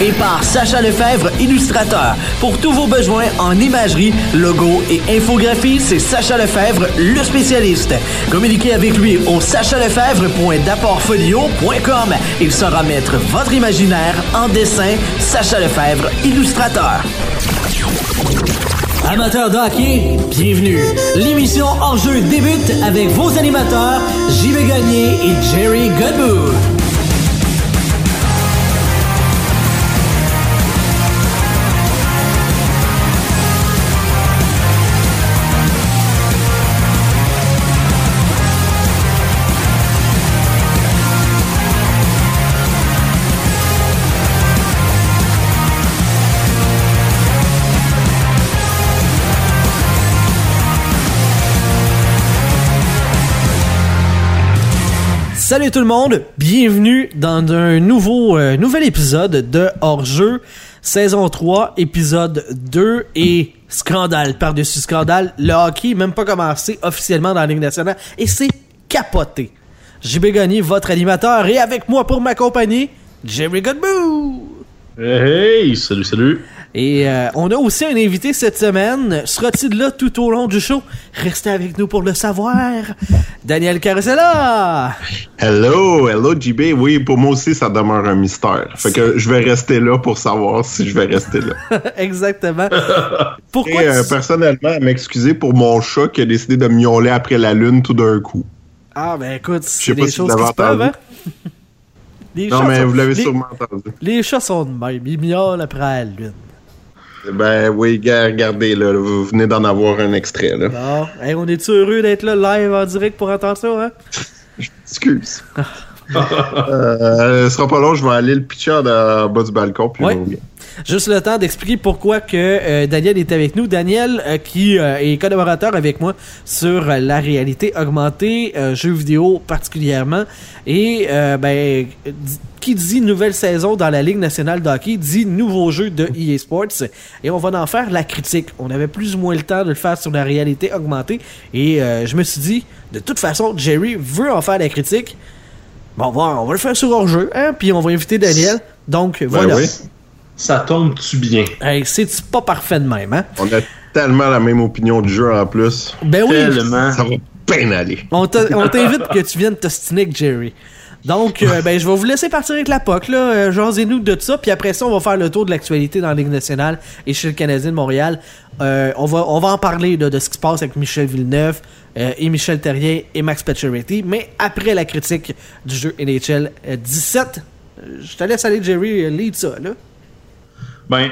et par Sacha Lefebvre, illustrateur. Pour tous vos besoins en imagerie, logo et infographie, c'est Sacha Lefebvre, le spécialiste. Communiquez avec lui au sachalefebvre.d'apportfolio.com. Il saura mettre votre imaginaire en dessin. Sacha Lefebvre, illustrateur. Amateurs de hockey, bienvenue. L'émission Hors-jeu débute avec vos animateurs, JV Gagné et Jerry Godbout. Salut tout le monde, bienvenue dans un nouveau euh, nouvel épisode de Hors-jeu, saison 3, épisode 2 et scandale par-dessus scandale. Le hockey même pas commencé officiellement dans la Ligue nationale et c'est capoté. JB Gagné, votre animateur, et avec moi pour m'accompagner, Jerry Godbout. Hey, salut, salut. Et euh, on a aussi un invité cette semaine. Sera-t-il là tout au long du show? Restez avec nous pour le savoir. Daniel Carosella! Hello, hello JB. Oui, pour moi aussi, ça demeure un mystère. Fait que je vais rester là pour savoir si je vais rester là. Exactement. Pourquoi? Et euh, personnellement, m'excuser pour mon chat qui a décidé de miauler après la lune tout d'un coup. Ah, ben écoute, c'est des choses qui se peuvent, hein? Les non, mais vous l'avez sûrement entendu. Les chats sont de même. Ils miaulent après la lune. Ben oui, regardez, là, vous venez d'en avoir un extrait. Là. Bon, on est-tu heureux d'être là live en direct pour entendre ça, hein? Excuse. euh, ce sera pas long, je vais aller le pitcher en bas du balcon, puis Juste le temps d'expliquer pourquoi que euh, Daniel est avec nous. Daniel, euh, qui euh, est collaborateur avec moi sur la réalité augmentée, jeux vidéo particulièrement, et ben qui dit nouvelle saison dans la Ligue nationale de hockey dit nouveau jeu de EA Sports et on va en faire la critique. On avait plus ou moins le temps de le faire sur la réalité augmentée et je me suis dit de toute façon Jerry veut en faire la critique. Bon, on va, on va le faire sur hors jeu, hein, puis on va inviter Daniel. Donc ben voilà ça tombe-tu bien? Hey, c'est pas parfait de même, hein? On a tellement la même opinion du jeu en plus. Ben oui. Tellement. Ça va bien aller. On t'invite que tu viennes te avec Jerry. Donc, euh, ben, je vais vous laisser partir avec la POC, là. Euh, nous de ça, puis après ça, on va faire le tour de l'actualité dans la Ligue nationale et chez le Canadien de Montréal. Euh, on, va, on va en parler de ce qui se passe avec Michel Villeneuve euh, et Michel Terrien et Max Pacioretty, mais après la critique du jeu NHL 17. Je te laisse aller, Jerry, lead ça, là. Ben,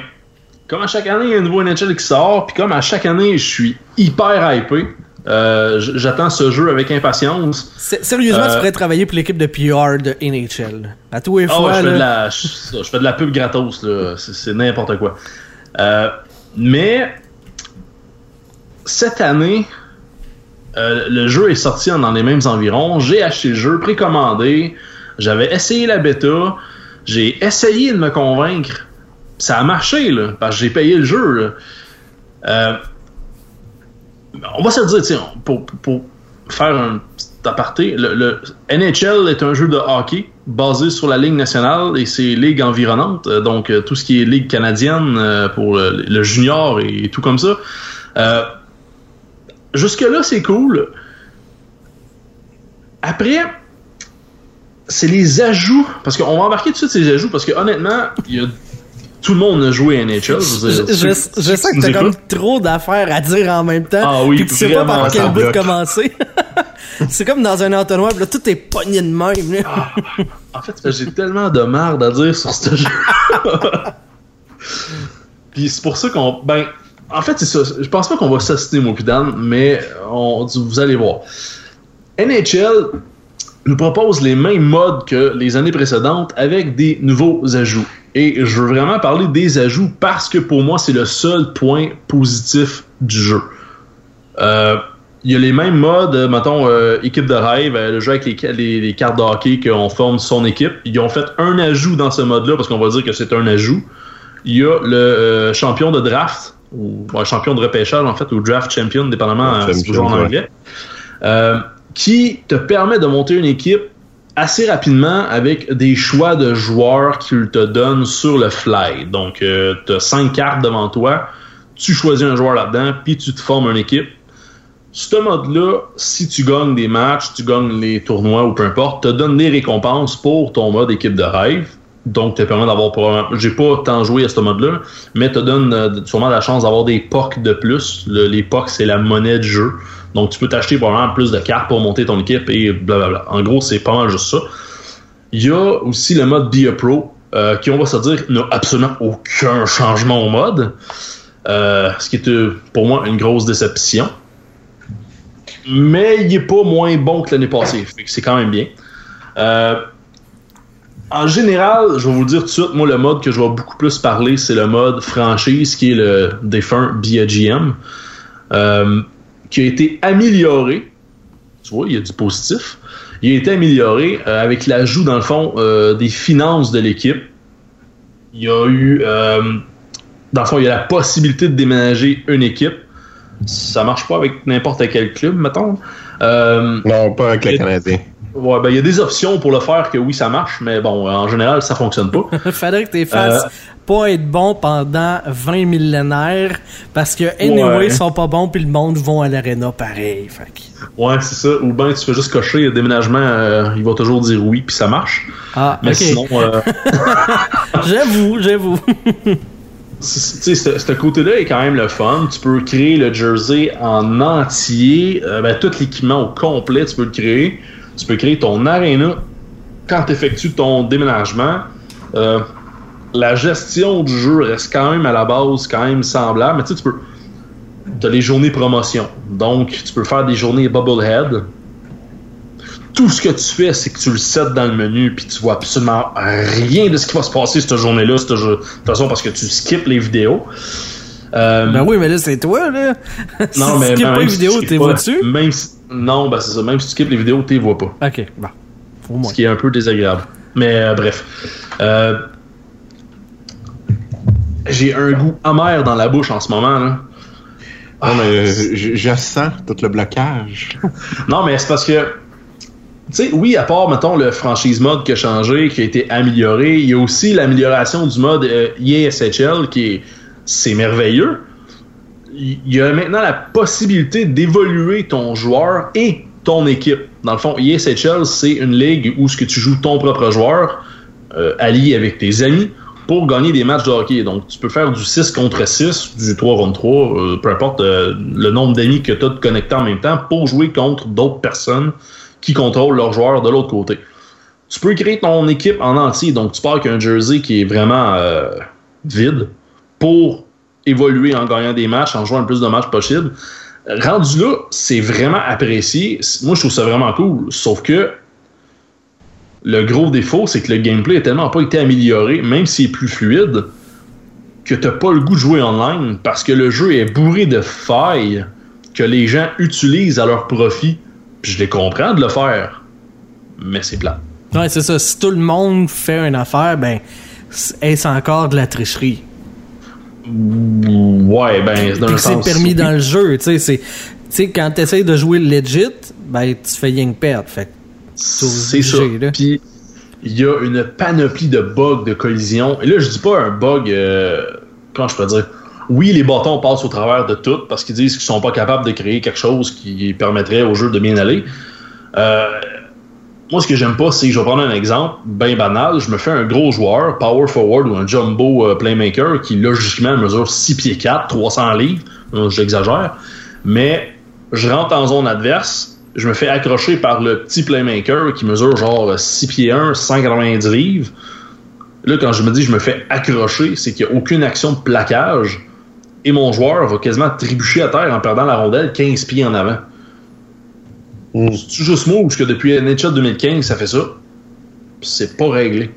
comme à chaque année, il y a un nouveau NHL qui sort, puis comme à chaque année, je suis hyper hypé. Euh, J'attends ce jeu avec impatience. Sérieusement, tu euh, pourrais travailler pour l'équipe de PR de NHL. À tous les oh, fois. je, fais de la, je, fais de la pub gratos, c'est n'importe quoi. Euh, mais cette année, le jeu est sorti dans les mêmes environs. J'ai acheté le jeu, précommandé. J'avais essayé la bêta. J'ai essayé de me convaincre ça a marché, là, parce que j'ai payé le jeu. Euh, on va se dire, pour, pour faire un petit aparté, le, NHL est un jeu de hockey basé sur la Ligue nationale et ses ligues environnantes, euh, donc euh, tout ce qui est Ligue canadienne pour le, junior et tout comme ça. Jusque-là, c'est cool. Après, c'est les ajouts, parce qu'on va embarquer tout de suite ces ajouts, parce que honnêtement, il y a tout le monde a joué à NHL. Je, je, sais que t'as comme trop d'affaires à dire en même temps. Ah oui, puis tu sais pas par quel bout commencer. c'est comme dans un entonnoir, là, tout est pogné de même. Ah, en fait, j'ai tellement de merde à dire sur ce jeu. puis c'est pour ça qu'on. Ben, en fait, c'est ça. Je pense pas qu'on va s'assister, mon Dan, mais on, vous allez voir. NHL nous propose les mêmes modes que les années précédentes avec des nouveaux ajouts. Et je veux vraiment parler des ajouts parce que pour moi, c'est le seul point positif du jeu. Euh, il y a les mêmes modes, euh, mettons, euh, équipe de rêve, euh, le jeu avec les, les, les cartes de hockey qu'on forme son équipe. Ils ont fait un ajout dans ce mode-là, parce qu'on va dire que c'est un ajout. Il y a le euh, champion de draft, ou ouais, champion de repêchage, en fait, ou draft champion, dépendamment Ouais, si vous jouez en anglais, qui te permet de monter une équipe assez rapidement avec des choix de joueurs qu'ils te donnent sur le fly. Donc, tu as cinq cartes devant toi, tu choisis un joueur là-dedans, puis tu te formes une équipe. Ce mode-là, si tu gagnes des matchs, tu gagnes les tournois ou peu importe, te donne des récompenses pour ton mode équipe de rêve. Donc, te permet d'avoir probablement. J'ai pas tant joué à ce mode-là, mais te donne euh, sûrement la chance d'avoir des POC de plus. Le- les POC, c'est la monnaie du jeu. Donc, tu peux t'acheter probablement plus de cartes pour monter ton équipe et blablabla. En gros, c'est pas mal juste ça. Il y a aussi le mode Be Pro, euh, qui, on va se dire, n'a absolument aucun changement au mode. Euh, ce qui est euh, pour moi une grosse déception. Mais il est pas moins bon que l'année passée. C'est quand même bien. En général, je vais vous le dire tout de suite, moi, le mode que je vais beaucoup plus parler, c'est le mode franchise, qui est le défunt euh, qui a été amélioré. Tu vois, il y a du positif. Il a été amélioré euh, avec l'ajout, dans le fond, euh, des finances de l'équipe. Il y a eu, euh, dans le fond, il y a la possibilité de déménager une équipe. Ça marche pas avec n'importe quel club, mettons. Non, pas avec le Canadien. Ouais, ben il y a des options pour le faire que oui, ça marche, mais bon, en général, ça fonctionne pas. Faudrait que t'es fasses Euh. pas être bon pendant 20 millénaires parce que anyway, Ouais. ils sont pas bons puis le monde vont à l'arena pareil. Fait que- Ouais, c'est ça. Ou ben tu fais juste cocher le déménagement, euh, il va toujours dire oui, puis ça marche. Ah, Mais sinon, euh, J'avoue, j'avoue. c'est- tu sais, ce ce côté-là est quand même le fun. Tu peux créer le jersey en entier, euh, ben, tout l'équipement au complet, tu peux le créer. Tu peux créer ton arena quand tu effectues ton déménagement. Euh, la gestion du jeu reste quand même à la base quand même semblable, mais tu sais, tu peux. T'as les journées promotion. Donc, tu peux faire des journées Bubblehead. Tout ce que tu fais, c'est que tu le sets dans le menu, puis tu vois absolument rien de ce qui va se passer cette journée-là. De toute façon, parce que tu skippes les vidéos. Euh, Ben oui, mais là, c'est toi, là. non, si mais tu skippes même pas les vidéos, t'es pas- vois-tu? Même si- non, ben c'est ça. Même si tu skippes les vidéos, t'es vois pas. Ok, bon. Au moins. Ce qui est un peu désagréable. Mais euh, bref. Euh, J'ai un goût amer dans la bouche en ce moment. Là. Non, mais je, je sens tout le blocage. Non, mais c'est parce que. Tu sais, oui, à part, mettons, le franchise mode qui a changé, qui a été amélioré, il y a aussi l'amélioration du mode euh, ESHL qui est. C'est merveilleux. Il y a maintenant la possibilité d'évoluer ton joueur et ton équipe. Dans le fond, ESHL, c'est une ligue où ce que tu joues ton propre joueur, euh, allié avec tes amis, pour gagner des matchs de hockey. Donc, tu peux faire du 6 contre 6, du 3 contre 3, euh, peu importe euh, le nombre d'amis que tu as de connectés en même temps, pour jouer contre d'autres personnes qui contrôlent leurs joueurs de l'autre côté. Tu peux créer ton équipe en entier, donc tu pars un jersey qui est vraiment euh, vide pour évoluer en gagnant des matchs, en jouant le plus de matchs possible. Rendu là, c'est vraiment apprécié. Moi, je trouve ça vraiment cool. Sauf que le gros défaut, c'est que le gameplay a tellement pas été amélioré, même s'il est plus fluide, que t'as pas le goût de jouer online parce que le jeu est bourré de failles que les gens utilisent à leur profit. Puis je les comprends de le faire, mais c'est plat. Ouais, c'est ça. Si tout le monde fait une affaire, ben, est-ce encore de la tricherie? Ouais, ben, c'est sens. permis oui. dans le jeu, tu sais, c'est... Tu sais, quand t'essayes de jouer legit, ben, tu fais rien que perdre. Fait C'est ça. Puis il y a une panoplie de bugs de collision. Et là, je dis pas un bug. Euh, comment je peux dire? Oui, les bâtons passent au travers de tout parce qu'ils disent qu'ils sont pas capables de créer quelque chose qui permettrait au jeu de bien aller. Euh, moi, ce que j'aime pas, c'est je vais prendre un exemple bien banal. Je me fais un gros joueur, power forward ou un jumbo euh, playmaker qui logiquement mesure 6 pieds 4, 300 livres. Euh, J'exagère. Mais je rentre en zone adverse, je me fais accrocher par le petit playmaker qui mesure genre 6 pieds 1, 190 livres. Là, quand je me dis je me fais accrocher, c'est qu'il n'y a aucune action de plaquage et mon joueur va quasiment trébucher à terre en perdant la rondelle 15 pieds en avant. Mm. C'est juste moi ou que depuis NHL 2015 ça fait ça? C'est pas réglé.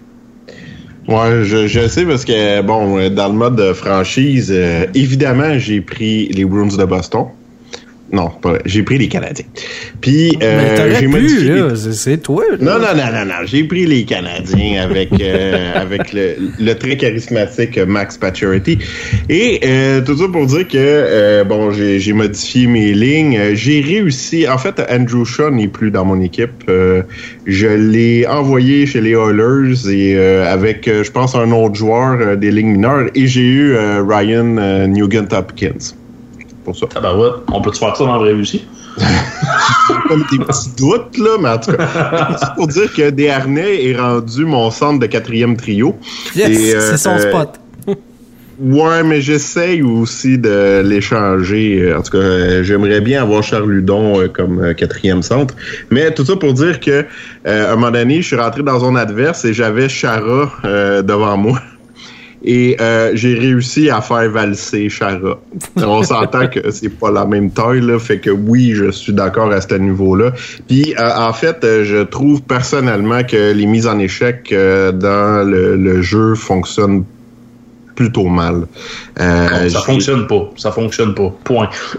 Ouais, je, je sais parce que, bon, dans le mode de franchise, euh, évidemment, j'ai pris les Bruins de Boston. Non, pas. J'ai pris les Canadiens. Puis, Mais euh, j'ai modifié. C'est- toi, là. Non, non, non, non, non. J'ai pris les Canadiens avec, euh, avec le, le très charismatique Max Pacioretty. Et euh, tout ça pour dire que, euh, bon, j'ai j'ai modifié mes lignes. Euh, J'ai réussi... En fait, Andrew Shaw n'est plus dans mon équipe. Euh, je l'ai envoyé chez les Oilers et euh, avec, je pense, un autre joueur des lignes mineures. Et j'ai eu euh, Ryan euh, Nugent-Hopkins. Pour ça. Ah bah ouais, on peut-tu faire ça dans la vraie vie aussi? comme des petits doutes, là, mais en tout cas, c'est pour dire que Desharnais est rendu mon centre de quatrième trio. Yes, Et, euh, c'est son euh, spot. Ouais, mais j'essaye aussi de l'échanger. Euh, En tout cas, euh, j'aimerais bien avoir Charles Ludon euh, comme euh, quatrième centre. Mais tout ça pour dire que euh, à un moment donné, je suis rentré dans zone adverse et j'avais Chara euh, devant moi. Et euh, j'ai réussi à faire valser Chara. On s'entend que c'est pas la même taille, là, fait que oui, je suis d'accord à ce niveau-là. Puis euh, en fait, euh, je trouve personnellement que les mises en échec euh, dans le, le jeu fonctionnent plutôt mal. Euh, Non, ça fonctionne pas. Ça fonctionne pas. Point.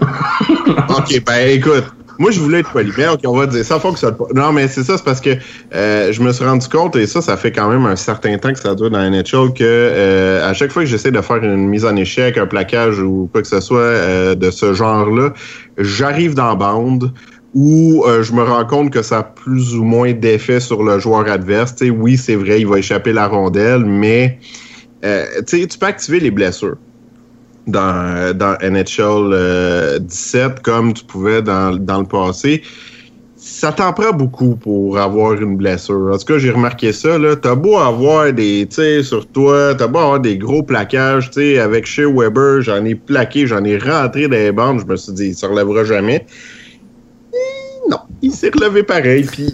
OK, ben écoute, moi je voulais être OK, on va dire ça fonctionne pas. Non, mais c'est ça, c'est parce que euh, je me suis rendu compte, et ça, ça fait quand même un certain temps que ça dure dans la NHL, que euh, à chaque fois que j'essaie de faire une mise en échec, un plaquage ou quoi que ce soit euh, de ce genre-là, j'arrive dans bande où euh, je me rends compte que ça a plus ou moins d'effet sur le joueur adverse. Tu sais, oui, c'est vrai, il va échapper la rondelle, mais euh, tu peux activer les blessures dans, dans NHL euh, 17 comme tu pouvais dans, dans le passé. Ça t'en prend beaucoup pour avoir une blessure. En tout cas, j'ai remarqué ça. T'as beau avoir des tirs sur toi, t'as beau avoir des gros plaquages. sais, Avec chez Weber, j'en ai plaqué, j'en ai rentré dans les bandes. Je me suis dit, il se relèvera jamais. Non, il s'est relevé pareil. Puis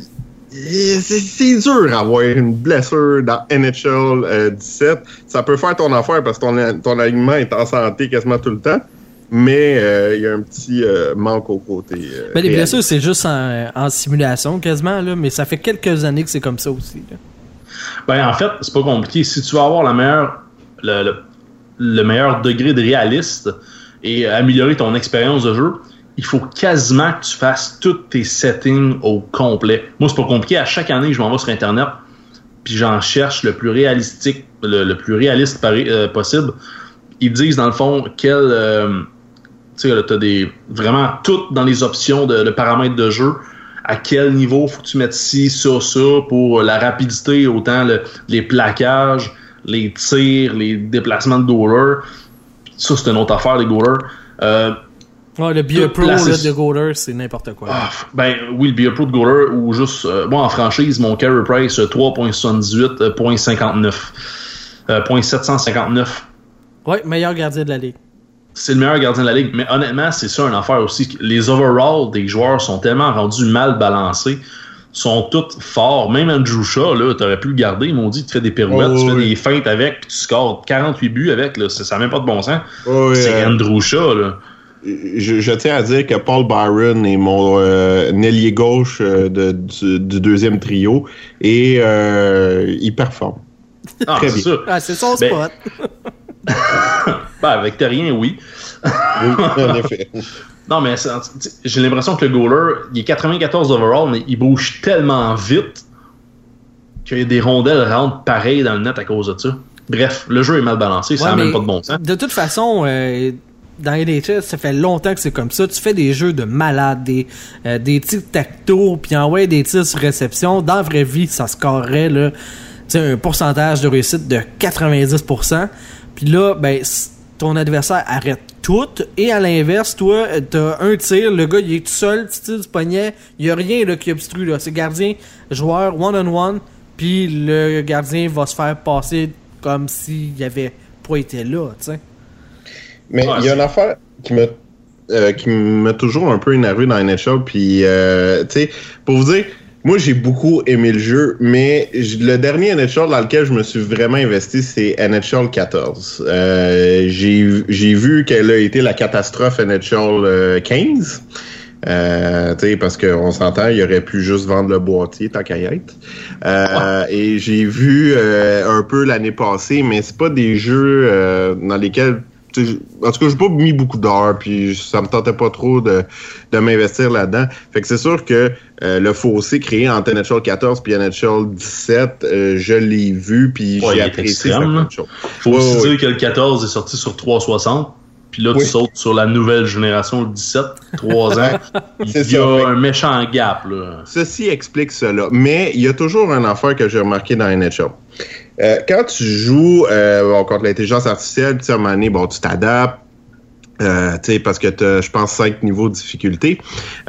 c'est c'est dur avoir une blessure dans NHL euh, 17. Ça peut faire ton affaire parce que ton, ton alignement est en santé quasiment tout le temps. Mais euh, il y a un petit euh, manque au côté. euh, Ben, les blessures, c'est juste en, en simulation quasiment, là, mais ça fait quelques années que c'est comme ça aussi. là. Ben, en fait, c'est pas compliqué. Si tu veux avoir la meilleure, le, le- le meilleur degré de réaliste et améliorer ton expérience de jeu, il faut quasiment que tu fasses tous tes settings au complet. Moi, c'est pas compliqué. À chaque année, je m'en vais sur Internet, puis j'en cherche le plus réalistique, le, plus réaliste euh, possible. Ils disent, dans le fond, quel... euh, tu sais, t'as des... Vraiment, tout dans les options de, paramètres de jeu à quel niveau faut tu mettes ci, ça, ça pour la rapidité, autant le- les plaquages, les tirs, les déplacements de goaler. Ça, c'est une autre affaire, les goalers. Euh, Ouais, le Bio Tout Pro là, placé- de Goaler, c'est n'importe quoi. ah, ben oui, le BA Pro de goaler ou juste, euh, moi en franchise, mon carry price euh, 3.78, euh, 0.59, euh, 0.759. Ouais, meilleur gardien de la ligue. C'est le meilleur gardien de la ligue. Mais honnêtement, c'est ça une affaire aussi. Les overalls des joueurs sont tellement rendus mal balancés, sont tous forts. Même Andrew Shaw, là, t'aurais pu le garder. Ils m'ont dit, tu fais des pirouettes, Oh, tu fais oui. des feintes avec, puis tu scores 48 buts avec. Là. Ça n'a même pas de bon sens. Ouais, c'est euh, Andrew Shaw. Là. Je, je tiens à dire que Paul Byron est mon euh, ailier gauche euh, de- du, du deuxième trio et euh, il performe. Ah, Très c'est bien. ça. Ah, c'est son Ben, spot. Ben, avec Terrien, oui. Oui, en effet. Non, mais c'est- j'ai l'impression que le goaler, il est 94 overall, mais il bouge tellement vite qu'il y a des rondelles rentrent pareil dans le net à cause de ça. Bref, le jeu est mal balancé, ça Ouais, n'a même pas de bon sens. De toute façon, euh, dans LHS, ça fait longtemps que c'est comme ça. Tu fais des jeux de malade, des, euh, des tic tacto, puis envoyer des tirs sur réception. Dans la vraie vie, ça scorerait là, un pourcentage de réussite de 90%. Puis là, ben, ton adversaire arrête tout. Et à l'inverse, toi, euh, t'as un tir, le gars, il est tout seul, tu tires du poignet, il y a rien là, qui obstrue. là. C'est gardien, joueur, one-on-one, puis le gardien va se faire passer comme s'il avait pas été là. Mais Ouais, il y a une affaire qui m'a euh, qui m'a toujours un peu énervé dans NHL. Puis, euh, tu sais, pour vous dire, moi, j'ai beaucoup aimé le jeu, mais le dernier NHL dans lequel je me suis vraiment investi, c'est NHL 14. Euh, j'ai j'ai vu quelle a été la catastrophe NHL euh, 15. Euh, tu sais, parce qu'on s'entend, il aurait pu juste vendre le boîtier tant qu'à y être. Euh, Et j'ai vu euh, un peu l'année passée, mais c'est pas des jeux euh, dans lesquels en tout cas, j'ai pas mis beaucoup d'heures, puis ça me tentait pas trop de, de m'investir là-dedans. Fait que c'est sûr que euh, le fossé créé entre NHL 14 puis NHL 17, euh, je l'ai vu, puis j'ai apprécié extrême, Faut aussi dire que le 14 est sorti sur 360. Puis là, tu sautes sur la nouvelle génération, le 17, 3 ans. il y a un méchant gap. Là. Ceci explique cela. Mais il y a toujours un affaire que j'ai remarqué dans NHL. Euh, quand tu joues euh, contre l'intelligence artificielle, tu sais, à un moment donné, bon, tu t'adaptes. Euh, parce que tu je pense, cinq niveaux de difficulté.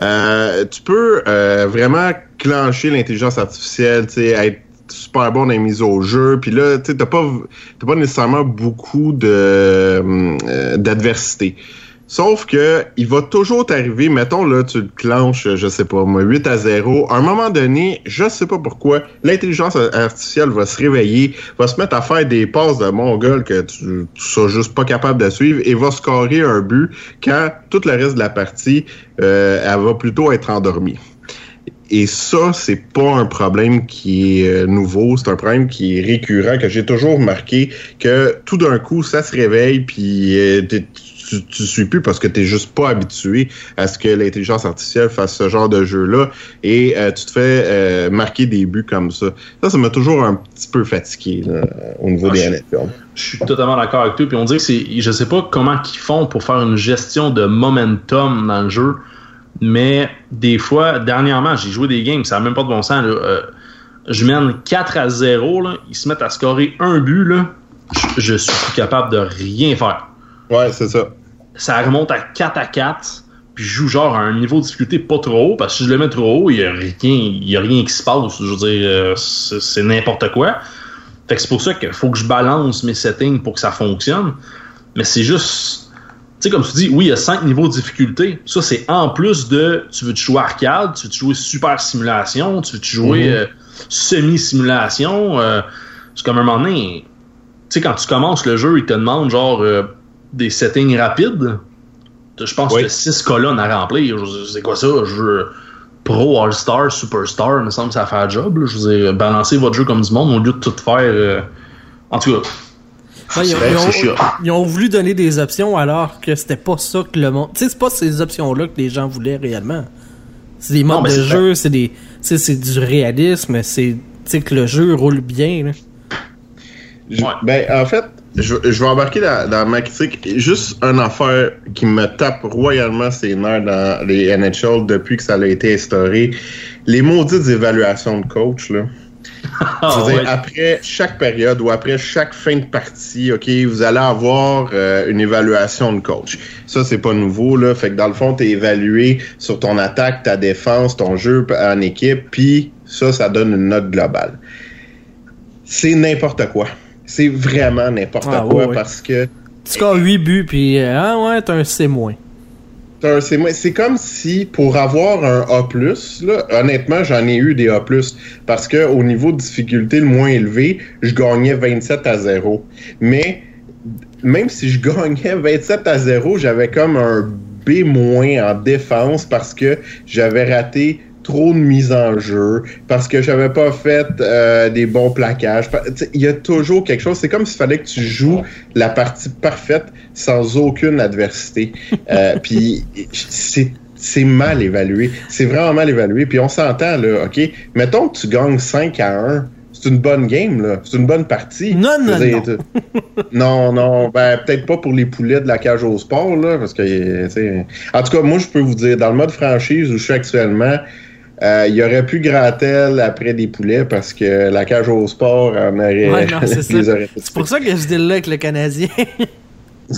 Euh, tu peux euh, vraiment clencher l'intelligence artificielle, être super bon dans les mises au jeu. Puis là, tu n'as pas, pas nécessairement beaucoup de euh, d'adversité. Sauf que il va toujours t'arriver, mettons là, tu le clenches, je sais pas, moi, 8 à 0. À un moment donné, je sais pas pourquoi, l'intelligence artificielle va se réveiller, va se mettre à faire des passes de mongol que tu, tu seras juste pas capable de suivre et va scorer un but quand tout le reste de la partie, euh, elle va plutôt être endormie. Et ça, c'est pas un problème qui est euh, nouveau, c'est un problème qui est récurrent, que j'ai toujours remarqué que tout d'un coup, ça se réveille, puis euh, tu, tu suis plus parce que tu juste pas habitué à ce que l'intelligence artificielle fasse ce genre de jeu-là et euh, tu te fais marquer des buts comme ça. Ça, ça m'a toujours un petit peu fatigué au niveau ah, des NFL. Je suis totalement d'accord avec toi. Puis on dirait que c'est, je sais pas comment ils font pour faire une gestion de momentum dans le jeu. Mais des fois, dernièrement, j'ai joué des games, ça n'a même pas de bon sens. Euh, je mène 4 à 0, ils se mettent à scorer un but, là, je, suis plus capable de rien faire. Ouais, c'est ça. Ça remonte à 4 à 4, puis je joue genre à un niveau de difficulté pas trop haut, parce que si je le mets trop haut, il n'y a, rien, a rien qui se passe. Je veux dire, euh, c'est n'importe quoi. Fait que c'est pour ça qu'il faut que je balance mes settings pour que ça fonctionne. Mais c'est juste tu sais, comme tu dis, oui, il y a cinq niveaux de difficulté. Ça, c'est en plus de tu veux jouer arcade, tu veux jouer super simulation, tu veux jouer mhm. euh, semi-simulation. Euh, c'est comme un moment donné, tu sais, quand tu commences le jeu, il te demande genre euh, des settings rapides. Je pense que six colonnes à remplir. C'est quoi ça? Je veux Pro, All-Star, Superstar, il me semble que ça fait un job. Je veux dire, balancer votre jeu comme du monde au lieu de tout faire. En tout cas, ils, ont, voulu donner des options alors que c'était pas ça que le monde. Tu sais, c'est pas ces options-là que les gens voulaient réellement. C'est des modes de jeu, c'est des. c'est du réalisme, c'est que le jeu roule bien. Ben, en fait, je, vais embarquer dans, ma critique. Juste une affaire qui me tape royalement ses nerfs dans les NHL depuis que ça a été instauré. Les maudites évaluations de coach, là. Ah, après chaque période ou après chaque fin de partie, OK, vous allez avoir euh, une évaluation de coach. Ça, c'est pas nouveau, là. Fait que dans le fond, tu es évalué sur ton attaque, ta défense, ton jeu en équipe, puis ça, ça donne une note globale. C'est n'importe quoi. C'est vraiment n'importe ah, quoi parce que. Tu scores 8 buts, puis euh, ah ouais, t'as un C-. C'est comme si pour avoir un A+, là, honnêtement, j'en ai eu des A+, parce que au niveau de difficulté le moins élevé, je gagnais 27 à 0. Mais même si je gagnais 27 à 0, j'avais comme un B- en défense parce que j'avais raté trop de mise en jeu, parce que j'avais pas fait euh, des bons plaquages. Il y a toujours quelque chose. C'est comme s'il fallait que tu joues la partie parfaite sans aucune adversité. Euh, puis c'est mal évalué. C'est vraiment mal évalué. Puis on s'entend, là, OK? Mettons que tu gagnes 5 à 1 c'est une bonne game, là. C'est une bonne partie. Non, non, non. non, non. Ben, peut-être pas pour les poulets de la cage au sport, là, parce que, En tout cas, moi, je peux vous dire, dans le mode franchise où je suis actuellement, euh, il aurait pu Gratel après des poulets parce que la cage au sport en aurait. Ouais, c'est C'est pour ça que je dis là avec le Canadien.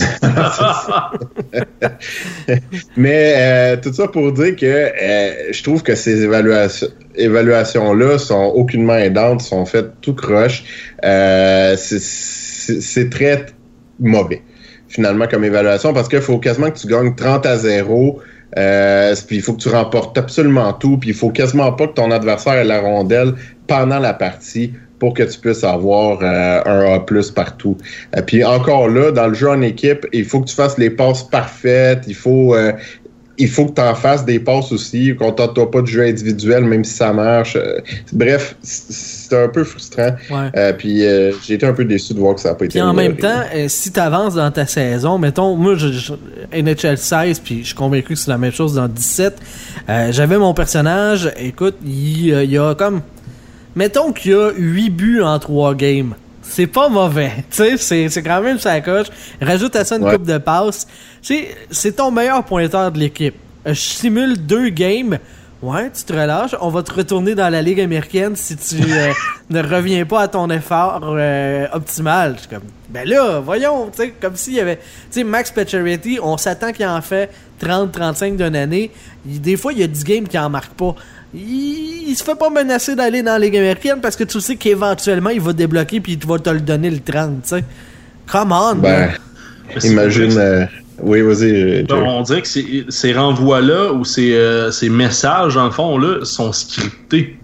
Mais euh, tout ça pour dire que euh, je trouve que ces évaluations évaluations-là sont aucunement aidantes, sont faites tout croche. c'est très mauvais, finalement, comme évaluation, parce qu'il faut quasiment que tu gagnes 30 à 0 euh, puis il faut que tu remportes absolument tout, puis il faut quasiment pas que ton adversaire ait la rondelle pendant la partie pour que tu puisses avoir euh, un A+ partout. Euh, puis encore là, dans le jeu en équipe, il faut que tu fasses les passes parfaites, il faut il faut que tu en fasses des passes aussi. Contente-toi pas de jeu individuel, même si ça marche. Euh, bref, c'est un peu frustrant. Euh, puis euh, j'ai été un peu déçu de voir que ça n'a pas été. Puis en même temps, si tu avances dans ta saison, mettons, moi, je, NHL 16, puis je suis convaincu que c'est la même chose dans 17. J'avais mon personnage, écoute, il, il y a comme. Mettons qu'il y a 8 buts en 3 games c'est pas mauvais. Tu sais, c'est quand même sa coche. Rajoute à ça une coupe de passe. C'est ton meilleur pointeur de l'équipe. Euh, je simule deux games. Ouais, tu te relâches. On va te retourner dans la Ligue américaine si tu euh, ne reviens pas à ton effort euh, optimal. Je suis comme, ben là, voyons, tu sais, comme s'il y avait. Tu sais, Max Pacioretty, on s'attend qu'il en fait 30-35 d'une année. des fois, il y a 10 games qui en marquent pas il, se fait pas menacer d'aller dans la Ligue américaine parce que tu sais qu'éventuellement il va débloquer puis il va te le donner le 30, tu sais. Come on, ben, imagine. Euh, oui, vas-y. Ben, on dirait que ces renvois-là ou ces, euh, ces messages, dans le fond, là, sont scriptés.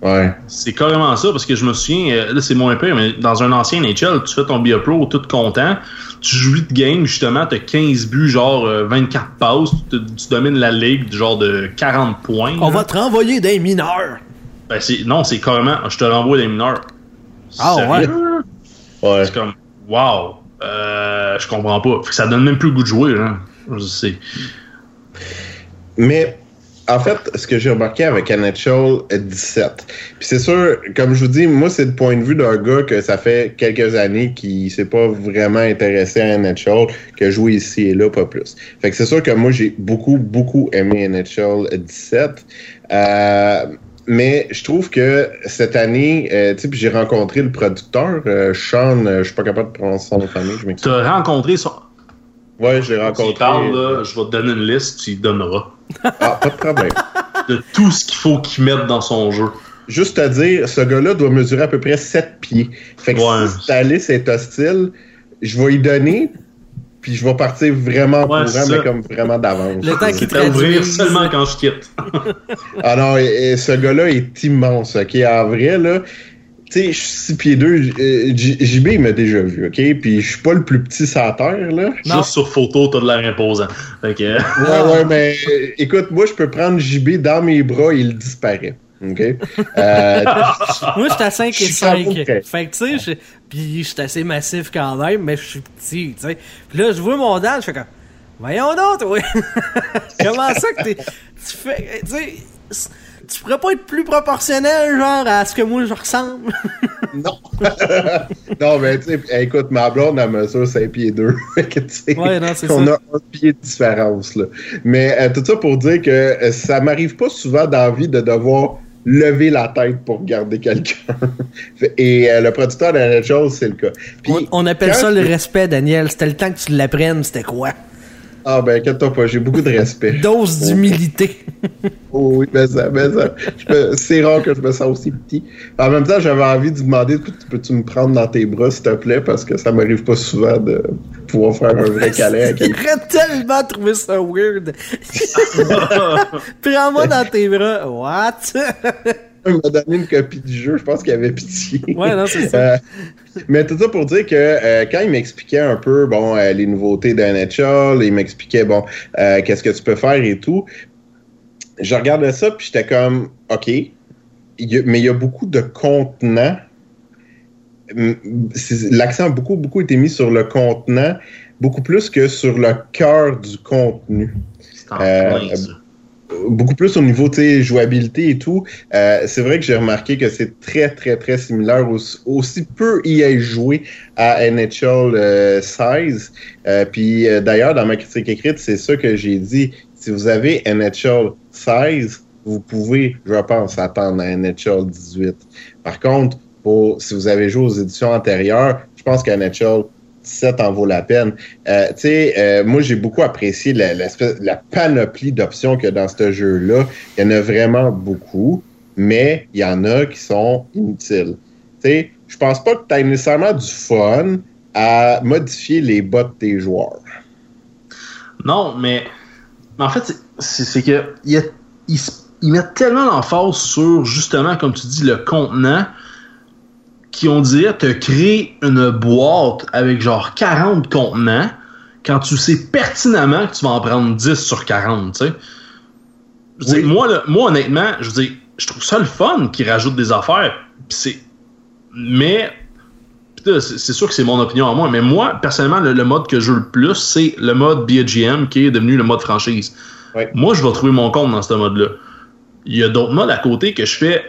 Ouais. C'est carrément ça, parce que je me souviens, euh, là c'est moins pire, mais dans un ancien NHL, tu fais ton Pro tout content, tu joues de game, justement, t'as 15 buts, genre 24 euh, passes, tu, domines la ligue, genre de 40 points. On va te renvoyer des mineurs. Ben, non, c'est carrément, je te renvoie des mineurs. Ah ouais? Ouais. C'est comme, wow, euh, je comprends pas. ça donne même plus le goût de jouer. Je sais. Mais en fait, ce que j'ai remarqué avec NHL 17, puis c'est sûr, comme je vous dis, moi, c'est le point de vue d'un gars que ça fait quelques années qui s'est pas vraiment intéressé à NHL, que joué ici et là, pas plus. Fait que c'est sûr que moi, j'ai beaucoup, beaucoup aimé NHL 17. Euh, mais je trouve que cette année, euh, tu sais, j'ai rencontré le producteur, euh, Sean, je suis pas capable de prononcer son nom de famille, je m'excuse. Tu as rencontré son... Ouais, je l'ai rencontré. Parle, là, je vais te donner une liste, tu y donneras. Ah, pas de problème. de tout ce qu'il faut qu'il mette dans son jeu. Juste à dire, ce gars-là doit mesurer à peu près 7 pieds. Fait que si ta liste est hostile, je vais y donner, puis je vais partir vraiment ouais, courant, mais comme vraiment d'avance. Le temps qu'il ouvrir seulement quand je quitte. ah non, et, ce gars-là est immense, ok? En vrai, là, tu sais, je suis 6 pieds 2. JB, il m'a déjà vu, OK? Puis je suis pas le plus petit sur terre, là. Juste sur photo, t'as de l'air imposant. Ouais, ouais, mais écoute, moi, je peux prendre JB dans mes bras et il disparaît. OK? Euh, moi, je suis à 5 et 5. Fait que, tu sais, puis je suis assez massif quand même, mais je suis petit, tu sais. Puis là, je vois mon dad, je fais comme, voyons donc, oui. Comment ça que t'es. Tu fais. Tu sais tu pourrais pas être plus proportionnel, genre, à ce que moi je ressemble? non. non, mais tu sais, écoute, ma blonde, elle mesure 5 pieds 2. ouais, non, c'est On a un pied de différence, là. Mais euh, tout ça pour dire que euh, ça m'arrive pas souvent d'envie de devoir lever la tête pour regarder quelqu'un. Et euh, le producteur de la chose, c'est le cas. on, appelle ça le respect, Daniel. C'était le temps que tu l'apprennes, c'était quoi? Ah ben, inquiète-toi pas, j'ai beaucoup de respect. Dose d'humilité. oh, oui, mais ça, mais ça. C'est rare que je me sens aussi petit. En même temps, j'avais envie de demander, peux-tu me prendre dans tes bras, s'il te plaît, parce que ça m'arrive pas souvent de pouvoir faire un vrai câlin. J'aurais tellement trouvé ça weird. Prends-moi dans tes bras. What? il m'a donné une copie du jeu, je pense qu'il avait pitié. Ouais, non, c'est ça. Euh, mais tout ça pour dire que euh, quand il m'expliquait un peu, bon, euh, les nouveautés d'un NHL, il m'expliquait, bon, qu'est-ce que tu peux faire et tout, je regardais ça, puis j'étais comme, OK, mais il y a beaucoup de contenants. L'accent a beaucoup, beaucoup été mis sur le contenant, beaucoup plus que sur le cœur du contenu. C'est en plein, ça beaucoup plus au niveau de jouabilité et tout. Euh, c'est vrai que j'ai remarqué que c'est très, très, très similaire. Aussi, peu y est joué à NHL 16. Euh, puis euh, d'ailleurs, dans ma critique écrite, c'est ça que j'ai dit. Si vous avez NHL 16, vous pouvez, je pense, attendre à NHL 18. Par contre, pour, si vous avez joué aux éditions antérieures, je pense qu'à NHL ça en vaut la peine. Euh, tu sais, euh, moi, j'ai beaucoup apprécié la, panoplie d'options y a dans ce jeu-là. Il y en a vraiment beaucoup, mais il y en a qui sont inutiles. Tu sais, je pense pas que tu as nécessairement du fun à modifier les bots de tes joueurs. Non, mais, en fait, c'est que il, met tellement l'emphase sur, justement, comme tu dis, le contenant qui, on dirait, te créer une boîte avec genre 40 contenants quand tu sais pertinemment que tu vas en prendre 10 sur 40, tu sais. Moi, là, moi, honnêtement, je veux dire, je trouve ça le fun qu'ils rajoutent des affaires. C'est... Mais, c'est sûr que c'est mon opinion à moi, mais moi, personnellement, le, le mode que je joue le plus, c'est le mode BGM qui est devenu le mode franchise. Moi, je vais trouver mon compte dans ce mode-là. Il y a d'autres modes à côté que je fais.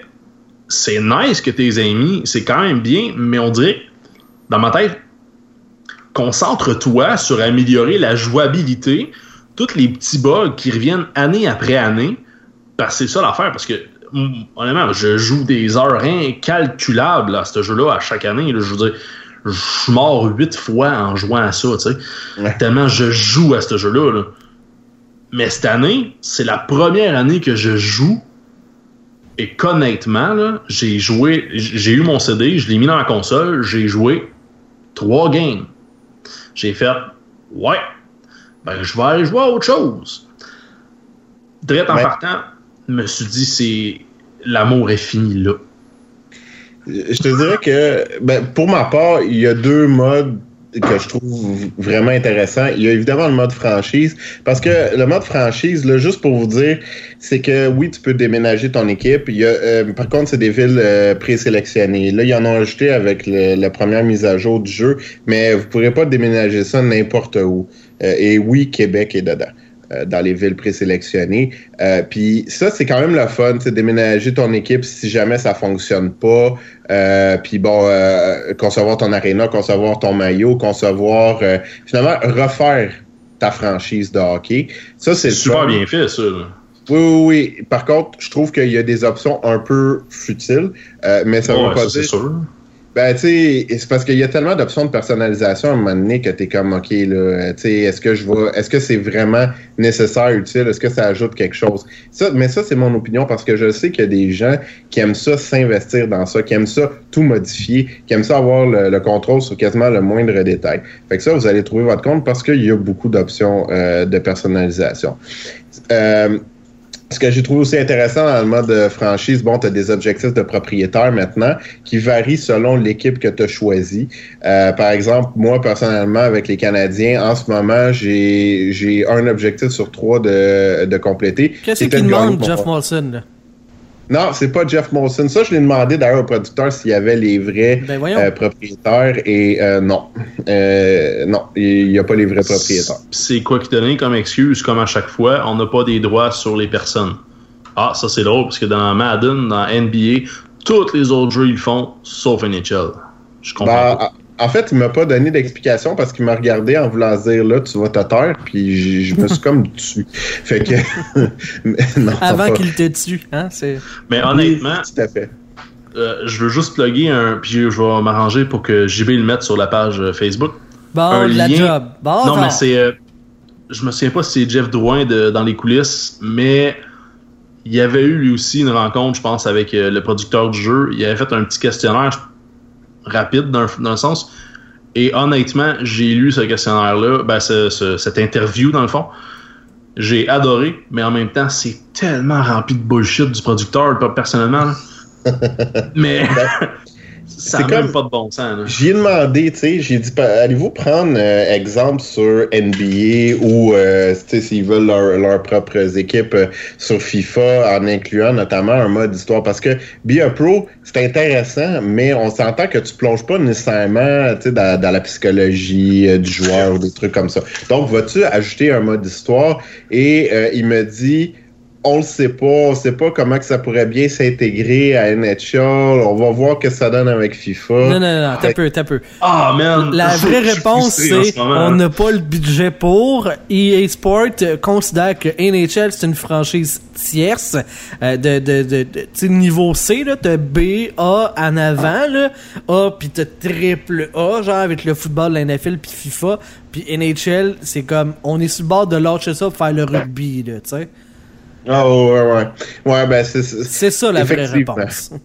C'est nice que tes amis, c'est quand même bien, mais on dirait, dans ma tête, concentre-toi sur améliorer la jouabilité, tous les petits bugs qui reviennent année après année, parce que c'est ça l'affaire, parce que mm, honnêtement, je joue des heures incalculables à ce jeu-là à chaque année. là. je veux dire, je suis mort huit fois en jouant à ça, tu sais. Ouais. Tellement je joue à ce jeu-là. là. Mais cette année, c'est la première année que je joue. Et qu'honnêtement, là, j'ai joué, j'ai eu mon CD, je l'ai mis dans la console, j'ai joué trois games. J'ai fait, ouais, ben je vais aller jouer à autre chose. Direct en Ouais. partant, je me suis dit, c'est l'amour est fini là. Je te dirais que, ben, pour ma part, il y a deux modes que je trouve vraiment intéressants. Il y a évidemment le mode franchise, parce que le mode franchise, là, juste pour vous dire, c'est que oui, tu peux déménager ton équipe. Il y a, euh, par contre, c'est des villes euh, présélectionnées. Là, ils en ont ajouté avec le- la première mise à jour du jeu, mais vous pourrez pas déménager ça n'importe où. Euh, et oui, Québec est dedans euh, dans les villes présélectionnées. Euh, Puis ça, c'est quand même le fun, sais, déménager ton équipe si jamais ça fonctionne pas. Euh, Puis bon, concevoir ton aréna, concevoir ton maillot, concevoir finalement refaire ta franchise de hockey. Ça, c'est C'est super bien fait, ça. Oui, oui, oui. Par contre, je trouve qu'il y a des options un peu futiles, mais ça Ouais, veut pas ça, c'est dire. Ben, tu sais, c'est parce qu'il y a tellement d'options de personnalisation à un moment donné que t'es comme, OK, là, tu sais, est-ce que je vais, est-ce que c'est vraiment nécessaire, utile, est-ce que ça ajoute quelque chose? Ça, mais ça, c'est mon opinion parce que je sais qu'il y a des gens qui aiment ça s'investir dans ça, qui aiment ça tout modifier, qui aiment ça avoir le, le contrôle sur quasiment le moindre détail. Fait que ça, vous allez trouver votre compte parce qu'il y a beaucoup d'options euh, de personnalisation. Euh, ce que j'ai trouvé aussi intéressant dans le mode euh, franchise, bon, tu as des objectifs de propriétaire maintenant qui varient selon l'équipe que tu as choisie. Euh, par exemple, moi, personnellement, avec les Canadiens, en ce moment, j'ai j'ai un objectif sur trois de, de compléter. Qu'est-ce demande, mon- Jeff Molson? Là? Non, c'est pas Jeff Molson. Ça, je l'ai demandé d'ailleurs au producteur s'il y avait les vrais Ben euh, propriétaires et euh, non. Euh, non, il n'y a pas les vrais propriétaires. C'est quoi qui donne comme excuse, comme à chaque fois, on n'a pas des droits sur les personnes. Ah, ça c'est drôle, parce que dans Madden, dans NBA, tous les autres jeux ils le font, sauf NHL. Je comprends Ben, pas. En fait, il m'a pas donné d'explication parce qu'il m'a regardé en voulant se dire là, tu vas te taire, puis je me suis comme dessus. Fait que. Non, Avant qu'il te tue, hein? C'est... Mais honnêtement, Oui, Tout à fait. euh, je veux juste plugger un, puis je vais m'arranger pour que JB le mette sur la page euh, Facebook. Bon, Un de la lien- job. Bon, non, mais c'est. euh, je me souviens pas si c'est Jeff Drouin de- dans les coulisses, mais il y avait eu lui aussi une rencontre, je pense, avec euh, le producteur du jeu. Il avait fait un petit questionnaire rapide d'un d'un sens. Et honnêtement, j'ai lu ce questionnaire-là, ben, ce- ce- cette interview dans le fond. J'ai adoré, mais en même temps, c'est tellement rempli de bullshit du producteur, pas personnellement. mais ça c'est n'a même pas de bon sens. là. J'y ai demandé, tu sais, j'ai dit, allez-vous prendre euh, exemple sur NBA ou, euh, tu sais, s'ils veulent leur- leurs propres équipes euh, sur FIFA, en incluant notamment un mode histoire, parce que Be a Pro, c'est intéressant, mais on s'entend que tu plonges pas nécessairement, tu sais, dans, dans la psychologie euh, du joueur ou des trucs comme ça. Donc, vas-tu ajouter un mode histoire? Et euh, il me dit, on le sait pas, on sait pas comment que ça pourrait bien s'intégrer à NHL, on va voir que ça donne avec FIFA. Non, non, non, t'as peu, t'as peu. Ah, man! La vraie réponse, c'est ce on n'a pas le budget pour. EA Sport considère que NHL, c'est une franchise tierce euh, de, de, de, de tu sais, niveau C, là, t'as B, A en avant, là, A, puis t'as triple A, genre avec le football, la NFL, puis FIFA. Puis NHL, c'est comme, on est sur le bord de lâcher ça pour faire le rugby, là, tu sais. Ah ouais, ouais. Ouais, ben c'est... ça la vraie réponse.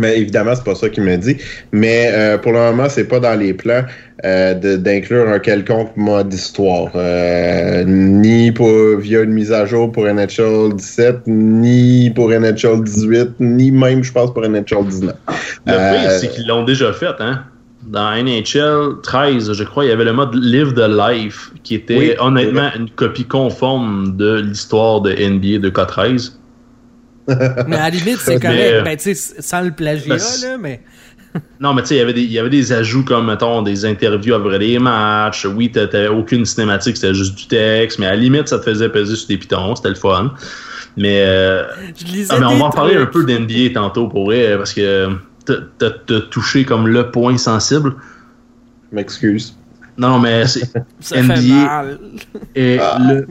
Mais évidemment, c'est pas ça qu'il me dit. Mais euh, pour le moment, c'est pas dans les plans euh, de- d'inclure un quelconque mode d'histoire. Euh, ni pour, via une mise à jour pour NHL 17, ni pour NHL 18, ni même, je pense, pour NHL 19. Le Euh, pire, c'est qu'ils l'ont déjà fait, hein? Dans NHL 13, je crois, il y avait le mode Live the Life, qui était Oui, honnêtement une copie conforme de l'histoire de NBA de K13. Mais à la limite, c'est Mais, correct. euh, Ben, tu sais, sans le plagiat, ben, là, mais. Non, mais tu sais, il y avait des- il y avait des ajouts comme, mettons, des interviews après les matchs. Oui, t'a- t'avais aucune cinématique, c'était juste du texte, mais à la limite, ça te faisait peser sur des pitons, c'était le fun. Mais, euh, Je lisais ah, mais on va en parler un peu d'NBA tantôt pour vrai, parce que t'as- touché comme le point sensible. Je m'excuse. Non, non, mais c'est NBA. mal. et Ah. le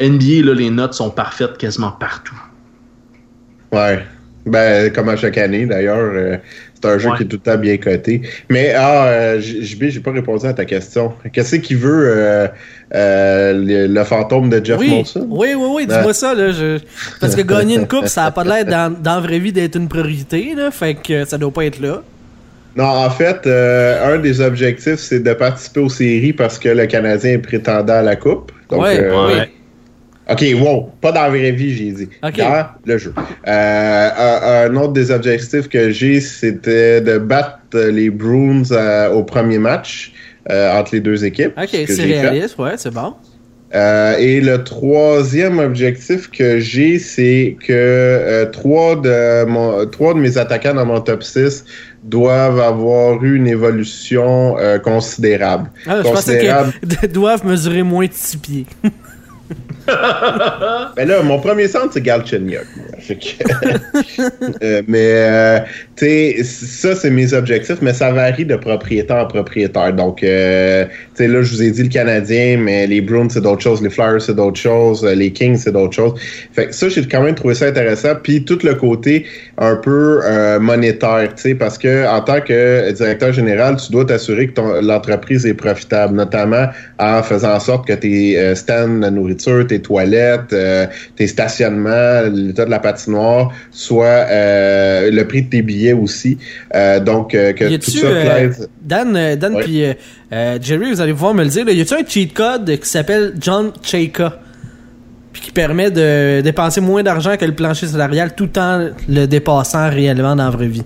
NBA, là, les notes sont parfaites quasiment partout. Ouais. Ben, comme à chaque année, d'ailleurs, euh, c'est un jeu Ouais. qui est tout le temps bien coté. Mais, ah, euh, JB, j'ai pas répondu à ta question. Qu'est-ce qui veut euh, euh, le, le fantôme de Jeff Oui, Molson? oui, oui, oui, dis-moi ça, là. je- Parce que gagner une coupe, ça a pas l'air dans, dans la vraie vie d'être une priorité, là. Fait que ça doit pas être là. Non, en fait, euh, un des objectifs, c'est de participer aux séries parce que le Canadien est prétendant à la Coupe. Donc, Ouais, euh, oui. ouais. OK, wow, pas dans la vraie vie, j'ai dit. OK. Dans le jeu. Euh, un, un autre des objectifs que j'ai, c'était de battre les Bruins euh, au premier match euh, entre les deux équipes. Ok, ce c'est fait. réaliste, ouais, c'est bon. Euh, et le troisième objectif que j'ai, c'est que euh, trois, de mon, trois de mes attaquants dans mon top 6 doivent avoir eu une évolution euh, considérable. Ah, je pensais Considérable. qu'ils doivent mesurer moins de 6 pieds. Ben là, mon premier centre, c'est Galchenyuk. que- Euh, mais, euh, sais, ça, c'est mes objectifs, mais ça varie de propriétaire en propriétaire. Donc, euh, là, je vous ai dit le Canadien, mais les Bruins, c'est d'autres choses. Les Flyers, c'est d'autres choses. euh, Les Kings, c'est d'autres choses. Fait que ça, j'ai quand même trouvé ça intéressant. Puis, tout le côté un peu euh, monétaire, tu parce que en tant que directeur général, tu dois t'assurer que l'entreprise est profitable, notamment en faisant en sorte que tes euh, stands de nourriture, tes toilettes, euh, tes stationnements, l'état de la patinoire, soit le prix de tes billets aussi. Euh, donc, euh, que Y tout a-tu, ça euh, plaise. Dan, euh, Dan puis Jerry, vous allez pouvoir me le dire. Là, y a-tu un cheat code qui s'appelle John Chayka? Puis qui permet de dépenser moins d'argent que le plancher salarial tout en le dépassant réellement dans la vraie vie?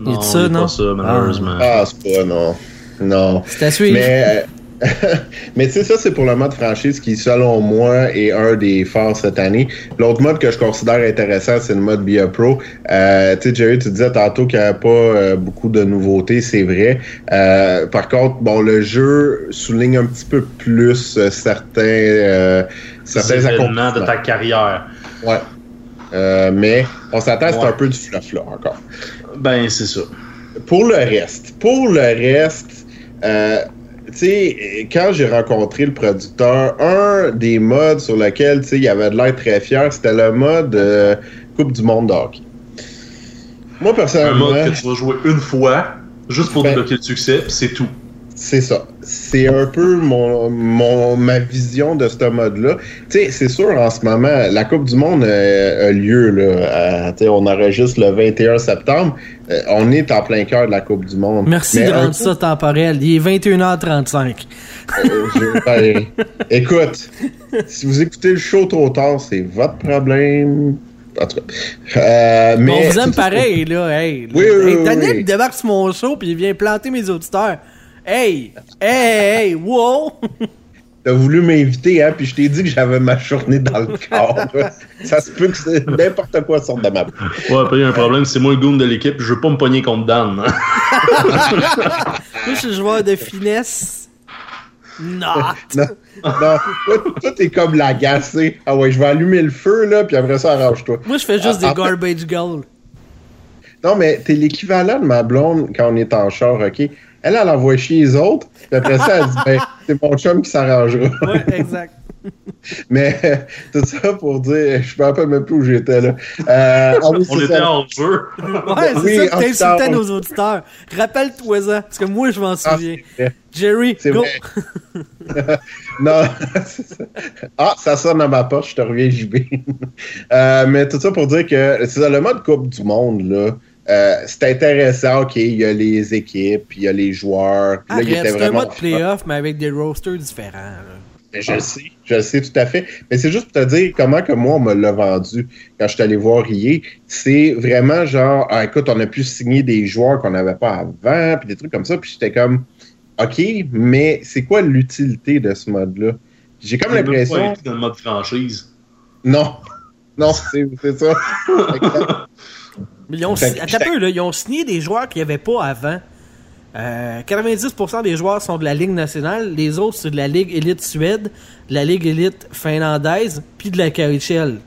Non, ça, il y a non? pas ça, malheureusement. Ah, c'est pas, non. Non. C'est à suivre. Mais, euh, mais tu sais, ça, c'est pour le mode franchise qui, selon moi, est un des forts cette année. L'autre mode que je considère intéressant, c'est le mode BIA Pro. Euh, tu sais, Jerry, tu disais tantôt qu'il n'y avait pas euh, beaucoup de nouveautés, c'est vrai. Euh, par contre, bon, le jeu souligne un petit peu plus certains, C'est certains événements de ta carrière. Ouais. Mais on s'attend, c'est Ouais. un peu du fluff là encore. Ben, c'est ça. Pour le reste, pour le reste, euh, tu sais, quand j'ai rencontré le producteur, un des modes sur lequel, tu sais, il avait de l'air très fier, c'était le mode euh, Coupe du Monde de hockey. Moi, Un personnellement, mode que tu vas jouer une fois, juste pour Ben- débloquer le succès, c'est tout. C'est ça. C'est un peu mon, mon, ma vision de ce mode-là. Tu sais, c'est sûr, en ce moment, la Coupe du Monde euh, a lieu, là. à- on enregistre le 21 septembre. Euh, on est en plein cœur de la Coupe du Monde. Merci Mais de rendre ça temporel. Il est 21h35. Euh, je- ben, écoute, si vous écoutez le show trop tard, c'est votre problème. En tout cas. Euh, mais, on vous aime pareil, là. Hey, Oui, oui, Hey, oui, Daniel oui. il débarque sur mon show puis il vient planter mes auditeurs. Hey! Hey! Hey! Wow! T'as voulu m'inviter, hein, puis je t'ai dit que j'avais ma journée dans le corps. Ça se peut que c'est n'importe quoi sorte de ma bouche. Ouais, après, il y a un problème, c'est moi le goon de l'équipe, je veux pas me pogner contre Dan. hein. Moi, je suis joueur de finesse. Non! Non, non, toi, t'es comme l'agacé. Ah ouais, je vais allumer le feu, là, puis après ça, arrange-toi. Moi, je fais juste Ah, des garbage goals. Non, mais t'es l'équivalent de ma blonde quand on est en char, OK? Elle, elle envoie chier les autres, puis après ça, elle dit, ben, c'est mon chum qui s'arrangera. Ouais, exact. Mais tout ça pour dire, je me rappelle même plus où j'étais là. Euh, ah oui, On était ça. en jeu. Ouais, c'est Oui, ça t'insultais nos auditeurs. Rappelle-toi-en, parce que moi, je m'en Ah, souviens. c'est vrai. Jerry, C'est go! vrai. non, c'est ça. Ah, ça sonne à ma porte, je te reviens JB. euh, mais tout ça pour dire que c'est ça, le mode Coupe du Monde, là. Euh, c'est intéressant, ok, il y a les équipes, il y a les joueurs. Là, il était un mode playoff, mais avec des rosters différents. là. Mais je le sais, je le sais tout à fait. Mais c'est juste pour te dire comment que moi, on me l'a vendu quand je suis allé voir Rier. C'est vraiment genre, ah, écoute, on a pu signer des joueurs qu'on n'avait pas avant, puis des trucs comme ça. Puis j'étais comme, OK, mais c'est quoi l'utilité de ce mode-là? J'ai comme l'impression. dans le mode franchise. Non. Non, c'est ça. Mais ils ont, attends peu, là, ils ont signé des joueurs qu'il n'y avait pas avant. Euh, 90% des joueurs sont de la Ligue nationale, les autres c'est de la Ligue élite Suède, de la Ligue élite finlandaise, puis de la KHL.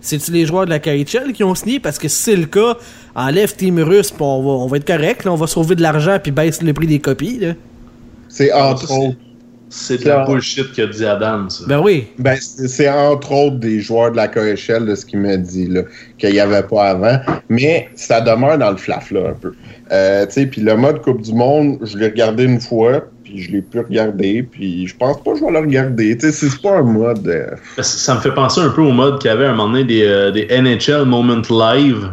C'est-tu les joueurs de la KHL qui ont signé? Parce que si c'est le cas, enlève Team Russe, puis on va, on va être correct, là, on va sauver de l'argent, puis baisse le prix des copies. C'est entre autres. C'est de la bullshit qu'a dit Adam, ça. Ben oui. Ben, c'est entre autres des joueurs de la KHL de ce qu'il m'a dit, là, qu'il n'y avait pas avant. Mais ça demeure dans le flaf, là, un peu. Euh, tu sais, puis le mode Coupe du Monde, je l'ai regardé une fois, puis je l'ai plus regardé, puis je pense pas que je vais le regarder. Tu sais, c'est pas un mode... Euh, ça me fait penser un peu au mode qu'il y avait à un moment donné des, euh, des NHL Moment Live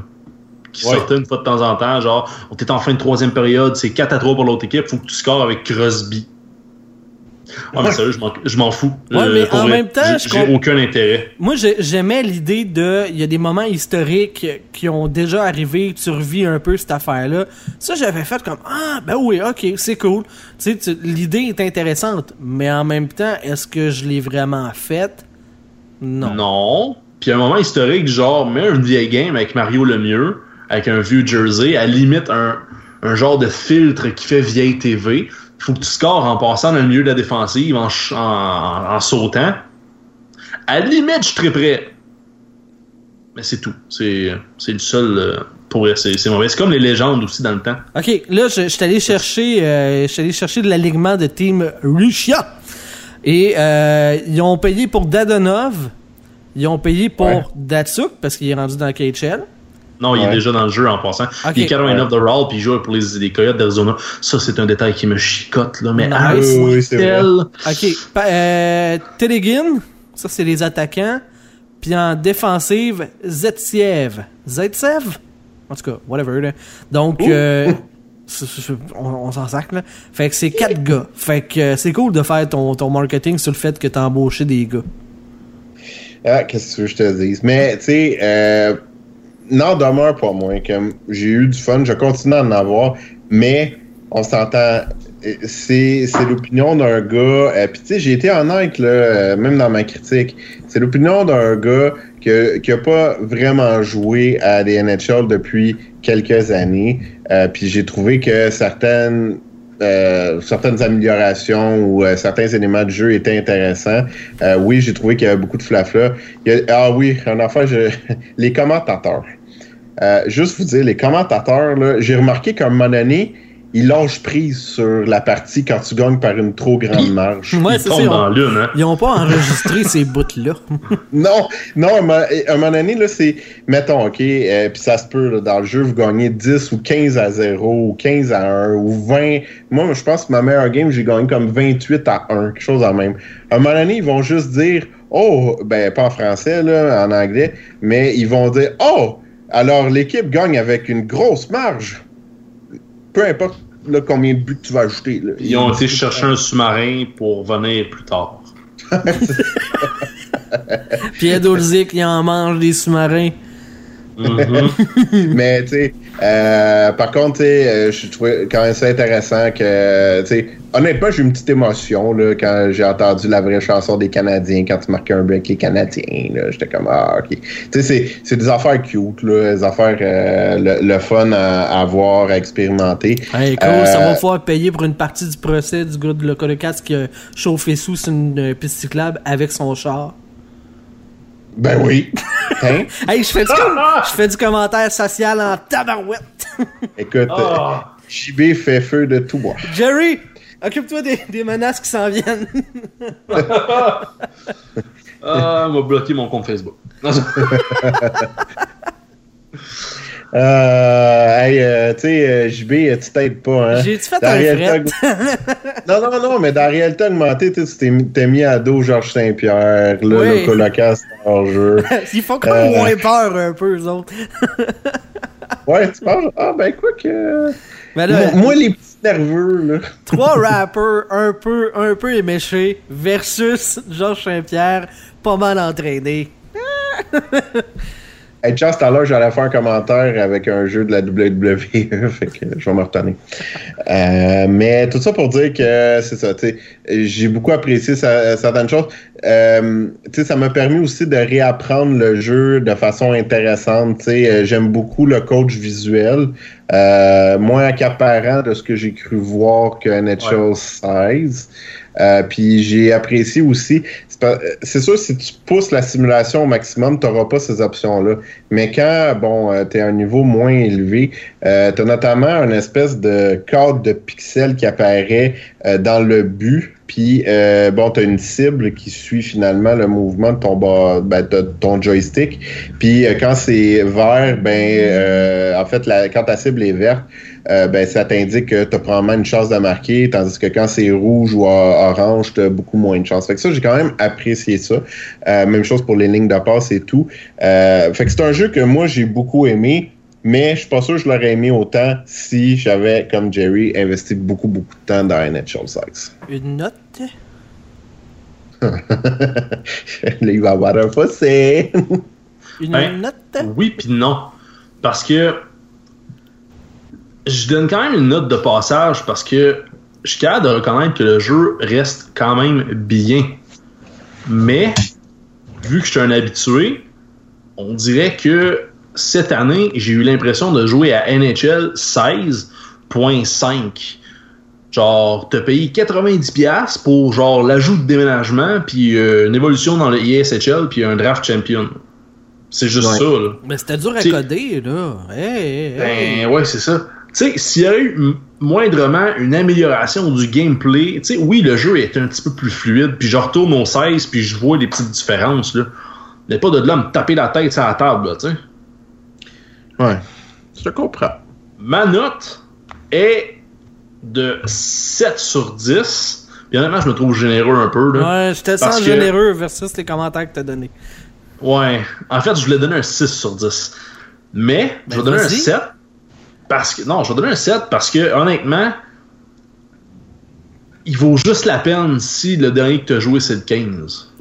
qui sortaient une fois de temps en temps, genre, on était en fin de troisième période, c'est 4 à 3 pour l'autre équipe, faut que tu scores avec Crosby. Ah, mais sérieux, je m'en fous. Ouais, mais en même temps, j'ai aucun intérêt. Moi, j'aimais l'idée de. Il y a des moments historiques qui ont déjà arrivé, tu revis un peu cette affaire-là. Ça, j'avais fait comme Ah, ben oui, ok, c'est cool. Tu sais, l'idée est intéressante, mais en même temps, est-ce que je l'ai vraiment faite? Non. Non. Puis un moment historique, genre, mets un vieil game avec Mario Lemieux, avec un vieux jersey, à limite un, un genre de filtre qui fait vieille TV faut que tu scores en passant dans le milieu de la défensive, en, en, sautant. À la limite, je suis prêt. Mais c'est tout. C'est le seul. Euh, pour c'est mauvais. C'est comme les légendes aussi dans le temps. Ok, là, je, suis allé chercher, euh, allé chercher de l'alignement de Team Russia. Et euh, ils ont payé pour Dadonov. Ils ont payé pour Datsuk parce qu'il est rendu dans KHL. Non, il est déjà dans le jeu en passant. Il est 89 de roll puis il joue pour les, les Coyotes d'Arizona. Ça, c'est un détail qui me chicote, là. Mais nice. oui, c'est vrai. OK. Euh, Telegin, ça, c'est les attaquants. Puis en défensive, Zetsiev. Zetsev? En tout cas, whatever. Là. Donc, euh, on, s'en sac, là. Fait que c'est quatre gars. Fait que euh, c'est cool de faire ton, ton marketing sur le fait que t'as embauché des gars. Ah, qu'est-ce que tu veux que je te dise? Mais, tu sais, euh, n'en demeure pas moins que j'ai eu du fun, je continue à en avoir, mais on s'entend. C'est, l'opinion d'un gars. Euh, Puis tu sais, j'ai été honnête là, euh, même dans ma critique. C'est l'opinion d'un gars qui n'a pas vraiment joué à des NHL depuis quelques années. Euh, puis j'ai trouvé que certaines certaines améliorations ou certains éléments de jeu étaient intéressants. oui, j'ai trouvé qu'il y avait beaucoup de flafla. ah oui, en affaire, je, les commentateurs. Euh, juste vous dire, les commentateurs, j'ai remarqué qu'à un moment donné, ils lâchent prise sur la partie quand tu gagnes par une trop grande marge. Ouais, ils tombent dans l'une, hein? Ils n'ont pas enregistré ces bouts-là. non, non, à un moment donné, là, c'est, mettons, OK, euh, puis ça se peut, dans le jeu, vous gagnez 10 ou 15 à 0, ou 15 à 1, ou 20. Moi, je pense que ma meilleure game, j'ai gagné comme 28 à 1, quelque chose en même. À un moment donné, ils vont juste dire, oh, ben, pas en français, là, en anglais, mais ils vont dire, oh, alors, l'équipe gagne avec une grosse marge. Peu importe combien de buts tu vas ajouter. Ils ont été chercher un sous-marin pour venir plus tard. Pierre Dolzic, il en mange des sous-marins. Mm-hmm. Mais, tu sais, euh, par contre, euh, je trouvais quand même ça intéressant que, tu sais, honnêtement, j'ai eu une petite émotion là, quand j'ai entendu la vraie chanson des Canadiens quand tu marquais un break les Canadiens. J'étais comme, ah, ok. Tu sais, c'est des affaires cute, là, des affaires euh, le, fun à, voir, à expérimenter. Hey, cool, ça va pouvoir payer pour une partie du procès du gars de Locodocats qui a chauffé sous une piste cyclable avec son char. Ben oui. Hein? hey, je fais, du je fais du commentaire social en tabarouette. Écoute, oh. JB fait feu de tout bois. Jerry, occupe-toi des, des, menaces qui s'en viennent. ah, on va bloquer mon compte Facebook. Euh, hey, euh, tu sais, euh, JB, euh, tu t'aides pas, hein? J'ai-tu fait un fret? non, non, non, mais dans la réalité augmentée, tu t'es mis à dos Georges Saint-Pierre, là, le colocasse hors jeu. Ils font quand même moins peur un peu, eux autres. ouais, tu penses? Ah, ben, quoi que. Ben là, moi, les petits nerveux, là. Trois rappers un peu, un peu éméchés versus Georges Saint-Pierre, pas mal entraîné. Hey, chance, tout à l'heure, j'allais faire un commentaire avec un jeu de la WWE, fait que je vais me retenir. Euh, mais tout ça pour dire que c'est ça, j'ai beaucoup apprécié certaines choses. Euh, ça m'a permis aussi de réapprendre le jeu de façon intéressante. Euh, j'aime beaucoup le coach visuel, euh, moins accaparant de ce que j'ai cru voir que NHL 16. Euh, puis j'ai apprécié aussi. C'est pas- C'est sûr, si tu pousses la simulation au maximum, tu n'auras pas ces options-là. Mais quand, bon, tu es à un niveau moins élevé, euh, tu as notamment une espèce de cadre de pixels qui apparaît euh, dans le but. Puis, euh, bon, tu as une cible qui suit finalement le mouvement de ton, bas- ben, de ton joystick. Puis, euh, quand c'est vert, ben, euh, en fait, la, quand ta cible est verte, euh, ben, ça t'indique que tu as probablement une chance de marquer, tandis que quand c'est rouge ou or- orange, tu as beaucoup moins de chance. Fait que ça, j'ai quand même apprécié ça. Euh, même chose pour les lignes de passe et tout. Euh, fait que c'est un jeu que moi, j'ai beaucoup aimé. Mais je suis pas sûr que je l'aurais aimé autant si j'avais, comme Jerry, investi beaucoup, beaucoup de temps dans NHL 16. Une note? Là, il va avoir un fossé. Une Ben, note? Oui puis non. Parce que je donne quand même une note de passage parce que je suis capable de reconnaître que le jeu reste quand même bien. Mais, vu que je suis un habitué, on dirait que cette année, j'ai eu l'impression de jouer à NHL 16.5. Genre, t'as payé 90$ pour genre l'ajout de déménagement, puis euh, une évolution dans le ESHL, puis un draft champion. C'est juste Ouais. ça, là. Mais c'était dur à coder, là. Hey, hey, hey. Ben ouais, c'est ça. Tu sais, s'il y a eu moindrement une amélioration du gameplay, tu sais, oui, le jeu est un petit peu plus fluide, puis je retourne au 16, puis je vois des petites différences, là. Mais pas de là me taper la tête sur la table, là, tu sais. Ouais, je te comprends. Ma note est de 7 sur 10. Puis honnêtement, je me trouve généreux un peu, là. Ouais, j'étais Parce sans que- généreux versus les commentaires que t'as donnés. Ouais. En fait, je voulais donner un 6 sur 10. Mais, je Ben, vais donner un vas-y. 7. Parce que. Non, je vais donner un 7 parce que, honnêtement, il vaut juste la peine si le dernier que tu as joué, c'est le 15.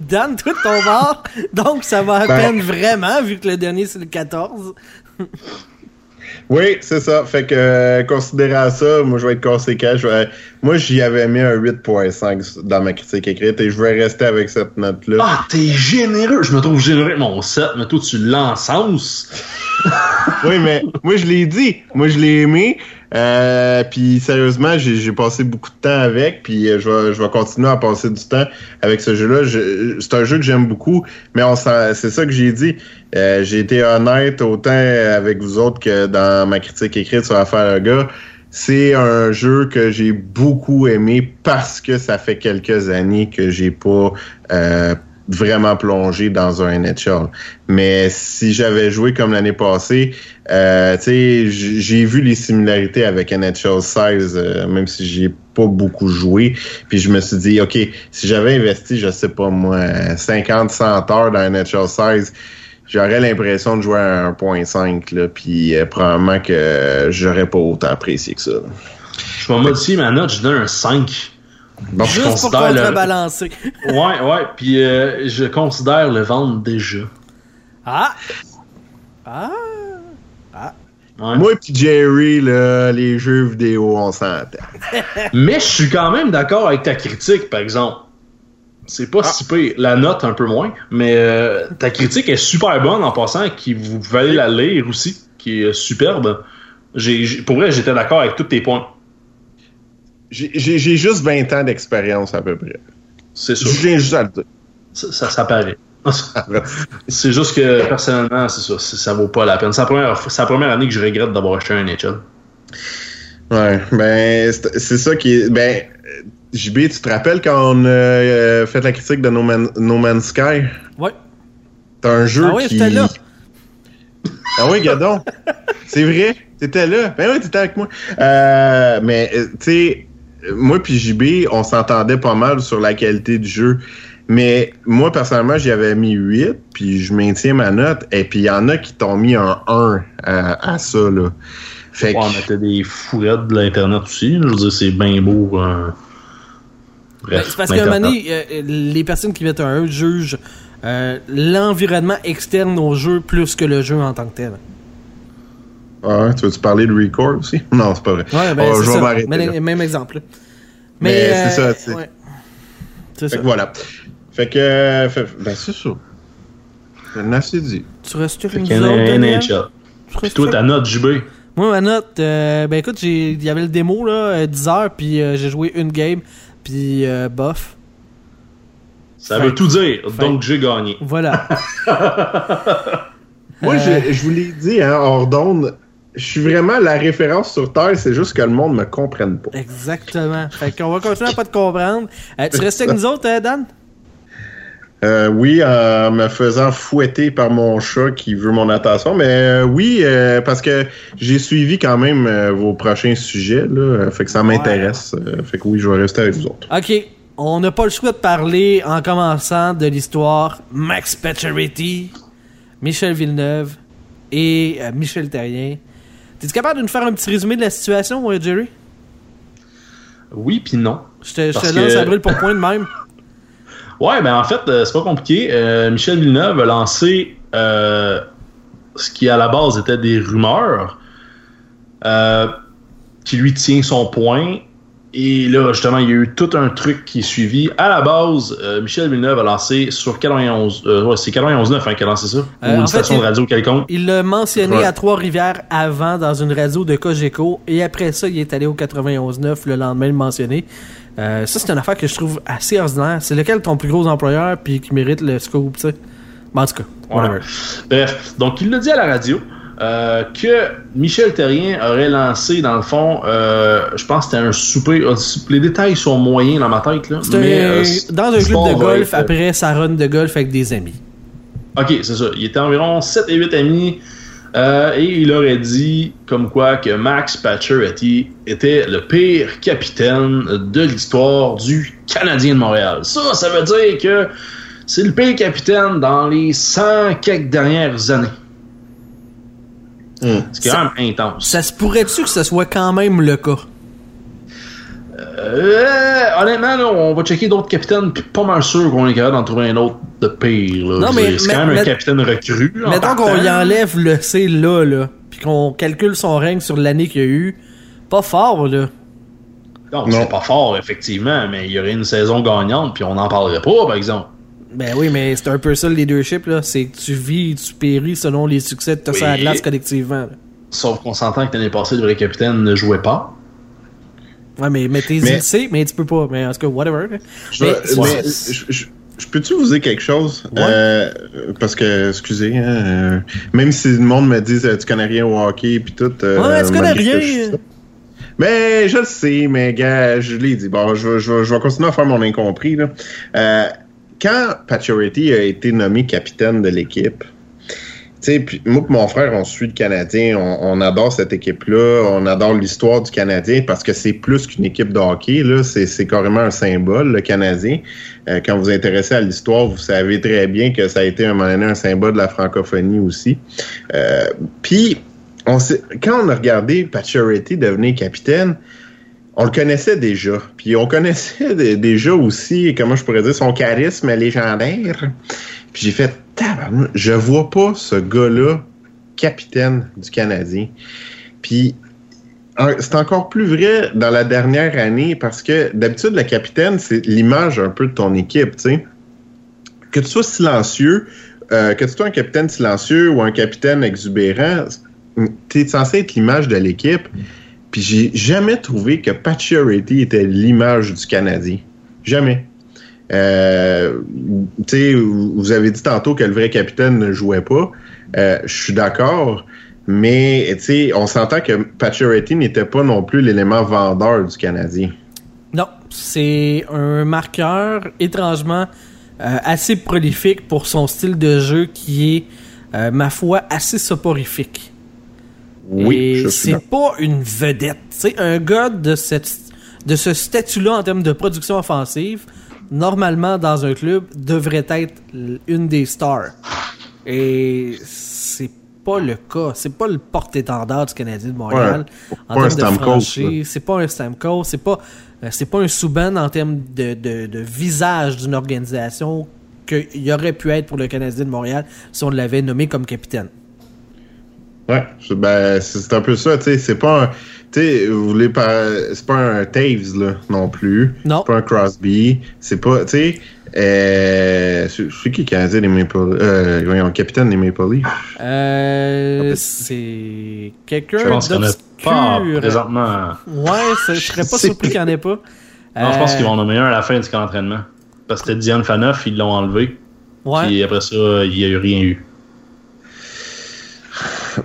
Dan, toi de ton bord, donc ça va à Ben- peine vraiment, vu que le dernier c'est le 14. Oui, c'est ça. Fait que, euh, considérant ça, moi, je vais être conséquent. Je vais- moi, j'y avais mis un 8.5 dans ma critique écrite et je vais rester avec cette note-là. Ah, t'es généreux! Je me trouve généreux avec mon 7, mais toi, tu l'encenses. Oui, mais moi, je l'ai dit. Moi, je l'ai aimé. Euh, puis, sérieusement, j'ai passé beaucoup de temps avec. Puis, euh, je vais, je vais continuer à passer du temps avec ce jeu-là. Je- C'est un jeu que j'aime beaucoup. Mais c'est ça que j'ai dit. Euh, j'ai été honnête autant avec vous autres que dans ma critique écrite sur Affaire gars. C'est un jeu que j'ai beaucoup aimé parce que ça fait quelques années que j'ai pas euh, vraiment plongé dans un NHL. Mais si j'avais joué comme l'année passée, euh, j'ai vu les similarités avec NHL 16, euh, même si j'ai pas beaucoup joué. Puis je me suis dit, OK, si j'avais investi, je sais pas moi, 50, 100 heures dans NHL 16, j'aurais l'impression de jouer à 1.5, là, puis euh, probablement que j'aurais pas autant apprécié que ça. Je vais modifier ma note, je donne un 5. Bon, je Juste pour considère le- contrebalancer. Ouais, ouais, puis euh, je considère le vendre déjà. Ah! Ah! Ouais. moi puis Jerry, là, les jeux vidéo, on s'entend. Mais je suis quand même d'accord avec ta critique, par exemple. C'est pas si pire. La note, un peu moins. Mais euh, ta critique est super bonne en passant, qui vous pouvez aller la lire aussi, qui est superbe. J'ai, j'ai- pour vrai, j'étais d'accord avec tous tes points. J'ai juste 20 ans d'expérience à peu près. C'est Je sûr. viens juste à le dire. Ça, ça, ça paraît. c'est juste que, personnellement, c'est ça. c'est- Ça vaut pas la peine. C'est la première, c'est la première année que je regrette d'avoir acheté un NHL. Ouais, ben, c'est c'est ça qui est. Ben, JB, tu te rappelles quand on a euh, fait la critique de No, Man- no Man's Sky? Ouais. T'as un jeu Ah oui, qui. j'étais là. Ah oui, Gadon. c'est vrai, t'étais là. Ben oui, t'étais avec moi. Euh, mais, euh, tu sais, moi puis JB, on s'entendait pas mal sur la qualité du jeu. Mais moi, personnellement, j'y avais mis 8, puis je maintiens ma note. Et puis, il y en a qui t'ont mis un 1 à, à ça, là. Fait ouais, que... des fourrettes de l'Internet aussi. Je veux dire, c'est bien beau. Euh... Bref, c'est parce qu'à un moment donné, euh, les personnes qui mettent un 1 jugent euh, l'environnement externe au jeu plus que le jeu en tant que tel. Ah, tu veux-tu parler de record aussi? Non, c'est pas vrai. Ouais, ben, oh, c'est ça. même exemple. Mais, Mais c'est ça, c'est ouais. Ça. Que voilà. Fait que, fait, ben c'est ça. C'est assez dit. Tu restes sur une zone, NHL. Puis toi, ta note, JB? Moi, ma note, euh, ben écoute, il y avait le démo, là, 10 euh, heures, puis euh, j'ai joué une game, puis euh, bof. Ça veut tout dire, donc j'ai gagné. Voilà. Moi, je, je vous l'ai dit, hein, Ordonne, je suis vraiment la référence sur Terre, c'est juste que le monde me comprenne pas. Exactement. Fait qu'on va continuer à pas te comprendre. tu restes avec nous autres, Dan? Euh, oui, en me faisant fouetter par mon chat qui veut mon attention, mais euh, oui, euh, parce que j'ai suivi quand même vos prochains sujets, là, fait que ça m'intéresse. fait que oui, je vais rester avec vous autres. OK. On n'a pas le choix de parler en commençant de l'histoire Max Pacioretty, Michel Villeneuve et Michel Terrien. T'es-tu capable de nous faire un petit résumé de la situation, Jerry? Oui, puis non. Je te, lance à brûle pour point de même. Ouais, ben en fait, euh, c'est pas compliqué. Euh, Michel Villeneuve a lancé euh, ce qui à la base était des rumeurs, qui lui tient son point. Et là, justement, il y a eu tout un truc qui est suivi. À la base, Michel Villeneuve a lancé sur 91, ouais, c'est 91.9 hein, qui a lancé ça, ou une station de radio quelconque. Il l'a mentionné à Trois-Rivières avant dans une radio de Cogeco, et après ça, il est allé au 91.9 le lendemain le mentionner. Euh, ça, c'est une affaire que je trouve assez ordinaire. C'est lequel ton plus gros employeur puis qui mérite le scoop, tu sais? en tout cas, whatever. Bref, donc il l'a dit à la radio. Euh, que Michel Terrien aurait lancé, dans le fond, euh, je pense que c'était un souper. Les détails sont moyens dans ma tête. Là, mais, dans un club de golf, après sa run de golf avec des amis. Ok, c'est ça. Il était environ 7 et 8 amis euh, et il aurait dit comme quoi que Max Pacioretty était le pire capitaine de l'histoire du Canadien de Montréal. Ça, ça veut dire que c'est le pire capitaine dans les 100 quelques dernières années. Hmm. C'est quand même intense. Ça se pourrait-tu que ce soit quand même le cas? Euh, honnêtement, on va checker d'autres capitaines, puis pas mal sûr qu'on est capable d'en trouver un autre de pire. Non, mais, c'est quand même un capitaine recru. Mettons qu'on y enlève le C là, là puis qu'on calcule son règne sur l'année qu'il y a eu. Pas fort, là. Non, c'est pas fort, effectivement, mais il y aurait une saison gagnante, puis on n'en parlerait pas, par exemple. Ben oui, mais c'est un peu ça le leadership, là. C'est que tu vis, tu péris selon les succès de ta oui. collectivement. Sauf qu'on s'entend que l'année passée, le vrai capitaine ne jouait pas. Ouais, mais, mais t'es mais... mais tu peux pas. Mais en tout cas, whatever. Je, mais, je, je, peux-tu vous dire quelque chose? Euh, parce que, excusez, hein, euh, même si le monde me dit euh, tu connais rien au hockey puis tout. ouais, tu connais rien. Mais je le sais, mais gars, je l'ai dit. Bon, je, je, je, vais continuer à faire mon incompris. Là. Quand Pacioretty a été nommé capitaine de l'équipe, sais, moi et mon frère, on suit le Canadien, on, adore cette équipe-là, on adore l'histoire du Canadien parce que c'est plus qu'une équipe de hockey, là, c'est carrément un symbole, le Canadien. Euh, quand vous vous intéressez à l'histoire, vous savez très bien que ça a été un moment donné un symbole de la francophonie aussi. Euh, Puis, quand on a regardé Pacioretty devenir capitaine, on le connaissait déjà. Puis on connaissait déjà aussi, comment je pourrais dire, son charisme légendaire. Puis j'ai fait, je vois pas ce gars-là capitaine du Canadien. Puis c'est encore plus vrai dans la dernière année parce que d'habitude, le capitaine, c'est l'image un peu de ton équipe, tu sais. Que tu sois silencieux, euh, que tu sois un capitaine silencieux ou un capitaine exubérant, tu es censé être l'image de l'équipe. Puis j'ai jamais trouvé que Pacioretty était l'image du Canadien. Jamais. Euh, vous avez dit tantôt que le vrai capitaine ne jouait pas. Euh, je suis d'accord. Mais on s'entend que Pacioretty n'était pas non plus l'élément vendeur du Canadien. Non, c'est un marqueur étrangement euh, assez prolifique pour son style de jeu qui est, euh, ma foi, assez soporifique. Oui, c'est pas une vedette. C'est un gars de cette de ce statut-là en termes de production offensive normalement, dans un club, devrait être une des stars. Et c'est pas le cas. C'est pas le porte-étendard du Canadien de Montréal. en termes de franchise. C'est pas un Stamkos. C'est pas, euh, c'est pas un Souban en termes de, de, de visage d'une organisation qu'il aurait pu être pour le Canadien de Montréal si on l'avait nommé comme capitaine. Ouais, ben, c'est un peu ça, tu sais, c'est pas un, tu sais, vous voulez pas, c'est pas un Taves, là, non plus. Non. C'est pas un Crosby, c'est pas, tu sais, euh, c'est qui le Canadien des Maple euh, le capitaine des Maple Leafs? Euh, c'est quelqu'un en a pas présentement. Ouais, je serais pas surpris qu'il n'y en ait pas. Non, je pense qu'ils vont nommer un à la fin du camp d'entraînement. Parce que c'était Diane Fanoff, ils l'ont enlevé. Ouais. Puis après ça, il n'y a eu rien eu.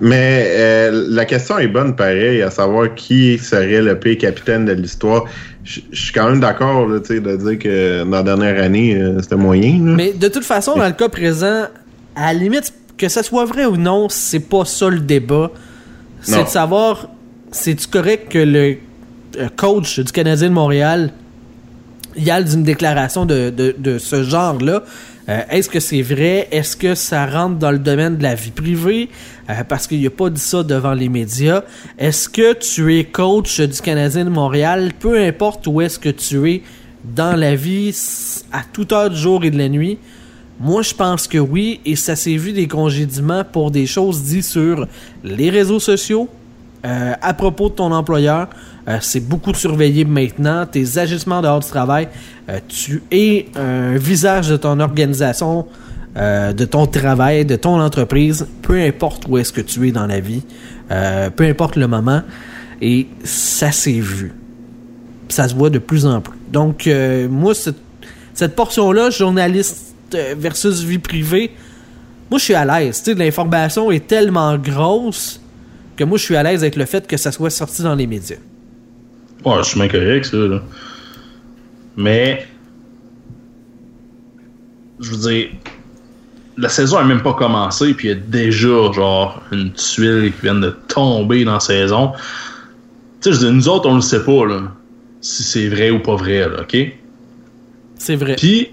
Mais euh, la question est bonne, pareil, à savoir qui serait le pire capitaine de l'histoire. Je suis quand même d'accord de dire que dans la dernière année, euh, c'était moyen. Mais de toute façon, dans le cas présent, à la limite, que ce soit vrai ou non, c'est pas ça le débat. C'est de savoir, c'est-tu correct que le euh, coach du Canadien de Montréal y a d'une déclaration de, de ce genre-là? Euh, est-ce que c'est vrai? Est-ce que ça rentre dans le domaine de la vie privée? Euh, parce qu'il n'a pas dit ça devant les médias. Est-ce que tu es coach du Canadien de Montréal? Peu importe où est-ce que tu es dans la vie, à toute heure du jour et de la nuit. Moi, je pense que oui, et ça s'est vu des congédiements pour des choses dites sur les réseaux sociaux, euh, à propos de ton employeur. Euh, c'est beaucoup surveillé maintenant. Tes agissements dehors du travail. Euh, tu es un visage de ton organisation, de ton travail, de ton entreprise, peu importe où est-ce que tu es dans la vie, peu importe le moment. Et ça s'est vu. Ça se voit de plus en plus. Donc, moi, cette, cette portion-là, journaliste versus vie privée, moi, je suis à l'aise. L'information est tellement grosse que moi, je suis à l'aise avec le fait que ça soit sorti dans les médias. Ouais, je suis bien correct, ça. Là. Mais, je veux dire, la saison n'a même pas commencé, puis il y a déjà, genre, une tuile qui vient de tomber dans la saison. Tu sais, je veux dire, nous autres, on le sait pas, là, si c'est vrai ou pas vrai, là, OK? C'est vrai. Puis,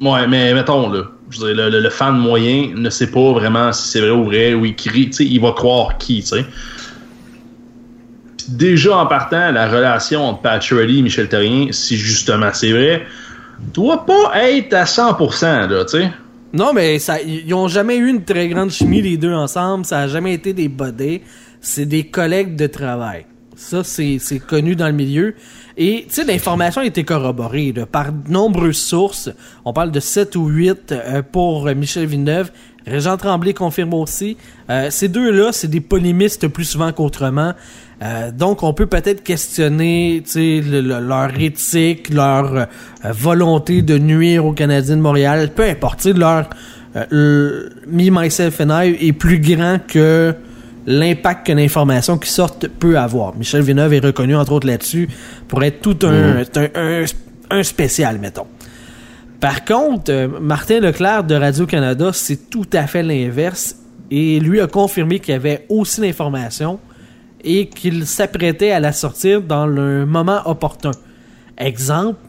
ouais, mais mettons, là, le, fan moyen ne sait pas vraiment si c'est vrai ou vrai, ou il crie, il va croire qui, tu déjà en partant, la relation entre Patcherly et Michel Terrien, si justement c'est vrai, doit pas être à 100%, là, tu sais. Non, mais ça, ils ont jamais eu une très grande chimie les deux ensemble. Ça a jamais été des bodés. C'est des collègues de travail. Ça, c'est connu dans le milieu. Et, tu sais, l'information a été corroborée par de nombreuses sources. On parle de 7 ou 8 euh, pour Michel Villeneuve. Régent Tremblay confirme aussi. Euh, ces deux-là, c'est des polémistes plus souvent qu'autrement. Euh, donc, on peut peut-être questionner leur éthique, leur volonté de nuire aux Canadiens de Montréal. Peu importe, leur Me, Myself and I est plus grand que l'impact que l'information qui sort peut avoir. Michel Villeneuve est reconnu, entre autres, là-dessus pour être tout un, mm. un, spécial, mettons. Par contre, euh, Martin Leclerc de Radio-Canada, c'est tout à fait l'inverse. Et lui a confirmé qu'il avait aussi l'information et qu'il s'apprêtait à la sortir dans le moment opportun. Exemple,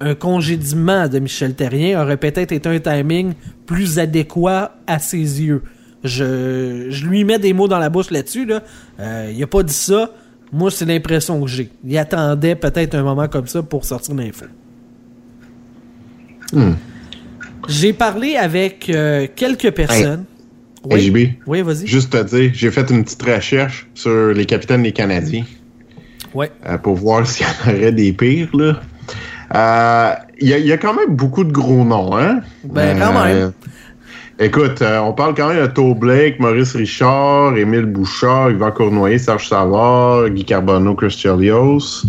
un congédiement de Michel Terrien aurait peut-être été un timing plus adéquat à ses yeux. Je, lui mets des mots dans la bouche là-dessus. Là. Euh, il a pas dit ça. Moi, c'est l'impression que j'ai. Il attendait peut-être un moment comme ça pour sortir l'info. Hmm. J'ai parlé avec euh, quelques personnes. oui, oui vas-y. Juste te dire, j'ai fait une petite recherche sur les capitaines des Canadiens. Ouais. Euh, pour voir s'il y en aurait des pires, là. Il y, y, a quand même beaucoup de gros noms, hein? Ben, quand même. Écoute, euh, on parle quand même de To Blake, Maurice Richard, Émile Bouchard, Yvan Cournoyer, Serge Savard, Guy Carbonneau, Chris Chelios.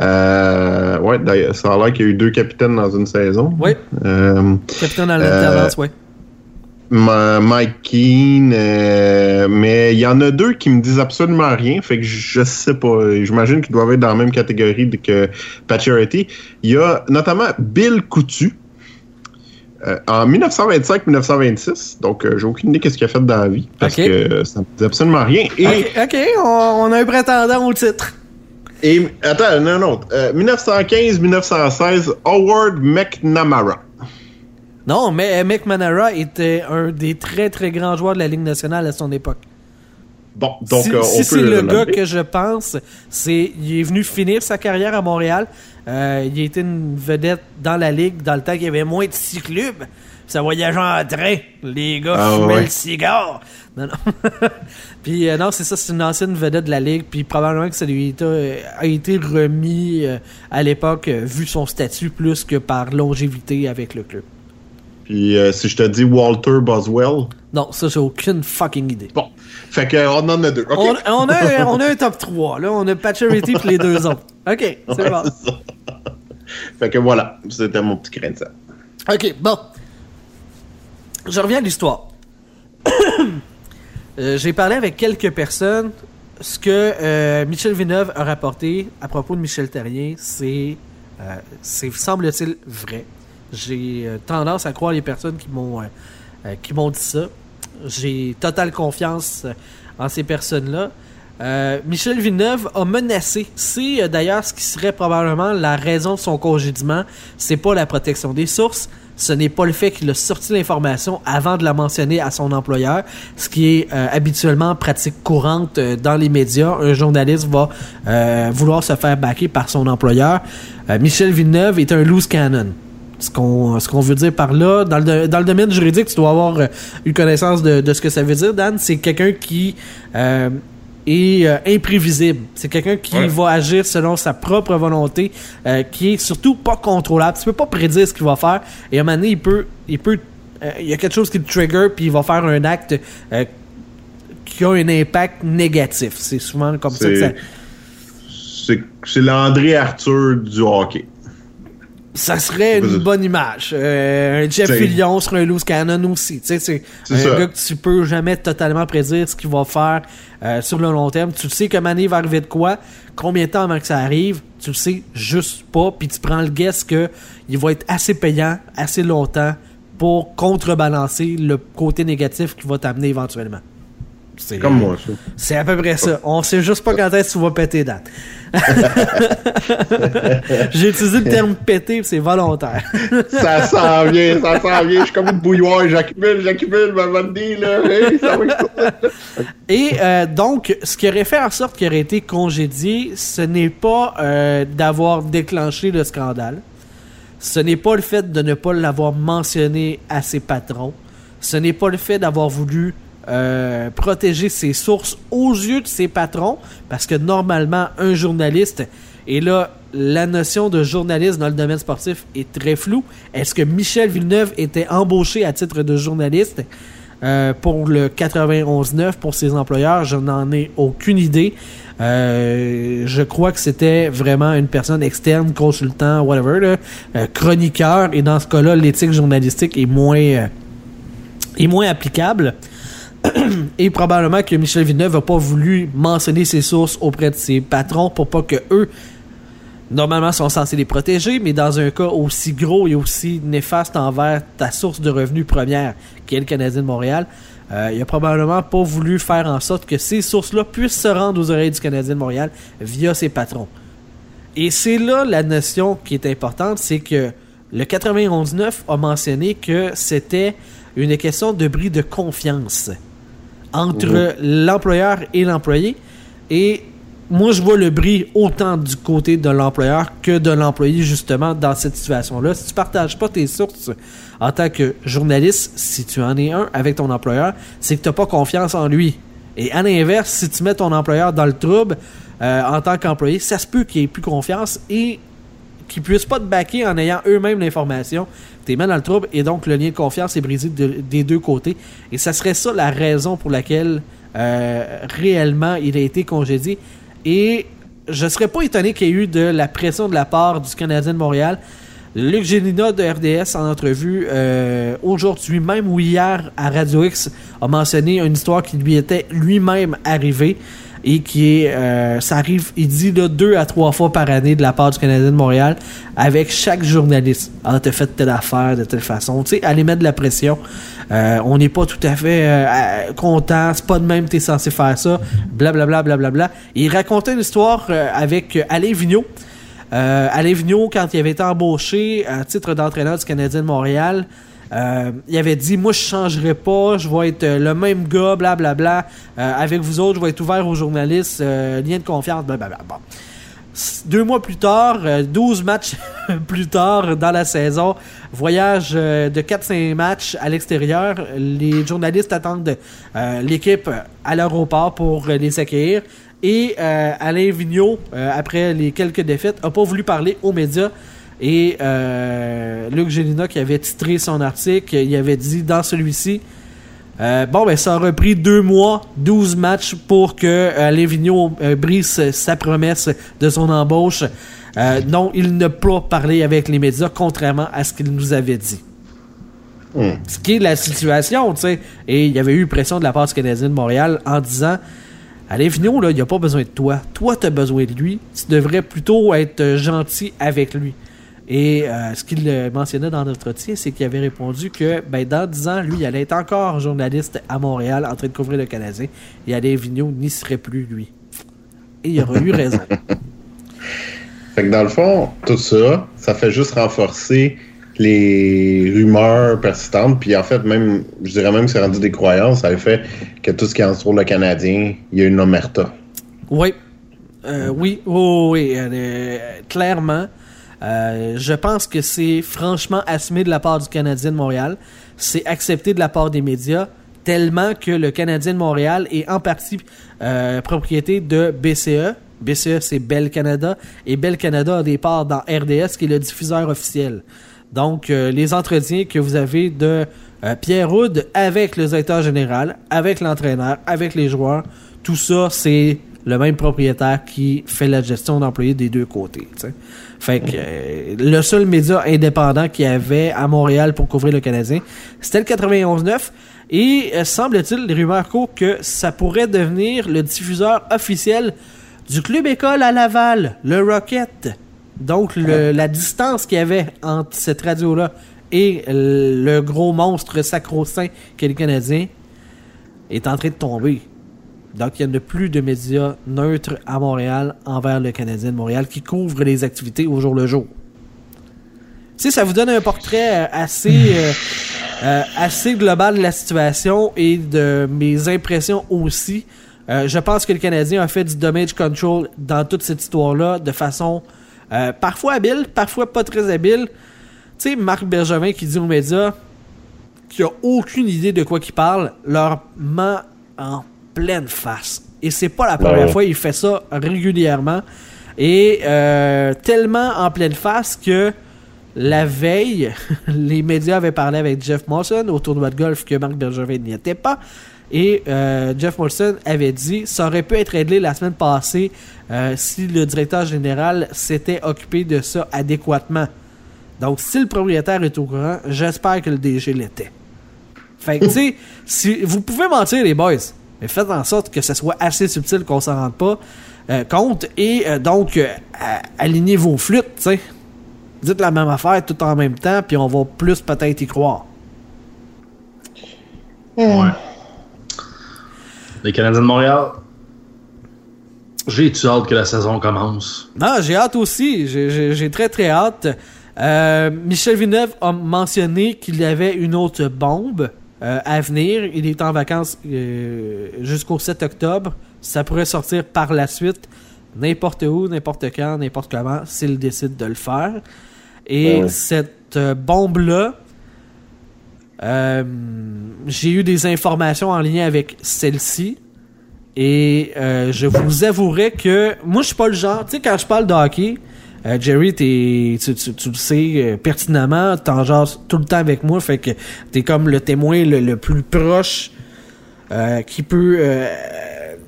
Euh, ouais, ça a l'air qu'il y a eu deux capitaines dans une saison. Oui. Euh, Capitaine à l'alternance, oui. Mike Keane, euh, mais il y en a deux qui me disent absolument rien, fait que je sais pas. J'imagine qu'ils doivent être dans la même catégorie que Paturity. Il y a notamment Bill Coutu, euh, en 1925-1926, donc euh, j'ai aucune idée qu'est-ce qu'il a fait dans la vie, parce que ça ne me dit absolument rien. Et, ok, On, a un prétendant au titre. Et, attends, non, non. Euh, 1915-1916, Howard McNamara. Non, mais euh, McManara était un des très très grands joueurs de la Ligue nationale à son époque. Bon, donc si euh, on si peut c'est le gars que je pense, c'est il est venu finir sa carrière à Montréal. Euh, il été une vedette dans la ligue dans le temps qu'il y avait moins de six clubs. Ça voyageait en train. Les gars Ah fumaient ouais. le cigare. Non, non. puis euh, non, c'est ça, c'est une ancienne vedette de la ligue. Puis probablement que ça lui a été, a été remis euh, à l'époque, euh, vu son statut, plus que par longévité avec le club. Puis euh, si je te dis Walter Boswell? Non, ça, j'ai aucune fucking idée. Bon, fait que on en a deux. On, on a, un- on a un top 3, là. On a Paturity pour les deux autres. OK, c'est Ouais, bon. fait que voilà, c'était mon petit crainte ça. OK, bon. Je reviens à l'histoire. Euh, J'ai parlé avec quelques personnes. Ce que euh, Michel Villeneuve a rapporté à propos de Michel Terrien, c'est, euh, c'est semble-t-il vrai. J'ai tendance à croire les personnes qui m'ont, qui m'ont dit ça. J'ai totale confiance euh, en ces personnes-là. Euh, Michel Villeneuve a menacé. C'est euh, d'ailleurs ce qui serait probablement la raison de son congédiement. C'est pas la protection des sources. Ce n'est pas le fait qu'il a sorti l'information avant de la mentionner à son employeur, ce qui est habituellement pratique courante dans les médias. Un journaliste va vouloir se faire baquer par son employeur. Michel Villeneuve est un loose cannon. Ce qu'on ce qu'on veut dire par là, dans le, dans le domaine juridique, tu dois avoir eu connaissance de, de ce que ça veut dire, Dan. C'est quelqu'un qui euh, est euh, imprévisible. C'est quelqu'un qui Ouais. va agir selon sa propre volonté, euh, qui est surtout pas contrôlable. Tu peux pas prédire ce qu'il va faire. Et à un moment donné, il peut, il peut, il y a quelque chose qui le trigger, puis il va faire un acte qui a un impact négatif. C'est souvent comme ça que ça. C'est l'André Arthur du hockey. Ça serait une bonne image. Euh, un Jeff Fillion serait un loose cannon aussi. Tu sais, c'est un ça. gars que tu peux jamais totalement prédire ce qu'il va faire euh, sur le long terme. Tu le sais que Mané va arriver de quoi, combien de temps avant que ça arrive, tu le sais juste pas, puis tu prends le guess que il va être assez payant, assez longtemps pour contrebalancer le côté négatif qui va t'amener éventuellement. C'est Comme moi, ça. C'est à peu près ça. On sait juste pas quand est-ce que tu vas péter date. J'ai utilisé le terme péter, c'est volontaire. ça s'en vient, ça s'en vient. Je suis comme une bouilloire, j'accumule, j'accumule ma vanille, là. Hey, ça Et euh, donc, ce qui aurait fait en sorte qu'il aurait été congédié, ce n'est pas euh, d'avoir déclenché le scandale. Ce n'est pas le fait de ne pas l'avoir mentionné à ses patrons. Ce n'est pas le fait d'avoir voulu euh, protéger ses sources aux yeux de ses patrons, parce que normalement, un journaliste, et là, la notion de journaliste dans le domaine sportif est très floue. Est-ce que Michel Villeneuve était embauché à titre de journaliste euh, pour le 91-9 pour ses employeurs? Je n'en ai aucune idée. Euh, je crois que c'était vraiment une personne externe, consultant, whatever, chroniqueur, et dans ce cas-là, l'éthique journalistique est moins, est moins applicable. Et probablement que Michel Villeneuve n'a pas voulu mentionner ses sources auprès de ses patrons pour pas que eux, normalement, sont censés les protéger, mais dans un cas aussi gros et aussi néfaste envers ta source de revenus première, qui est le Canadien de Montréal, euh, il a probablement pas voulu faire en sorte que ces sources-là puissent se rendre aux oreilles du Canadien de Montréal via ses patrons. Et c'est là la notion qui est importante, c'est que le 91-9 a mentionné que c'était une question de bris de confiance entre l'employeur et l'employé. Et moi, je vois le bris autant du côté de l'employeur que de l'employé, justement, dans cette situation-là. Si tu partages pas tes sources en tant que journaliste, si tu en es un avec ton employeur, c'est que tu n'as pas confiance en lui. Et à l'inverse, si tu mets ton employeur dans le trouble euh, en tant qu'employé, ça se peut qu'il ait plus confiance et qu'ils puissent pas te baquer en ayant eux-mêmes l'information. T'es mis dans le trouble et donc le lien de confiance est brisé de- des deux côtés. Et ça serait ça la raison pour laquelle euh, réellement il a été congédié. Et je serais pas étonné qu'il y ait eu de la pression de la part du Canadien de Montréal. Luc Gélina de RDS en entrevue euh, aujourd'hui même ou hier à Radio X a mentionné une histoire qui lui était lui-même arrivée et qui est euh, ça arrive il dit là, deux à trois fois par année de la part du Canadien de Montréal avec chaque journaliste ah t'as fait telle affaire de telle façon tu sais aller mettre de la pression Euh, on n'est pas tout à fait euh, content. C'est pas de même t'es censé faire ça. Blablabla, blablabla. Il racontait une histoire avec Alain Vigneault. Alain Vigneault, quand il avait été embauché à titre d'entraîneur du Canadien de Montréal, euh, il avait dit Moi, je changerai pas, je vais être euh, le même gars, blablabla. Euh, avec vous autres, je vais être ouvert aux journalistes, lien de confiance, blablabla. Bon. Deux mois plus tard, euh, 12 matchs plus tard dans la saison, voyage de 4-5 matchs à l'extérieur. Les journalistes attendent l'équipe à l'aéroport pour les accueillir. Et Alain Vigneault, après les quelques défaites, a pas voulu parler aux médias. Et euh, Luc Gélina, qui avait titré son article, il avait dit dans celui-ci euh, Bon, ben, ça aurait pris deux mois, 12 matchs pour que euh, Vigneault euh, brise sa promesse de son embauche. Euh, non, il n'a pas parlé avec les médias, contrairement à ce qu'il nous avait dit. Hmm. Ce qui est la situation, tu sais. Et il y avait eu pression de la part du Canadien de Montréal en disant Alain Vigneault, là, il a pas besoin de toi. Toi, tu as besoin de lui. Tu devrais plutôt être gentil avec lui. Et euh, ce qu'il mentionnait dans notre entretien, c'est qu'il avait répondu que ben, dans 10 ans, lui, il allait être encore journaliste à Montréal en train de couvrir le Canadien. Et Alain Vigneault n'y serait plus, lui. Et il aurait eu raison. Fait que dans le fond, tout ça, ça fait juste renforcer les rumeurs persistantes. Puis en fait, même, je dirais même que c'est rendu des croyances. Ça a fait que tout ce qui entoure le Canadien, il y a une omerta. Oui. Euh, oui, oui, oui, euh, clairement. Euh, je pense que c'est franchement assumé de la part du Canadien de Montréal. C'est accepté de la part des médias, tellement que le Canadien de Montréal est en partie euh, propriété de BCE. BCE, c'est Bell Canada. Et Bell Canada a des parts dans RDS, qui est le diffuseur officiel. Donc, euh, les entretiens que vous avez de Pierre Houd avec le directeur général, avec l'entraîneur, avec les joueurs, tout ça, c'est le même propriétaire qui fait la gestion d'employés des deux côtés. Fait que euh, le seul média indépendant qu'il y avait à Montréal pour couvrir le Canadien, c'était le 91.9. Et euh, semble-t-il, les rumeurs courent que ça pourrait devenir le diffuseur officiel du club école à Laval, le Rocket. Donc, le- la distance qu'il y avait entre cette radio-là et euh, le gros monstre sacro-saint qu'est le Canadien est en train de tomber. Donc, il n'y a plus de médias neutres à Montréal envers le Canadien de Montréal qui couvrent les activités au jour le jour. Tu sais, ça vous donne un portrait euh, assez, euh, euh, assez global de la situation et de mes impressions aussi. Je pense que le Canadien a fait du damage control dans toute cette histoire-là de façon parfois habile, parfois pas très habile. Tu sais, Marc Bergevin qui dit aux médias qui a aucune idée de quoi qu'il parle, leur ment en pleine face. Et c'est pas la première Ouais. fois, il fait ça régulièrement. Et euh, tellement en pleine face que la veille, les médias avaient parlé avec Jeff Molson au tournoi de golf que Marc Bergevin n'y était pas. Et euh, Jeff Molson avait dit ça aurait pu être réglé la semaine passée euh, si le directeur général s'était occupé de ça adéquatement. Donc, si le propriétaire est au courant, j'espère que le DG l'était. Fait que, tu sais, si, vous pouvez mentir, les boys, mais faites en sorte que ce soit assez subtil qu'on s'en rende pas euh, compte. Et euh, donc, euh, a- alignez vos flûtes, tu sais. Dites la même affaire tout en même temps, puis on va plus peut-être y croire. Ouais. Les Canadiens de Montréal. J'ai-tu hâte que la saison commence? Non, j'ai hâte aussi. J'ai- très très hâte. Euh, Michel Villeneuve a mentionné qu'il y avait une autre bombe euh, à venir. Il est en vacances euh, jusqu'au 7 octobre. Ça pourrait sortir par la suite, n'importe où, n'importe quand, n'importe comment, s'il décide de le faire. Et Ouais. cette euh, bombe-là, j'ai eu des informations en lien avec celle-ci. Et je vous avouerai que moi, je suis pas le genre. Tu sais, quand je parle de hockey, euh, Jerry, t'es, tu, tu, tu le sais euh, pertinemment, t'en jases tout le temps avec moi, fait que t'es comme le témoin le, le plus proche euh, qui peut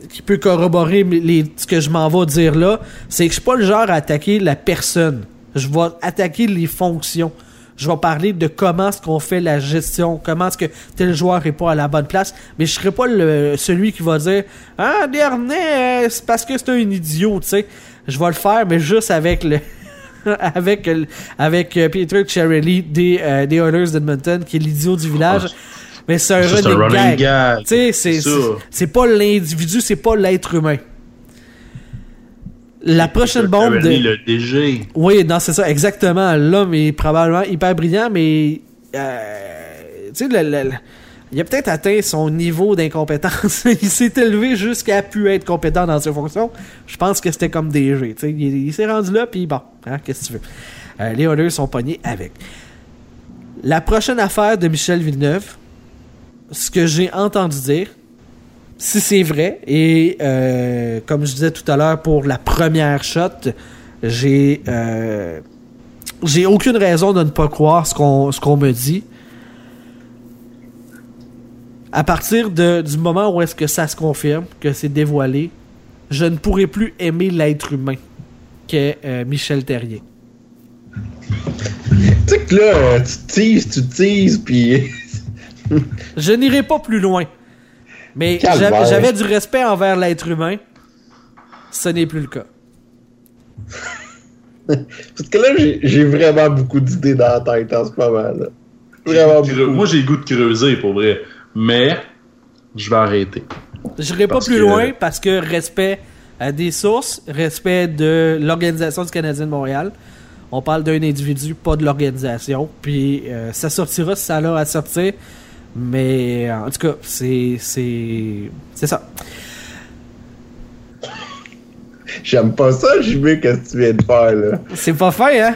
qui peut corroborer les, ce que je m'en vais dire là. C'est que je suis pas le genre à attaquer la personne. Je vais attaquer les fonctions. Je vais parler de comment est-ce qu'on fait la gestion, comment est-ce que tel joueur est pas à la bonne place, mais je serai pas celui qui va dire ah dernier c'est parce que c'est un idiot, tu sais. Je vais le faire mais juste avec le avec le- avec euh, Peter Cherrelli des euh, des Oilers d'Edmonton qui est l'idiot du village. Mais c'est un running, running gag. gag. C'est- C'est ça. c'est c'est pas l'individu, c'est pas l'être humain. La prochaine bombe de... Le DG. Oui, non, c'est ça, exactement. L'homme est probablement hyper brillant, mais. euh, tu sais, le- le- le- il a peut-être atteint son niveau d'incompétence. il s'est élevé jusqu'à pu être compétent dans ses fonctions. Je pense que c'était comme DG. tu sais. Il, il s'est rendu là, puis bon, hein, qu'est-ce que tu veux. Euh, les Oilers sont pognés avec. La prochaine affaire de Michel Villeneuve, ce que j'ai entendu dire, si c'est vrai, et euh, comme je disais tout à l'heure pour la première shot, j'ai euh, j'ai aucune raison de ne pas croire ce qu'on ce qu'on me dit. À partir de, du moment où est-ce que ça se confirme, que c'est dévoilé, je ne pourrai plus aimer l'être humain qu'est euh, Michel Terrier. Tu sais que là, tu teases, tu teases, puis. Je n'irai pas plus loin. Mais j'avais du respect envers l'être humain. Ce n'est plus le cas. Parce que là, j'ai- j'ai vraiment beaucoup d'idées dans la tête en ce moment. Là. Vraiment beaucoup. Moi, j'ai le goût de creuser, pour vrai. Mais, je vais arrêter. Je n'irai pas plus que- loin parce que respect à des sources, respect de l'Organisation du Canadien de Montréal. On parle d'un individu, pas de l'organisation. Puis euh, ça sortira si ça a à sortir. Mais en tout cas, c'est. C'est c'est ça. J'aime pas ça, JB, qu'est-ce que tu viens de faire, là? C'est pas fin, hein?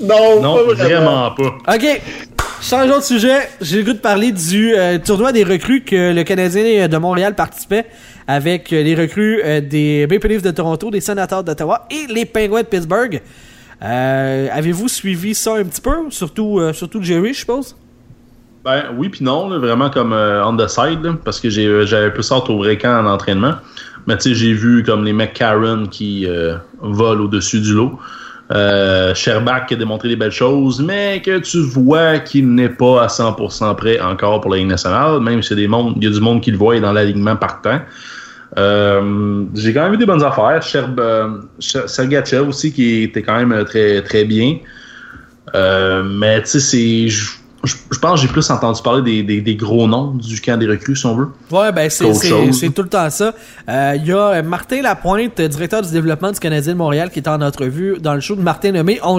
Non, Non, pas vraiment pas. Ok, changeons de sujet. J'ai le goût de parler du euh, tournoi des recrues que le Canadien de Montréal participait avec euh, les recrues euh, des Maple Leafs de Toronto, des Sénateurs d'Ottawa et les Penguins de Pittsburgh. Avez-vous suivi ça un petit peu? Surtout, surtout Jerry, je suppose? Ben oui puis non, vraiment comme on the side, parce que j'avais plus hâte au vrai en entraînement. Mais tu sais, j'ai vu comme les Karen qui volent au-dessus du lot. Euh, Sherbach qui a démontré des belles choses, mais que tu vois qu'il n'est pas à 100% prêt encore pour la Ligue nationale, même s'il y a, du monde qui le voit dans l'alignement partant. Euh, j'ai quand même vu des bonnes affaires. Sherb, euh, Sergachev aussi qui était quand même très très bien. Euh, mais tu sais, c'est. Je pense que j'ai plus entendu parler des, des, des gros noms du camp des recrues, si on veut. Ouais, ben c'est tout le temps ça. Euh, Il y a euh, Martin Lapointe, euh, directeur du développement du Canadien de Montréal, qui est en entrevue dans le show de Martin Nommé, On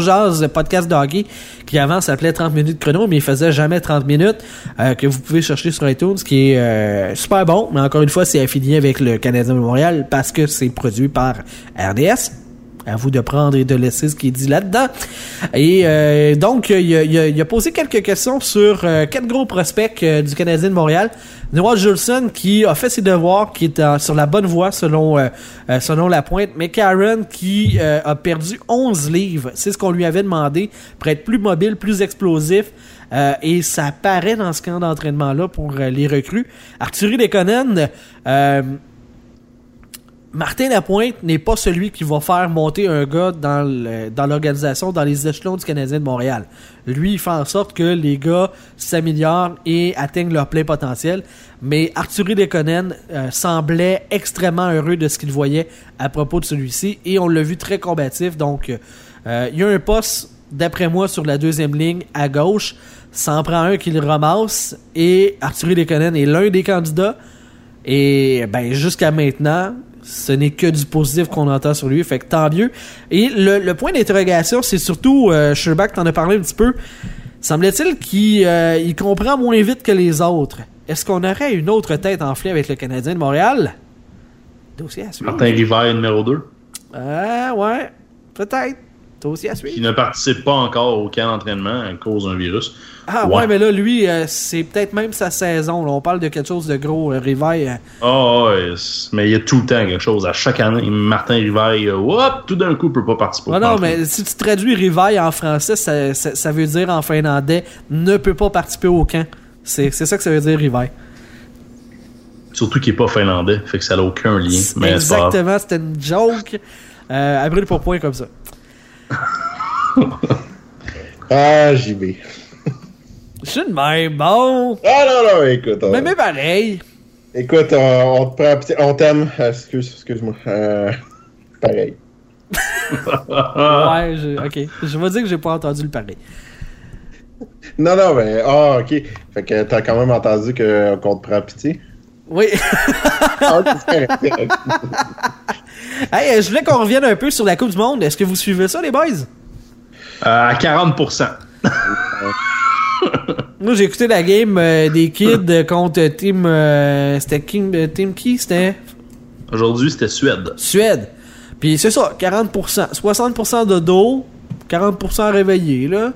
podcast hockey, qui avant s'appelait 30 minutes chrono, mais il faisait jamais 30 minutes, euh, que vous pouvez chercher sur iTunes, qui est euh, super bon, mais encore une fois, c'est affilié avec le Canadien de Montréal parce que c'est produit par RDS. À vous de prendre et de laisser ce qui est dit là-dedans. Et euh, donc, il a, posé quelques questions sur euh, quatre gros prospects euh, du Canadien de Montréal. Noah Jolson qui a fait ses devoirs, qui est sur la bonne voie selon euh, selon la pointe. Mais Karen qui a perdu 11 livres. C'est ce qu'on lui avait demandé pour être plus mobile, plus explosif. Et ça paraît dans ce camp d'entraînement-là pour les recrues. Arthurie Lekonen, euh, Martin Lapointe n'est pas celui qui va faire monter un gars dans l'organisation, dans les échelons du Canadien de Montréal. Lui, il fait en sorte que les gars s'améliorent et atteignent leur plein potentiel. Mais Arthurie Lekonen euh, semblait extrêmement heureux de ce qu'il voyait à propos de celui-ci et on l'a vu très combatif. Donc, euh, il y a un poste, d'après moi, sur la deuxième ligne à gauche. Ça en prend un qui le ramasse et Arthurie Lekonen est l'un des candidats. Et ben jusqu'à maintenant, ce n'est que du positif qu'on entend sur lui, fait que tant mieux. Et le, le point d'interrogation, c'est surtout, euh, Sherbach t'en a parlé un petit peu, semble-t-il qu'il euh, il comprend moins vite que les autres. Est-ce qu'on aurait une autre tête enflée avec le Canadien de Montréal? Dossier à suivre. Martin Rivaire, numéro 2, Ah ouais, peut-être. À qui ne participe pas encore au camp d'entraînement à cause d'un virus. Ah ouais, Ouais. mais là, lui, euh, c'est peut-être même sa saison. là. On parle de quelque chose de gros. Euh, Rivaille, euh, Ah ouais, mais il y a tout le temps quelque chose. À chaque année, Martin Rivaire, euh, hop, tout d'un coup, peut pas participer. au Non, mais si tu traduis Rivaille en français, ça, ça, ça veut dire en finlandais ne peut pas participer au camp. C'est c'est ça que ça veut dire Rivaille. Surtout qu'il est pas finlandais, fait que ça n'a aucun lien. Mais c'est. Exactement, c'était une joke. Euh, à brûle pour point comme ça. Ah, JB. Je suis de même, bon. Ah non, non, écoute. on- Mais, mais pareil. Écoute, on, on te prend petit- On t'aime. Ah, Excuse, excuse-moi. Euh, pareil. Ouais, je- ok. Je vais dire que j'ai pas entendu le pareil. Non, non, mais. Ah, ok. Fait que t'as quand même entendu qu'on te prend pitié. Oui. Ah. Hey, euh, je voulais qu'on revienne un peu sur la Coupe du Monde. Est-ce que vous suivez ça, les boys? Euh, à 40%. Moi, j'ai écouté la game euh, des kids contre Team. euh, c'était King, euh, Team qui? C'était? Aujourd'hui, c'était Suède. Suède. Puis c'est ça, 40%. 60% de dos, 40% réveillé, là.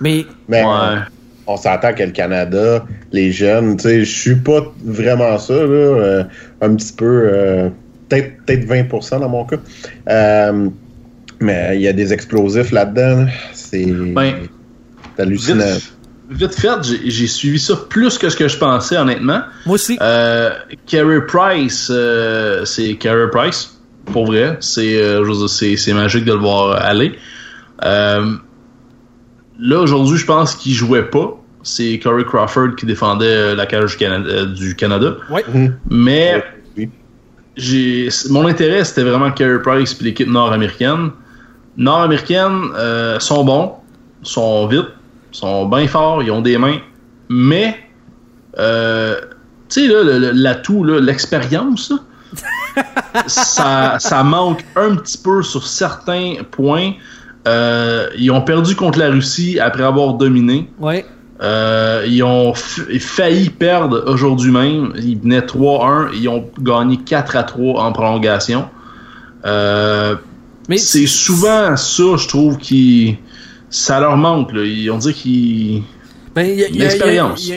Mais, Mais Ouais. on s'entend que le Canada, les jeunes, tu sais, je suis pas vraiment ça, là. euh, un petit peu. Peut-être peut-être 20% dans mon cas. Euh, mais il y a des explosifs là-dedans. là. C'est. Ben, hallucinant. Vite, vite fait, j'ai suivi ça plus que ce que je pensais, honnêtement. moi aussi. Euh, Carey Price, euh, c'est Carey Price, pour vrai. C'est euh, magique de le voir aller. Euh, là, aujourd'hui, je pense qu'il jouait pas. C'est Corey Crawford qui défendait euh, la cage du Canada. du Canada. Ouais. Mhm. Mais. J'ai mon intérêt, c'était vraiment Carey Price et l'équipe nord-américaine. Nord-américaines euh, sont bons, sont vite, sont bien forts, ils ont des mains, mais euh, tu sais là, le- le- l'atout, l'expérience, ça, ça manque un petit peu sur certains points. Euh, ils ont perdu contre la Russie après avoir dominé. Ouais. Euh, ils ont failli perdre aujourd'hui même. Ils venaient 3-1. Ils ont gagné 4 à 3 en prolongation. Euh, Mais c'est souvent ça, je trouve, qui ça leur manque. Là. Ils, on dit qu'ils. Ben, il y a-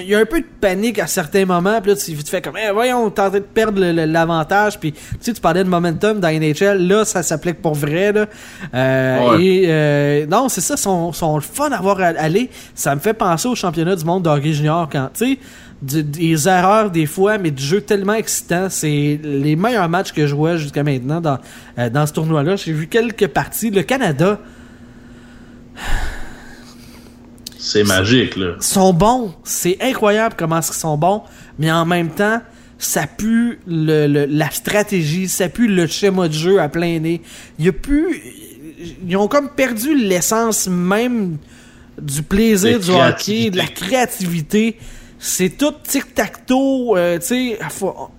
y, un peu de panique à certains moments, puis là, tu te fais comme, Eh, voyons, t'es en train de perdre l'avantage, puis tu sais, tu parlais de momentum dans NHL, là, ça s'applique pour vrai, là. Euh, Ouais. Et, euh, non, c'est ça, sont le fun à voir aller. Ça me fait penser au championnat du monde de hockey junior, quand, tu sais, du- des erreurs des fois, mais du jeu tellement excitant. C'est les meilleurs matchs que je vois jusqu'à maintenant dans, euh, dans ce tournoi-là. J'ai vu quelques parties. Le Canada, C'est magique, là. sont bons. C'est incroyable comment ils sont bons, mais en même temps, ça pue le, le- la stratégie, ça pue le schéma de jeu à plein nez. Il y a plus. Ils ont comme perdu l'essence même du plaisir du hockey, de la créativité. C'est tout tic-tac-toe, euh, tu sais,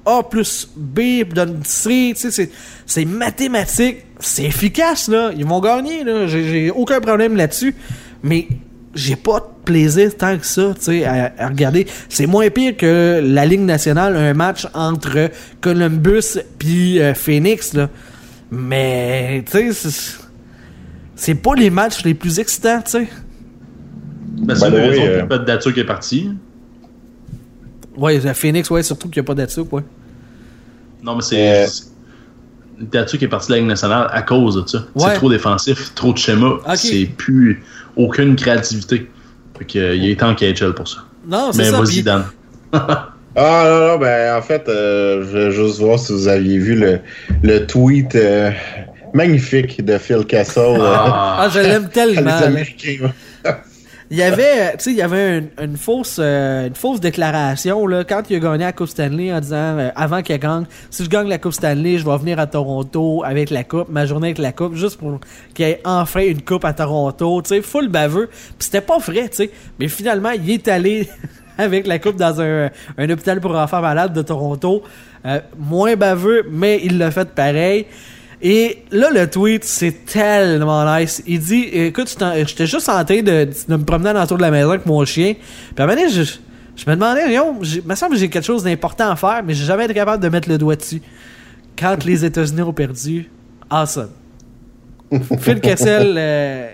A plus B donne C, tu sais, c'est- c'est mathématique, c'est efficace, là. Ils vont gagner, là. J'ai aucun problème là-dessus. Mais j'ai pas de plaisir tant que ça, tu sais, à, à regarder. C'est moins pire que la Ligue nationale, un match entre Columbus puis euh, Phoenix, là. Mais, tu sais, c'est- pas les matchs les plus excitants, tu sais. Ben, c'est way, raison euh, pas de Datsuk qui est parti. Ouais, Phoenix, ouais, surtout qu'il n'y a pas d'attitude, ouais. Non, mais c'est. Euh, c'est- Datsuk est parti de la Ligue nationale à cause de ça. Ouais. C'est trop défensif, trop de schéma. C'est plus aucune créativité. Fait que, euh, il est en KHL pour ça. Non, c'est Mais ça. vas-y, Dan. Ah non, non, ben en fait, euh, je vais juste voir si vous aviez vu le, le tweet euh, magnifique de Phil Castle. euh, Ah, Ah, je l'aime tellement. les. Américains. Il y avait, euh, tu sais, il y avait une, une fausse, euh, une fausse déclaration là quand il a gagné la Coupe Stanley en disant euh, avant qu'il gagne, si je gagne la Coupe Stanley, je vais venir à Toronto avec la coupe, ma journée avec la coupe, juste pour qu'il y ait enfin une coupe à Toronto, tu sais, full baveux. Puis c'était pas vrai, tu sais, mais finalement il est allé avec la coupe dans un, un hôpital pour enfants malades de Toronto, Euh, moins baveux, mais il l'a fait pareil. Et là, le tweet, c'est tellement nice. Il dit, écoute, j'étais juste en train de, de me promener dans l'entour de la maison avec mon chien. Puis à un moment donné, je, je me demandais, yo, j'ai- me semble que j'ai quelque chose d'important à faire, mais j'ai jamais été capable de mettre le doigt dessus. Quand les États-Unis ont perdu, awesome. Phil Kessel, euh,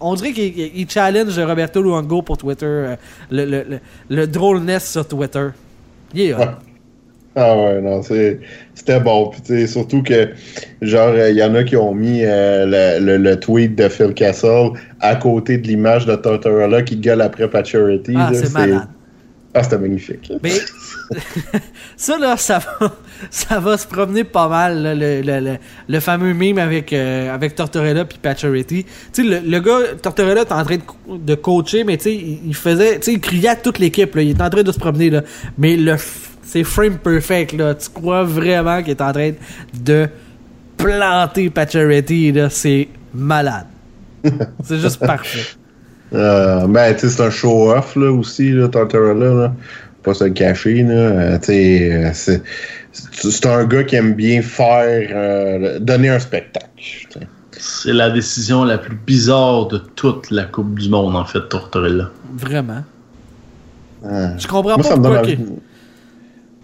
on dirait qu'il il challenge Roberto Luongo pour Twitter, euh, le, le, le, le drôleness sur Twitter. Yeah. Ouais. Ah ouais, non, c'était bon. Puis, surtout que, genre, il y en a qui ont mis euh, le, le- le tweet de Phil Castle à côté de l'image de Tortorella qui gueule après Paturity. Ah, c'est malade. Ah, c'était magnifique. Mais ça là, ça va, ça va se promener pas mal là, le, le, le, le fameux meme avec euh, avec Tortorella puis Pacioretty. Tu sais le, le gars Tortorella est en train de, de coacher mais tu sais il, il faisait tu sais il criait à toute l'équipe là, il est en train de se promener là. Mais le c'est frame perfect là, tu crois vraiment qu'il est en train de planter Pacioretty là, c'est malade. c'est juste parfait. Euh, ben, tu sais, c'est un show-off, là, aussi, là, Tortorella, là. Pas se le cacher, là. Euh, tu sais, euh, c'est, c'est un gars qui aime bien faire, euh, donner un spectacle. t'sais. C'est la décision la plus bizarre de toute la Coupe du Monde, en fait, Tortorella. Vraiment. Ah. Je comprends Moi, pas pourquoi. envie.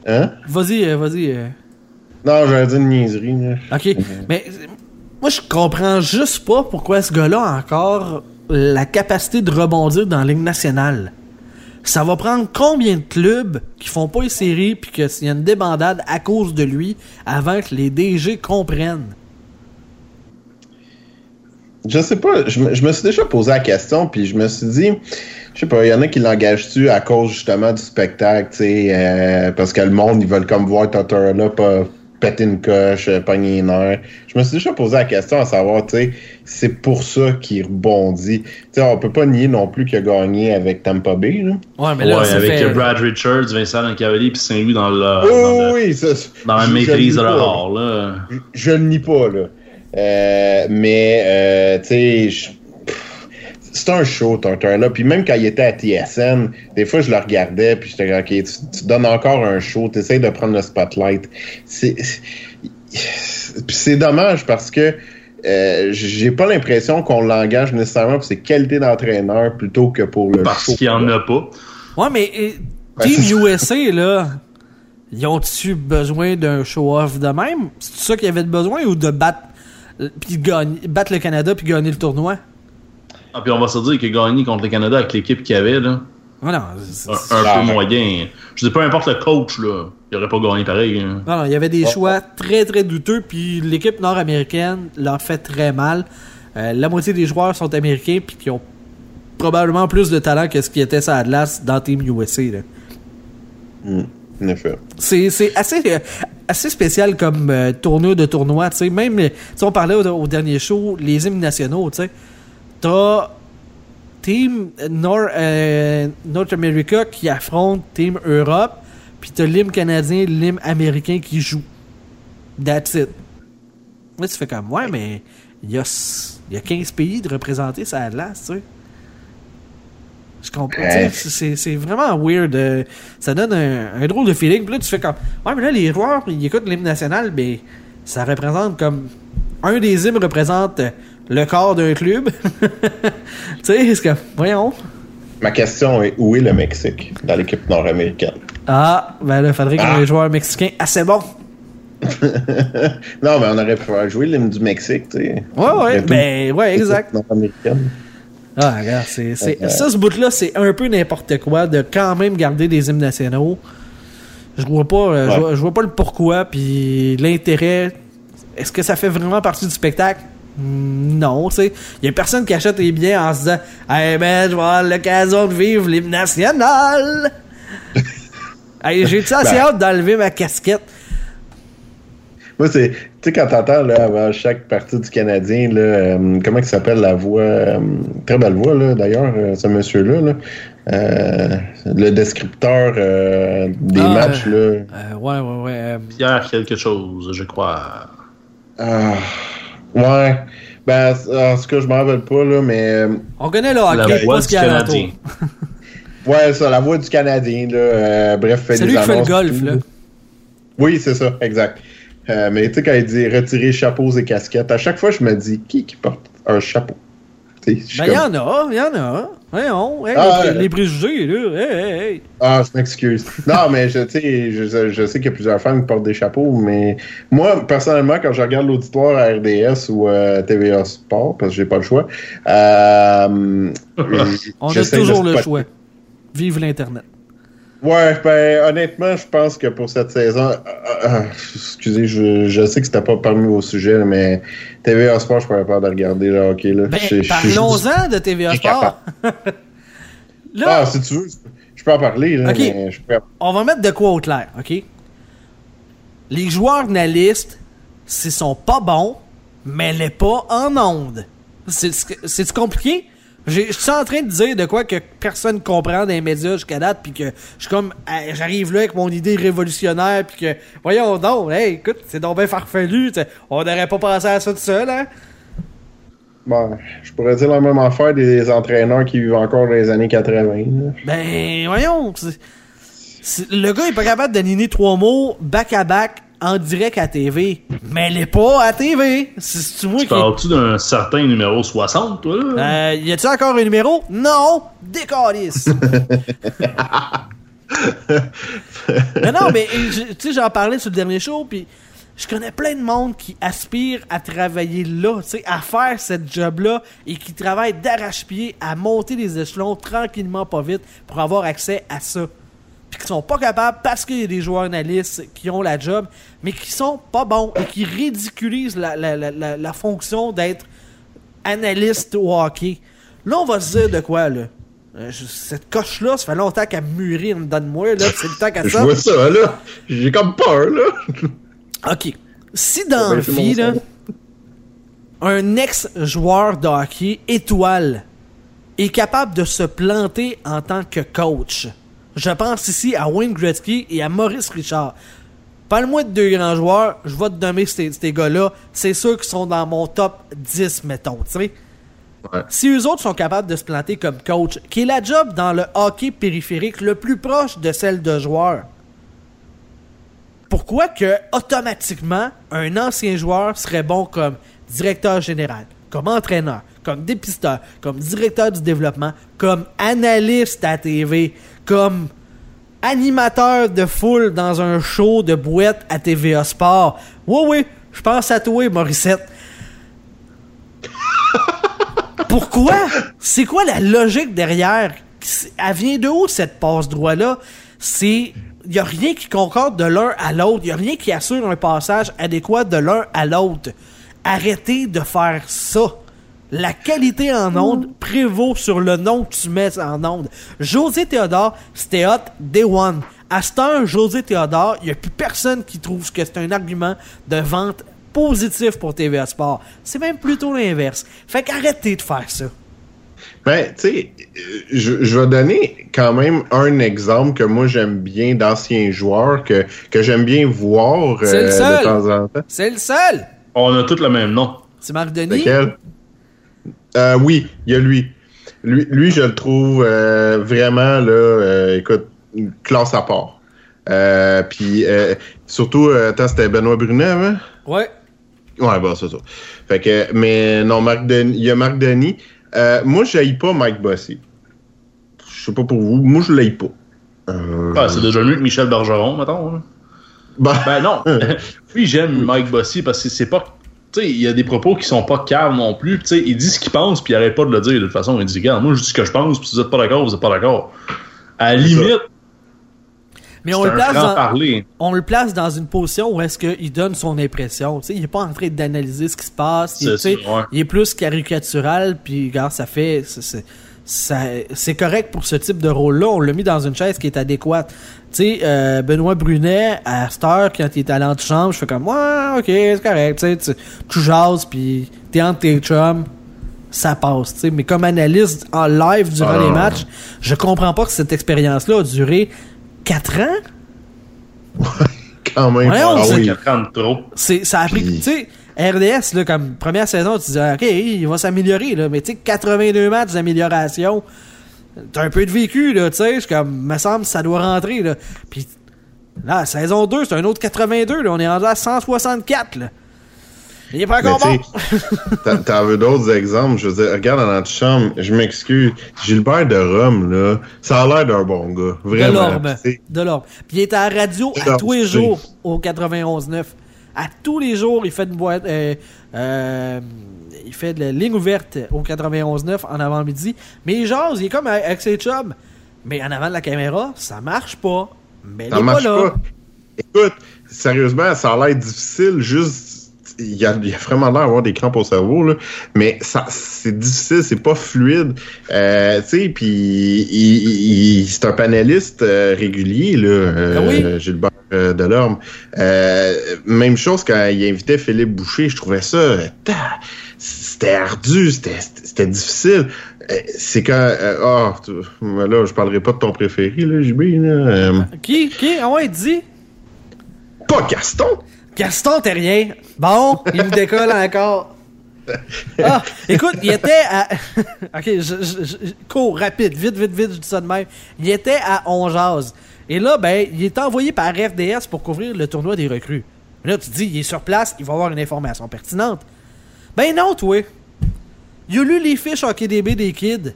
Hein? Vas-y, euh, vas-y. euh. Non, j'allais dire une niaiserie, là. Ok. Mais moi, je comprends juste pas pourquoi ce gars-là a encore la capacité de rebondir dans la Ligue nationale. Ça va prendre combien de clubs qui font pas les séries puis qu'il y a une débandade à cause de lui avant que les DG comprennent? Je sais pas, je me, je me suis déjà posé la question, puis je me suis dit, je sais pas, il y en a qui l'engagent-tu à cause justement du spectacle, tu sais, euh, parce que le monde, ils veulent comme voir Tortorella pas péter une coche, euh, pogner une heure. Je me suis déjà posé la question à savoir, tu sais, c'est pour ça qu'il rebondit. Tu sais, on peut pas nier non plus qu'il a gagné avec Tampa Bay, là. Ouais, mais Ouais, là, ça avec fait... Brad Richards, Vincent Lancavalier puis Saint-Louis dans, le, oui, dans, le- oui, oui, ça, dans la maîtrise de leur art. Là. Je- je le nie pas, là. Euh, mais, euh, tu sais, c'est un show, Tortorella. Puis même quand il était à TSN, des fois, je le regardais, puis j'étais OK, tu, tu donnes encore un show, tu essaies de prendre le spotlight. C'est... Puis c'est dommage parce que euh, j'ai pas l'impression qu'on l'engage nécessairement pour ses qualités d'entraîneur plutôt que pour le Parce show. qu'il n'y en a pas. Ouais, mais Team USA, là, ils ont-tu besoin d'un show-off de même? C'est ça qu'ils avaient besoin ou de battre, puis gagner, battre le Canada puis gagner le tournoi? Ah, puis on va se dire qu'il a gagné contre le Canada avec l'équipe qu'il y avait. Là. Un, peu moyen. Je dis peu importe le coach, là, il aurait pas gagné pareil. hein. non, non, il y avait des Oh, choix très très douteux, puis l'équipe nord-américaine leur fait très mal. Euh, la moitié des joueurs sont américains, puis qui ont probablement plus de talent que ce qui était ça Atlas dans Team USA. Là. Hmm, C'est, assez, euh, assez spécial comme euh, tournoi de tournoi, tu sais. Même, les- tu sais, on parlait au, dernier show, les hymnes nationaux, tu sais. T'as Team Nord, euh, North America qui affronte Team Europe, puis t'as l'hymne canadien, l'hymne américain qui joue. That's it. Tu fais comme, ouais, mais il y a, y a 15 pays de représenter ça à. Je comprends. Ouais. C'est, c'est vraiment weird. euh, ça donne un, un drôle de feeling. Puis là, tu fais comme. Ouais, mais là, les joueurs, ils écoutent l'hymne national, mais ça représente comme. Un des hymnes représente le corps d'un club. tu sais, c'est comme. Voyons. Ma question est où est le Mexique? Dans l'équipe nord-américaine? Ah, ben là, faudrait y ait Ah. un joueur mexicain assez bon. non, mais on aurait pu faire jouer l'hymne du Mexique, tu sais. Ouais, ouais, ben, ouais, exact. Nord-américaine. Ah, regarde, c'est, c'est- Ouais. ça, ce bout-là, c'est un peu n'importe quoi de quand même garder des hymnes nationaux. Je vois pas, euh, je, vois, je vois pas le pourquoi, puis l'intérêt. Est-ce que ça fait vraiment partie du spectacle? Hmm, Non, tu sais. Il y a personne qui achète les billets en se disant Hey man, je vais avoir l'occasion de vivre l'hymne national! hey, j'ai-tu assez Ben. hâte d'enlever ma casquette? Moi, c'est. Tu sais, quand t'entends, là, avant chaque partie du Canadien, là, euh, comment il s'appelle la voix euh, Très belle voix, là, d'ailleurs, euh, ce monsieur-là, là. Euh, le descripteur euh, des Ah, matchs, là. Euh, ouais, ouais, ouais. euh, Pierre quelque chose, je crois. Ah, ouais. Ben, en tout cas, je m'en rappelle pas, là, mais. on connaît le La hockey, voix pas ce du qu'il y a Canadien. Ouais, ça, la voix du Canadien, là. euh, bref, fait C'est des lui qui fait le golf, tout. là. Oui, c'est ça, exact. Euh, mais tu sais, quand il dit retirer chapeaux et casquettes, à chaque fois, je me dis, qui qui porte un chapeau? Ben, il y en a, il y en a. Voyons, hey, Ah, les, ouais. les préjugés, là. Hey, hey, hey. Ah, je m'excuse. non, mais je, je, je sais qu'il y a plusieurs femmes qui portent des chapeaux, mais moi, personnellement, quand je regarde l'auditoire à RDS ou à TVA Sport, parce que j'ai pas le choix, euh, On a toujours le choix. Vive l'Internet. Ouais, ben honnêtement, je pense que pour cette saison, euh, euh, excusez, je, je sais que c'était pas parmi vos sujets, mais TVA Sport, je pourrais pas de regarder le hockey. Là. Ben, parlons-en de TVA Sport. là, Ah, si tu veux, je peux en parler. Là, Ok. mais je peux... on va mettre de quoi au clair, OK? Les joueurs de la liste, s'ils sont pas bons, mais les pas en onde. C'est- C'est-tu compliqué? Je suis en train de dire de quoi que personne comprend dans les médias jusqu'à date, puis que je suis comme, j'arrive là avec mon idée révolutionnaire, puis que, voyons donc, hey, écoute, c'est donc bien farfelu, on n'aurait pas pensé à ça tout seul, hein? Bon, je pourrais dire la même affaire des entraîneurs qui vivent encore dans les années 80. là. Ben, voyons. le gars est pas capable d'aligner trois mots back-à-back en direct à TV. Mais il est pas à TV. C'est tu moi qui. Parles-tu d'un certain numéro 60, toi, là? Euh, y a-tu encore un numéro? Non! Décalisse! mais non, mais je- tu sais, j'en parlais sur le dernier show, puis je connais plein de monde qui aspire à travailler là, tu sais, à faire cette job-là, et qui travaille d'arrache-pied à monter les échelons tranquillement, pas vite, pour avoir accès à ça. Puis qui sont pas capables parce qu'il y a des joueurs analystes qui ont la job, mais qui sont pas bons et qui ridiculisent la, la- la- la- fonction d'être analyste au hockey. Là, on va se dire de quoi, là? Euh, je- cette coche-là, ça fait longtemps qu'elle mûrit en dedans de moi, là. C'est le temps qu'elle Je sorte. vois ça, là. J'ai comme peur, là. OK. Si dans la vie, là, un ex-joueur de hockey étoile est capable de se planter en tant que coach, je pense ici à Wayne Gretzky et à Maurice Richard. Parle-moi de deux grands joueurs, je vais te nommer ces, ces gars-là. C'est ceux qui sont dans mon top 10, mettons. Ouais. Si eux autres sont capables de se planter comme coach, qui est la job dans le hockey périphérique le plus proche de celle de joueur, pourquoi que automatiquement un ancien joueur serait bon comme directeur général, comme entraîneur, comme dépisteur, comme directeur du développement, comme analyste à TV, comme animateur de foule dans un show de bouette à TVA Sport. Oui, oui, je pense à toi, Morissette. Pourquoi? C'est quoi la logique derrière? Elle vient de où cette passe droit-là? C'est. Il a rien qui concorde de l'un à l'autre. Il y a rien qui assure un passage adéquat de l'un à l'autre. Arrêtez de faire ça. La qualité en onde prévaut sur le nom que tu mets en onde. José Théodore, c'était hot day one. À cette heure, José Théodore, il n'y a plus personne qui trouve que c'est un argument de vente positif pour TVA Sport. C'est même plutôt l'inverse. Fait qu'arrêtez de faire ça. Ben, tu sais, euh, je, je vais donner quand même un exemple que moi j'aime bien d'anciens joueurs, que, que j'aime bien voir euh, C'est le seul. de temps en temps. C'est le seul! On a tous le même nom. C'est Marc Denis? Lequel? Euh, oui, il y a lui. Lui, lui je le trouve euh, vraiment, là, euh, écoute, une classe à part. Euh, Puis, euh, surtout, euh, attends, c'était Benoît Brunet avant? Ouais. Ouais, bon, c'est ça. Fait que, mais non, Marc Denis, il y a Marc Denis. Euh, moi, je pas Mike Bossy. Je sais pas pour vous, moi, je l'aille pas. Euh, Ah, c'est déjà mieux que Michel Bergeron, mettons. là. ben, Ben non. oui, j'aime Mike Bossy parce que c'est pas. Tu sais, il y a des propos qui sont pas caves non plus. Tu sais, il dit ce qu'il pense puis il arrête pas de le dire. De toute façon, il dit, regarde, moi je dis ce que je pense puis si vous êtes pas d'accord, vous êtes pas d'accord. À la limite, Mais on le, place dans, on le place dans une position où est-ce qu'il donne son impression. Tu sais, il est pas en train d'analyser ce qui se passe. Il, ouais. est plus caricatural, puis regarde, ça fait... C'est correct pour ce type de rôle-là. On l'a mis dans une chaise qui est adéquate. Tu sais, euh, Benoît Brunet, à cette heure, quand il est à l'antichambre, je fais comme, ouais, ok, c'est correct. Tu sais, tu, tu jases, puis t'es entre tes chums, ça passe. tu sais. Mais comme analyste en live durant Ah, les matchs, je comprends pas que cette expérience-là a duré 4 ans. quand même. Voyons, ah oui. 4 ans de trop. C'est, ça a pris, tu sais, RDS, là, comme première saison, tu disais, OK, il va s'améliorer, là, mais tu sais, 82 matchs d'amélioration, t'as un peu de vécu, là, tu sais, je comme, me semble, ça doit rentrer, là. Puis, là, saison 2, c'est un autre 82, là, on est rendu à 164, là. Il est pas encore bon. t'en- veux d'autres exemples? Je veux dire, regarde dans l'antichambre, je m'excuse. Gilbert de Rome, là, ça a l'air d'un bon gars. De Vraiment. l'orbe. Tu sais, De l'orbe. Puis il est à la radio à De l'orbe, tous les jours au 91.9. À tous les jours, il fait une boîte. euh, euh, il fait de la ligne ouverte au 91.9 en avant-midi. Mais il jase, il est comme avec ses chums. Mais en avant de la caméra, ça marche pas. Mais il Ça est marche pas là. pas. Écoute, sérieusement, ça a l'air difficile, juste. Il y a, il y a vraiment l'air d'avoir des crampes au cerveau, là. Mais ça, c'est difficile, c'est pas fluide. Euh, tu sais, puis il- il- c'est un panéliste euh, régulier, là, euh, Ah oui? Gilbert euh, Delorme. Euh, même chose quand il invitait Philippe Boucher, je trouvais ça. euh, ta- C'était ardu, c'était difficile. C'est quand. Ah, tu- là, je parlerai pas de ton préféré, là, JB, là. Qui Qui Ah ouais, dis. pas Gaston! Gaston Terrien. Bon, il me décolle encore. Ah, écoute, il était à. ok, je, cours, rapide, vite, vite, vite, je dis ça de même. Il était à Onjaz. Et là, ben, il est envoyé par FDS pour couvrir le tournoi des recrues. Là, tu te dis, il est sur place, il va avoir une information pertinente. Ben non, toi. Il a lu les fiches KDB des kids.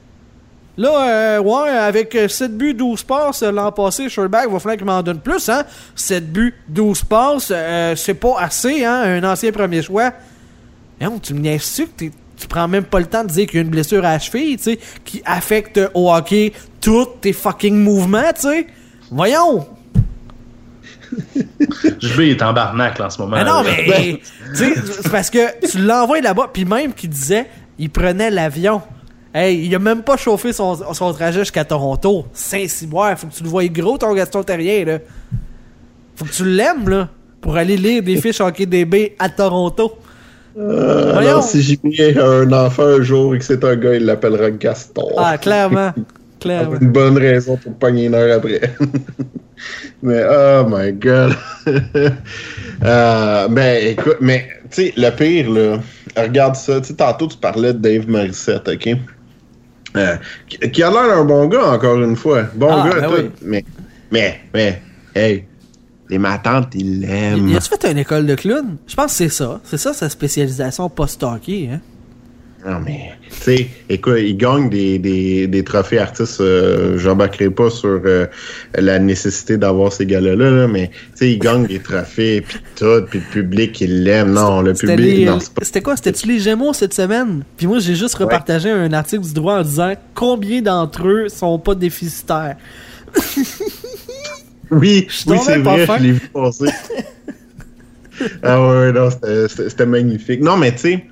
Là, euh, ouais, avec euh, 7 buts, 12 passes euh, l'an passé, Sherback va falloir qu'il m'en donne plus, hein. 7 buts, 12 passes, euh, c'est pas assez, hein, un ancien premier choix. Non, tu me niaises-tu que tu prends même pas le temps de dire qu'il y a une blessure à la cheville, tu sais, qui affecte au hockey tous tes fucking mouvements, tu sais? Voyons! JB est en barnac là, en ce moment. Mais non, mais. tu sais, c'est parce que tu l'envoies là-bas, puis même qu'il disait, il prenait l'avion. Hey, il a même pas chauffé son, son trajet jusqu'à Toronto. Saint-Cyboire, faut que tu le voies gros, ton Gaston Terrien, là. Faut que tu l'aimes, là, pour aller lire des fiches hockey DB à Toronto. Euh, alors, si Jimmy a un enfant un jour et que c'est un gars, il l'appellera Gaston. Ah, clairement. clairement. Une bonne raison pour pogner une heure après. mais, oh my god. Euh, ben, écoute, mais, tu sais, le pire, là, regarde ça. Tu sais, tantôt, tu parlais de Dave Morissette, OK? Euh, qui, qui a l'air d'un bon gars, encore une fois. Bon Ah, gars, ben tout. oui. Mais, mais, mais, hey, les matantes, ils l'aiment. Il a-tu fait une école de clown? Je pense que c'est ça. C'est ça sa spécialisation post-hockey, hein? Non, mais, tu sais, écoute, il gagne des, des, des trophées artistes. Euh, J'embarquerai pas sur euh, la nécessité d'avoir ces gars-là, là, mais, tu sais, il gagne des trophées, puis tout, puis le public, il l'aime. Non, le public, non, c'est pas... C'était quoi? C'était-tu les Gémeaux cette semaine? Puis moi, j'ai juste repartagé un article du droit en disant combien d'entre eux sont pas déficitaires. Oui, oui, c'est vrai, je l'ai vu passer. ah ouais, non, c'était- magnifique. Non, mais tu sais,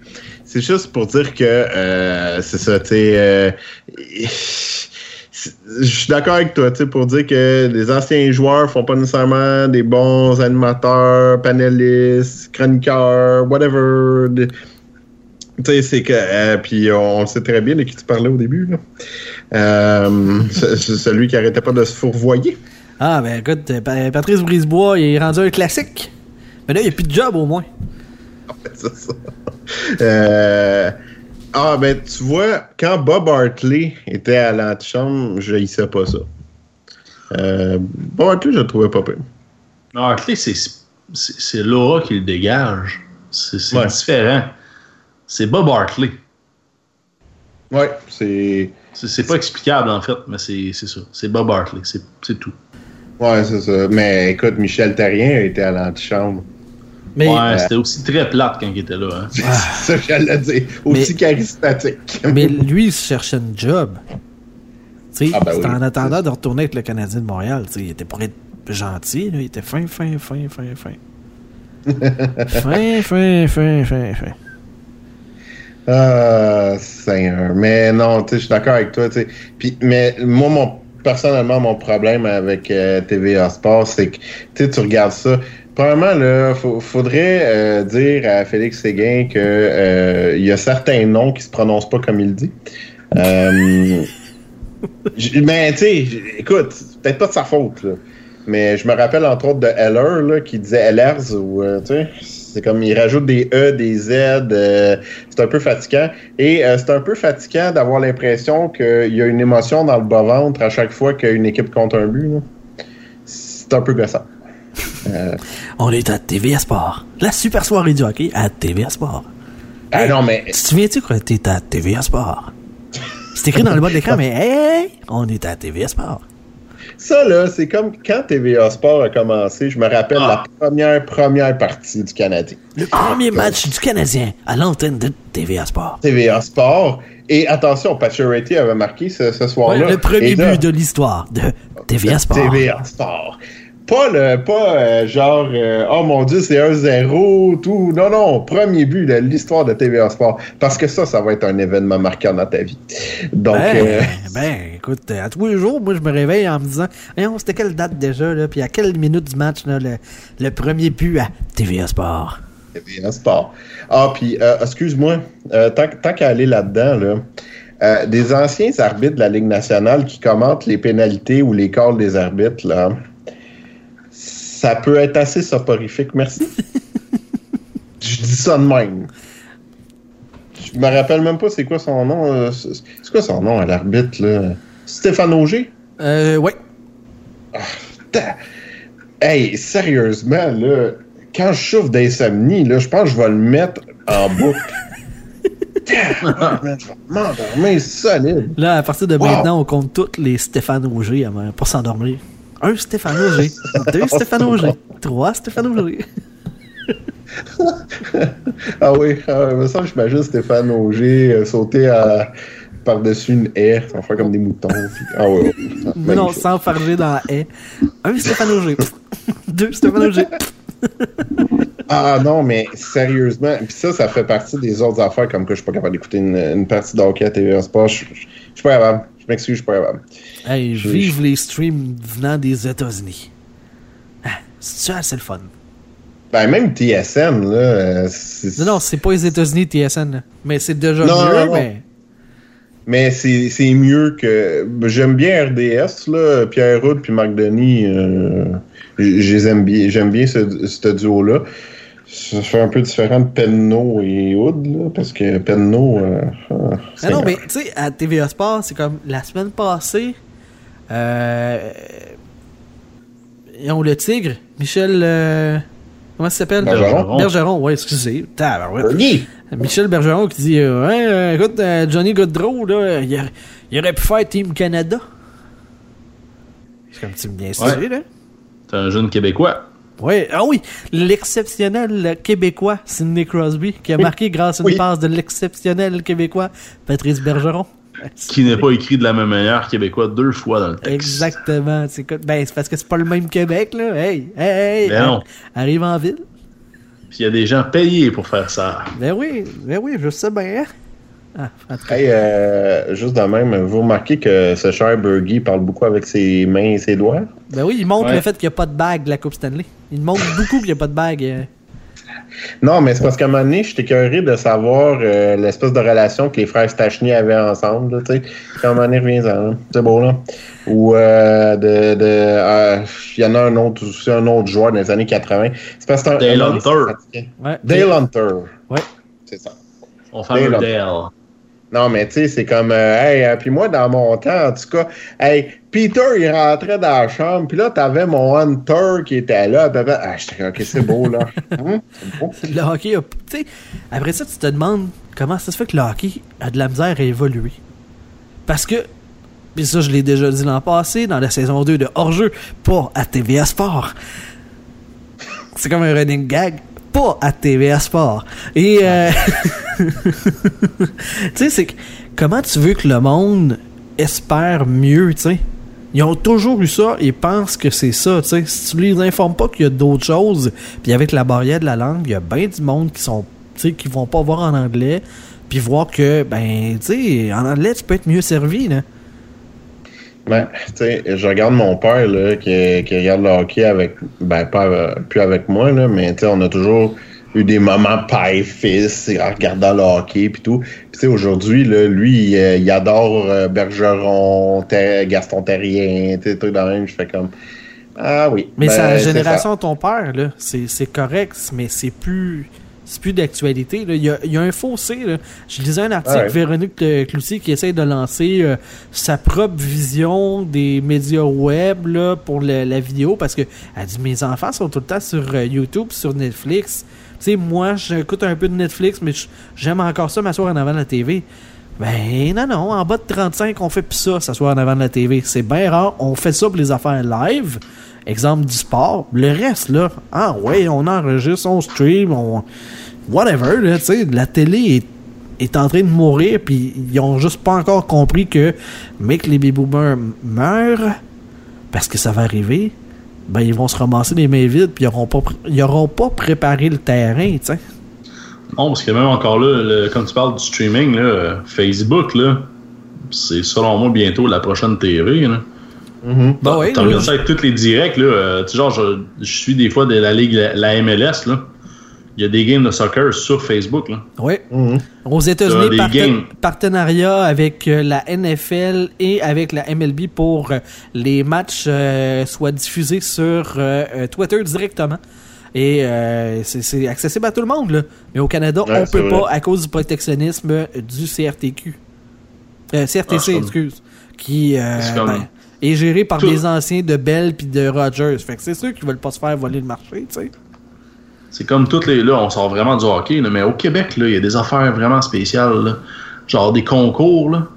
c'est juste pour dire que euh, c'est ça, tu sais. euh, je suis d'accord avec toi, tu sais, pour dire que les anciens joueurs font pas nécessairement des bons animateurs, panélistes, chroniqueurs, whatever. de- Tu sais, c'est que. euh, puis on, on sait très bien de qui tu parlais au début, là. Euh, celui qui arrêtait pas de se fourvoyer. Ah, ben écoute, euh, Pa- Patrice Brisebois, il est rendu un classique. Mais là, il n'y a plus de job au moins. C'est ça. Euh, Ah, ben, tu vois, quand Bob Hartley était à l'antichambre, je haïssais pas ça. Euh, Bob Hartley, je le trouvais pas pire. Hartley, c'est, l'aura qui le dégage. C'est, Ouais. différent. C'est Bob Hartley. Ouais, c'est. C'est, c'est pas explicable, en fait, mais c'est, c'est ça. C'est Bob Hartley. C'est, c'est tout. Ouais, c'est ça. Mais écoute, Michel Terrien était à l'antichambre. Mais ouais, c'était aussi très plate quand il était là. Hein. C'est ça que j'allais dire. Aussi Mais- charismatique. Mais lui, il se cherchait une job. Tu sais, Ah, ben c'était oui. en attendant de retourner avec le Canadien de Montréal. Tu sais, il était pour être gentil, là. Il était fin, fin, fin, fin, fin. fin, fin, fin, fin, fin. Ah, Seigneur. Mais non, tu sais, je suis d'accord avec toi, tu sais. Puis, mais moi, mon, personnellement, mon problème avec euh, TVA c'est que, tu regardes ça. Premièrement, là, faudrait euh, dire à Félix Séguin que euh, y a certains noms qui se prononcent pas comme il dit. Euh, mais, tu sais, écoute, peut-être pas de sa faute. Mais je me rappelle entre autres de Heller qui disait Ellers ou tu c'est comme il rajoute des E, des Z, euh, c'est un peu fatigant. Et euh, c'est un peu fatigant d'avoir l'impression qu'il y a une émotion dans le bas-ventre à chaque fois qu'une équipe compte un but. C'est un peu gossant. Euh, On est à TVA Sport. La super soirée du hockey à TVA Sport. ah non, mais Tu te souviens-tu qu'on était à TVA Sport? C'est écrit dans le bas de l'écran, mais hey, on est à TVA Sport. Ça, là, c'est comme quand TVA Sport a commencé, je me rappelle Ah. la première, première partie du Canadien. Le premier match du Canadien à l'antenne de TVA Sport. TVA Sport. Et attention, Pacioretty avait marqué ce, ce soir-là. le premier but de l'histoire de TVA Sport. TVA Sport. Pas le, pas euh, genre, euh, oh mon dieu, c'est 1-0, tout. Non, non, premier but de l'histoire de TVA Sport. Parce que ça, ça va être un événement marquant dans ta vie. Donc, Ben, euh, ben, écoute, à tous les jours, moi, je me réveille en me disant, c'était quelle date déjà, là, puis à quelle minute du match, là, le, le premier but à TVA Sport? TVA Sport. Ah, puis, excuse-moi, tant, tant qu'à aller là-dedans, là, euh, des anciens arbitres de la Ligue nationale qui commentent les pénalités ou les calls des arbitres, là, ça peut être assez soporifique. Merci. Je dis ça de même. je me rappelle même pas c'est quoi son nom. euh, C'est quoi son nom à l'arbitre, là? Stéphane Auger? Euh, ouais. Ta- Hey, sérieusement, là, quand je souffre d'insomnie, là, je pense que je vais le mettre en boucle. Je vais m'endormir solide. Là, à partir de Wow. maintenant, on compte tous les Stéphane Auger pour s'endormir. Un Stéphane Auger, deux Stéphane Auger, trois Stéphane Auger. Ah oui, il me semble que j'imagine Stéphane Auger euh, sauter à- par-dessus une haie, ça va faire comme des moutons. puis- Ah. Ah, Non, magnifique. s'enfarger dans la haie. Un Stéphane Auger, deux Stéphane Auger. Ah non, mais sérieusement, puis ça, ça fait partie des autres affaires comme que je suis pas capable d'écouter une, une partie de hockey à TVA Sport. Je suis pas capable. Je m'excuse, je suis pas capable. Hey, Je- vive les streams venant des États-Unis. Ah, c'est ça, c'est le fun? Ben même TSN, là, euh, Non, non, c'est pas les États-Unis TSN, là. mais c'est déjà Non, mieux, non, non. mais. mais c'est mieux que... J'aime bien RDS, là, Pierre Houd puis Marc Denis, euh, j- je les aime bien, j'aime bien ce, ce duo-là. Ça fait un peu différent de Penno et Hood, là, parce que Penno... euh, ah, Ah non, mais tu sais, à TVA Sport, c'est comme la semaine passée, euh, ils ont le tigre, Michel. euh, comment ça s'appelle? Bergeron. Bergeron, ouais, excusez. Bernie! Michel Bergeron qui dit euh, Ouais, euh, écoute, euh, Johnny Gaudreau, là, il, aurait- il aurait pu faire Team Canada. C'est comme tu me bien Ouais. là. C'est un jeune Québécois. Ouais, ah oui, l'exceptionnel Québécois Sidney Crosby qui a Oui. marqué grâce à une Oui. passe de l'exceptionnel Québécois Patrice Bergeron. Qui n'est pas écrit de la même manière Québécois deux fois dans le texte. Exactement. C'est ben, c'est parce que c'est pas le même Québec, là. Hey, hey, hey. Ben non. Arrive en ville. Puis il y a des gens payés pour faire ça. Ben oui, ben oui, je sais bien. Ah. Hey, euh, juste de même, vous remarquez que ce cher Bergie parle beaucoup avec ses mains et ses doigts? Ben oui, il montre Ouais. le fait qu'il n'y a pas de bague de la Coupe Stanley. Il montre beaucoup qu'il n'y a pas de bague. euh. Non, mais c'est parce qu'à un moment donné, j'étais curieux de savoir euh, l'espèce de relation que les frères Stachny avaient ensemble, tu sais. À un moment donné, reviens-en, là. C'est beau, là. Ou euh, de... de euh, Il y en a un autre, aussi un autre joueur dans les années 80. C'est parce que... c'est un- Dale Hunter. Ouais. Dale Hunter. Ouais. C'est ça. On fait un Dale. Non, mais tu sais, c'est comme, euh, hey, euh, puis moi, dans mon temps, en tout cas, hey, Peter, il rentrait dans la chambre, puis là, t'avais mon Hunter qui était là, après, ah, j'étais ok, c'est beau, là. Hum, c'est beau. Le hockey, tu sais, après ça, tu te demandes comment ça se fait que le hockey a de la misère à évoluer. Parce que, puis ça, je l'ai déjà dit l'an passé, dans la saison 2 de Hors-jeu, pas à TVA Sport. C'est comme un running gag, pas à TVA Sport. Et, euh, tu sais, c'est que, comment tu veux que le monde espère mieux, tu sais? Ils ont toujours eu ça et pensent que c'est ça, tu sais. Si tu les informes pas qu'il y a d'autres choses, puis avec la barrière de la langue, il y a bien du monde qui sont, tu sais, qui vont pas voir en anglais, puis voir que, ben, tu sais, en anglais, tu peux être mieux servi. Ben, tu sais, je regarde mon père, là, qui, qui regarde le hockey avec, ben, pas, euh, plus avec moi, là, mais tu sais, on a toujours eu des moments père et fils en regardant le hockey puis tout. Puis tu sais, aujourd'hui, lui, il, euh, il adore euh, Bergeron, Ter- Gaston Terrien, sais, trucs de même. Je fais comme, ah oui. Mais ben, c'est la c'est génération de ton père, là. C'est correct, mais c'est plus. C'est plus d'actualité. Il y, a, il y a un fossé. Là. Je lisais un article Ouais. de Véronique Cloutier qui essaie de lancer euh, sa propre vision des médias web là, pour le- la vidéo parce que elle dit mes enfants sont tout le temps sur euh, YouTube, sur Netflix. Sais, moi, j'écoute un peu de Netflix, mais j'aime encore ça m'asseoir en avant de la TV. Ben non, non, en bas de 35, on fait plus ça, s'asseoir en avant de la TV. C'est bien rare. On fait ça pour les affaires live. Exemple du sport. Le reste, là, ah ouais, on enregistre, on stream, on. Whatever, là, tu sais, la télé est, en train de mourir, puis ils ont juste pas encore compris que, mais que les baby meurent, parce que ça va arriver, ben ils vont se ramasser les mains vides, puis ils auront pas, ils auront pas préparé le terrain, tu sais. Non, parce que même encore là, le- comme tu parles du streaming, là, Facebook, là, c'est selon moi bientôt la prochaine TV. Là. Mhm. Ben oui, T'as oui. ça avec tous les directs, là. euh, tu sais, genre, je, je suis des fois de la ligue, la, la MLS, là. Il y a des games de soccer sur Facebook, là. Oui. Mhm. Aux États-Unis, les parten- games. partenariat avec euh, la NFL et avec la MLB pour euh, les matchs euh, soient diffusés sur Twitter directement. Et euh, c'est- accessible à tout le monde, là. Mais au Canada, Ouais, on peut vrai. pas à cause du protectionnisme du CRTQ. Euh, Ah, CRTC, comme- excuse. Qui euh, ben, est géré par Tout- des anciens de Bell puis de Rogers. Fait que c'est sûr qu'ils veulent pas se faire voler le marché, tu sais. C'est comme toutes les. Là, on sort vraiment du hockey, là, mais au Québec, là, il y a des affaires vraiment spéciales. là. Genre des concours, là.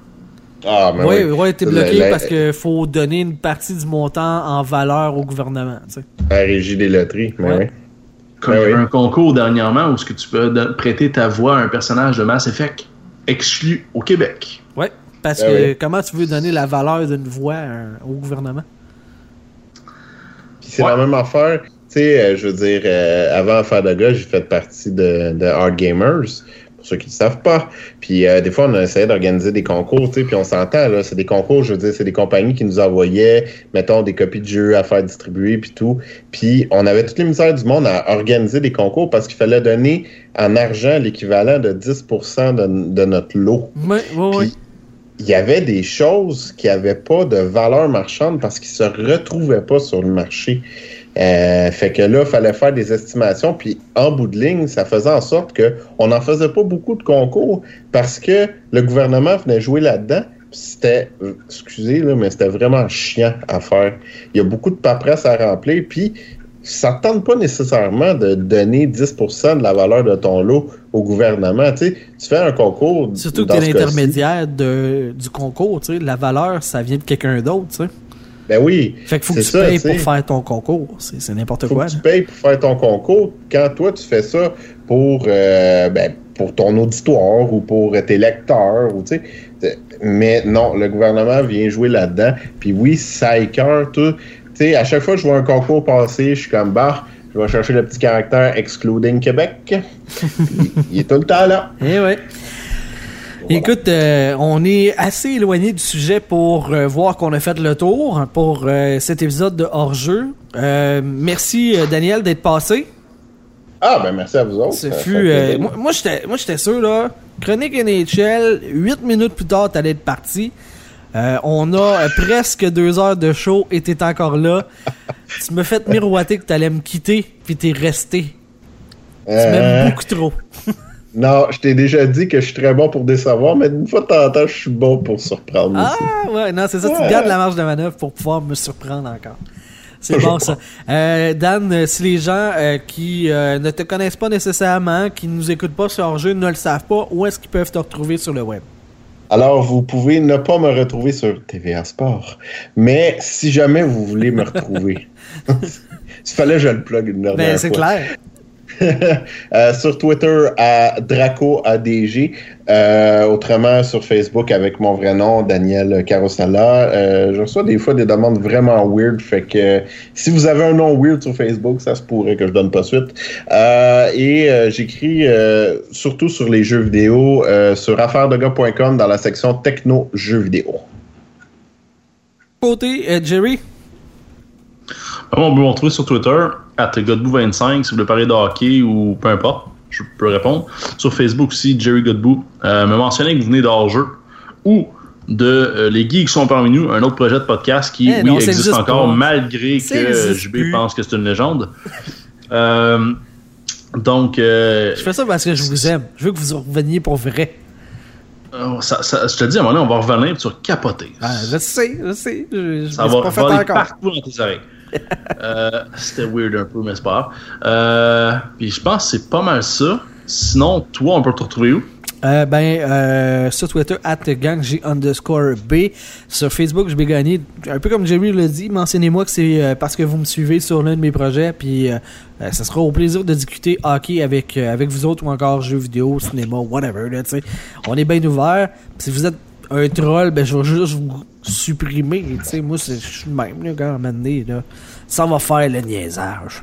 Ah, mais Oui, oui. ouais, t'es bloqué la- parce qu'il faut donner une partie du montant en valeur au gouvernement, tu sais. La régie des loteries, mais Ouais. oui. Comme Ben il y a eu oui. un concours dernièrement où ce que tu peux prêter ta voix à un personnage de Mass Effect exclu au Québec. Ouais, parce Ben que oui. comment tu veux donner la valeur d'une voix à au gouvernement? Puis c'est Ouais. la même affaire. Sais, euh, je veux dire, euh, avant faire de gars, j'ai fait partie de, de Hard Gamers, pour ceux qui ne savent pas. Puis euh, des fois, on a essayé d'organiser des concours, tu sais, puis on s'entend, là, c'est des concours, je veux dire, c'est des compagnies qui nous envoyaient, mettons, des copies de jeux à faire distribuer, puis tout. Puis on avait toutes les misères du monde à organiser des concours parce qu'il fallait donner en argent l'équivalent de 10% de, de notre lot. Oui, oui, oui. Il y avait des choses qui n'avaient pas de valeur marchande parce qu'ils se retrouvaient pas sur le marché. Euh, fait que là, il fallait faire des estimations. Puis en bout de ligne, ça faisait en sorte que on n'en faisait pas beaucoup de concours parce que le gouvernement venait jouer là-dedans. C'était, excusez, là, mais c'était vraiment chiant à faire. Il y a beaucoup de paperasse à remplir. Puis ça ne tente pas nécessairement de donner 10% de la valeur de ton lot au gouvernement. Tu sais, tu fais un concours. Surtout que ce cas-ci, l'intermédiaire du concours, tu sais. La valeur, ça vient de quelqu'un d'autre, tu sais. Ben oui. Fait qu'il faut que tu ça, payes pour faire ton concours. C'est n'importe faut quoi. que tu payes pour faire ton concours. Quand toi, tu fais ça pour, euh, ben, pour ton auditoire ou pour tes lecteurs, ou, tu sais, t- mais non, le gouvernement vient jouer là-dedans. Puis oui, ça écœure tout. Tu sais, à chaque fois que je vois un concours passer, je suis comme, bah, je vais chercher le petit caractère excluding Québec. il, il est tout le temps là. Eh Écoute, euh, on est assez éloigné du sujet pour euh, voir qu'on a fait le tour pour euh, cet épisode de hors-jeu. Merci Daniel d'être passé. Ah, ben merci à vous autres. Ce fut, moi, moi, j'étais, moi j'étais sûr là. Chronique NHL, 8 minutes plus tard, t'allais être parti. On a presque deux heures de show et t'es encore là. tu me fais miroiter que t'allais me quitter puis t'es resté. Tu m'aimes beaucoup trop. Non, je t'ai déjà dit que je suis très bon pour décevoir, mais une fois de temps en temps, je suis bon pour surprendre aussi. Ah ouais, non, c'est ça, tu gardes la marge de manœuvre pour pouvoir me surprendre encore. C'est bon ça. Euh, Dan, euh, si les gens euh, qui euh, ne te connaissent pas nécessairement, qui nous écoutent pas sur hors-jeu, ne le savent pas, où est-ce qu'ils peuvent te retrouver sur le web? Alors, vous pouvez ne pas me retrouver sur TVA Sport, mais si jamais vous voulez me retrouver, il fallait que je le plug une dernière Ben, c'est clair. Euh, sur Twitter à Draco ADG. Euh, autrement, sur Facebook avec mon vrai nom, Daniel Carosella. Euh, je reçois des fois des demandes vraiment weird. Fait que si vous avez un nom weird sur Facebook, ça se pourrait que je donne pas suite. Euh, et euh, j'écris euh, surtout sur les jeux vidéo euh, sur affairesdegars.com dans la section techno jeux vidéo. Côté, euh, Jerry? On peut me retrouver sur Twitter, at Godbout25, si vous voulez parler de hockey ou peu importe, je peux répondre. Sur Facebook aussi, Jerry Godbout. Euh, me mentionner que vous venez d'hors-jeu ou de euh, Les Geeks sont parmi nous, un autre projet de podcast qui, Eh oui, non, ça existe encore pas. malgré que JB pense que c'est une légende. Euh, donc, euh, Je fais ça parce que je vous aime. Je veux que vous reveniez pour vrai. euh, ça, ça- je te dis, à un moment donné, on va revenir et tu vas capoter. Ah, je sais, je sais. Je, je Ça va pas fait encore. partout dans tes oreilles. Euh, C'était weird un peu, mais c'est pas grave. Euh, puis je pense que c'est pas mal ça. Sinon, toi, on peut te retrouver où? Euh, ben, sur Twitter, at gangg underscore B. Sur Facebook, je vais gagner. Un peu comme Jerry l'a dit, mentionnez-moi que c'est parce que vous me suivez sur l'un de mes projets. Puis, ça sera au plaisir de discuter hockey avec, avec vous autres ou encore jeux vidéo, cinéma, whatever. Là. On est bien ouvert. Si vous êtes un troll, ben, je vais juste vous supprimer. tu sais. Moi, je suis même, là, quand à un moment donné, là. Ça va faire le niaisage.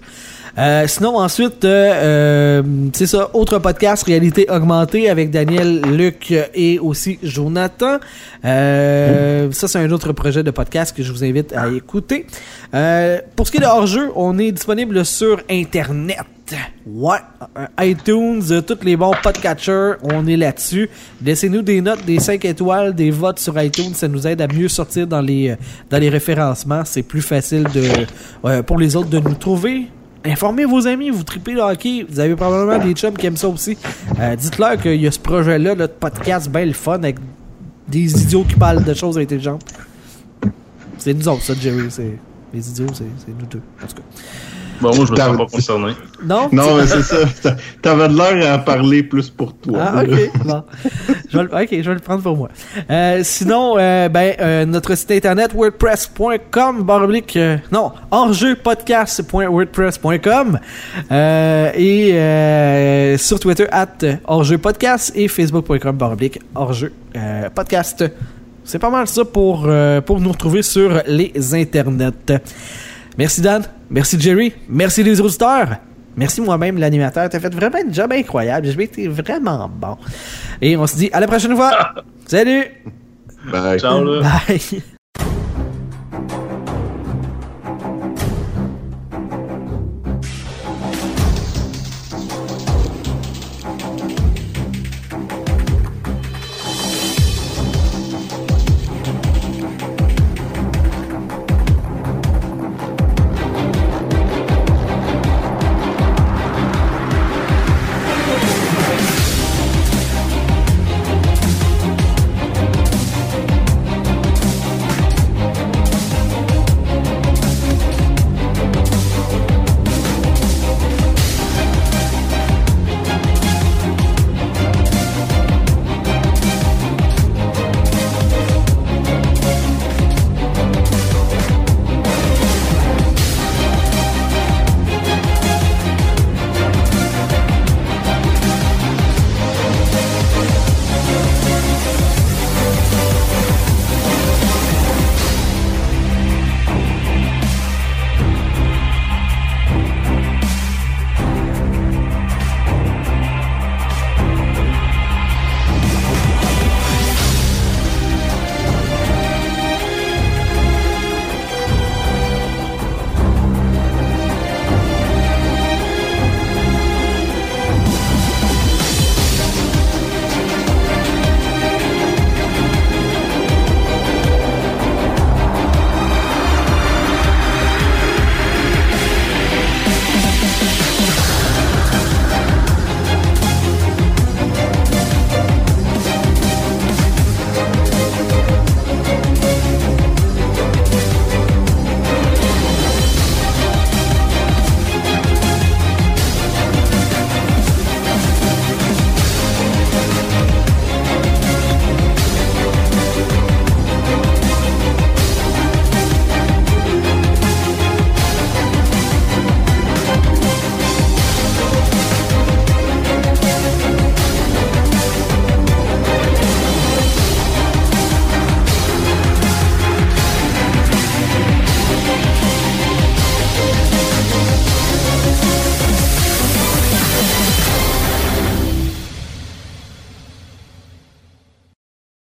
Euh, sinon, ensuite, euh, euh, c'est ça, autre podcast, réalité augmentée avec Daniel, Luc et aussi Jonathan. Euh, Ça, c'est un autre projet de podcast que je vous invite à écouter. Euh, pour ce qui est de hors-jeu, on est disponible sur Internet. Ouais, euh, iTunes, euh, tous les bons podcatchers, on est là-dessus. Laissez-nous des notes, des 5 étoiles, des votes sur iTunes, ça nous aide à mieux sortir dans les, euh, dans les référencements. C'est plus facile de, pour les autres de nous trouver informez vos amis, vous tripez le hockey, vous avez probablement des chums qui aiment ça aussi. Dites-leur qu'il y a ce projet-là, notre podcast bien le fun avec des idiots qui parlent de choses intelligentes. C'est nous autres, ça, Jerry. Les idiots, c'est nous deux. En tout cas. Bon, moi, je me sens pas concerné. Non? Non, mais c'est ça. T'a- T'avais de l'air à parler plus pour toi. Ah, ok. Bon. Je vais le, ok, je vais le prendre pour moi. Euh, sinon, euh, ben, euh, notre site internet wordpress.com, barre oblique, euh, non, enjeu-podcast.wordpress.com euh, et euh, sur Twitter, at enjeu-podcast et facebook.com, barre oblique, enjeu euh, podcast. C'est pas mal ça pour, euh, pour nous retrouver sur les internets. Merci Dan, merci Jerry, merci les auditeurs. Merci moi-même, l'animateur. T'as fait vraiment un job incroyable. J'ai été vraiment bon. Et on se dit à la prochaine fois. Salut! Bye. Ciao, là. Bye!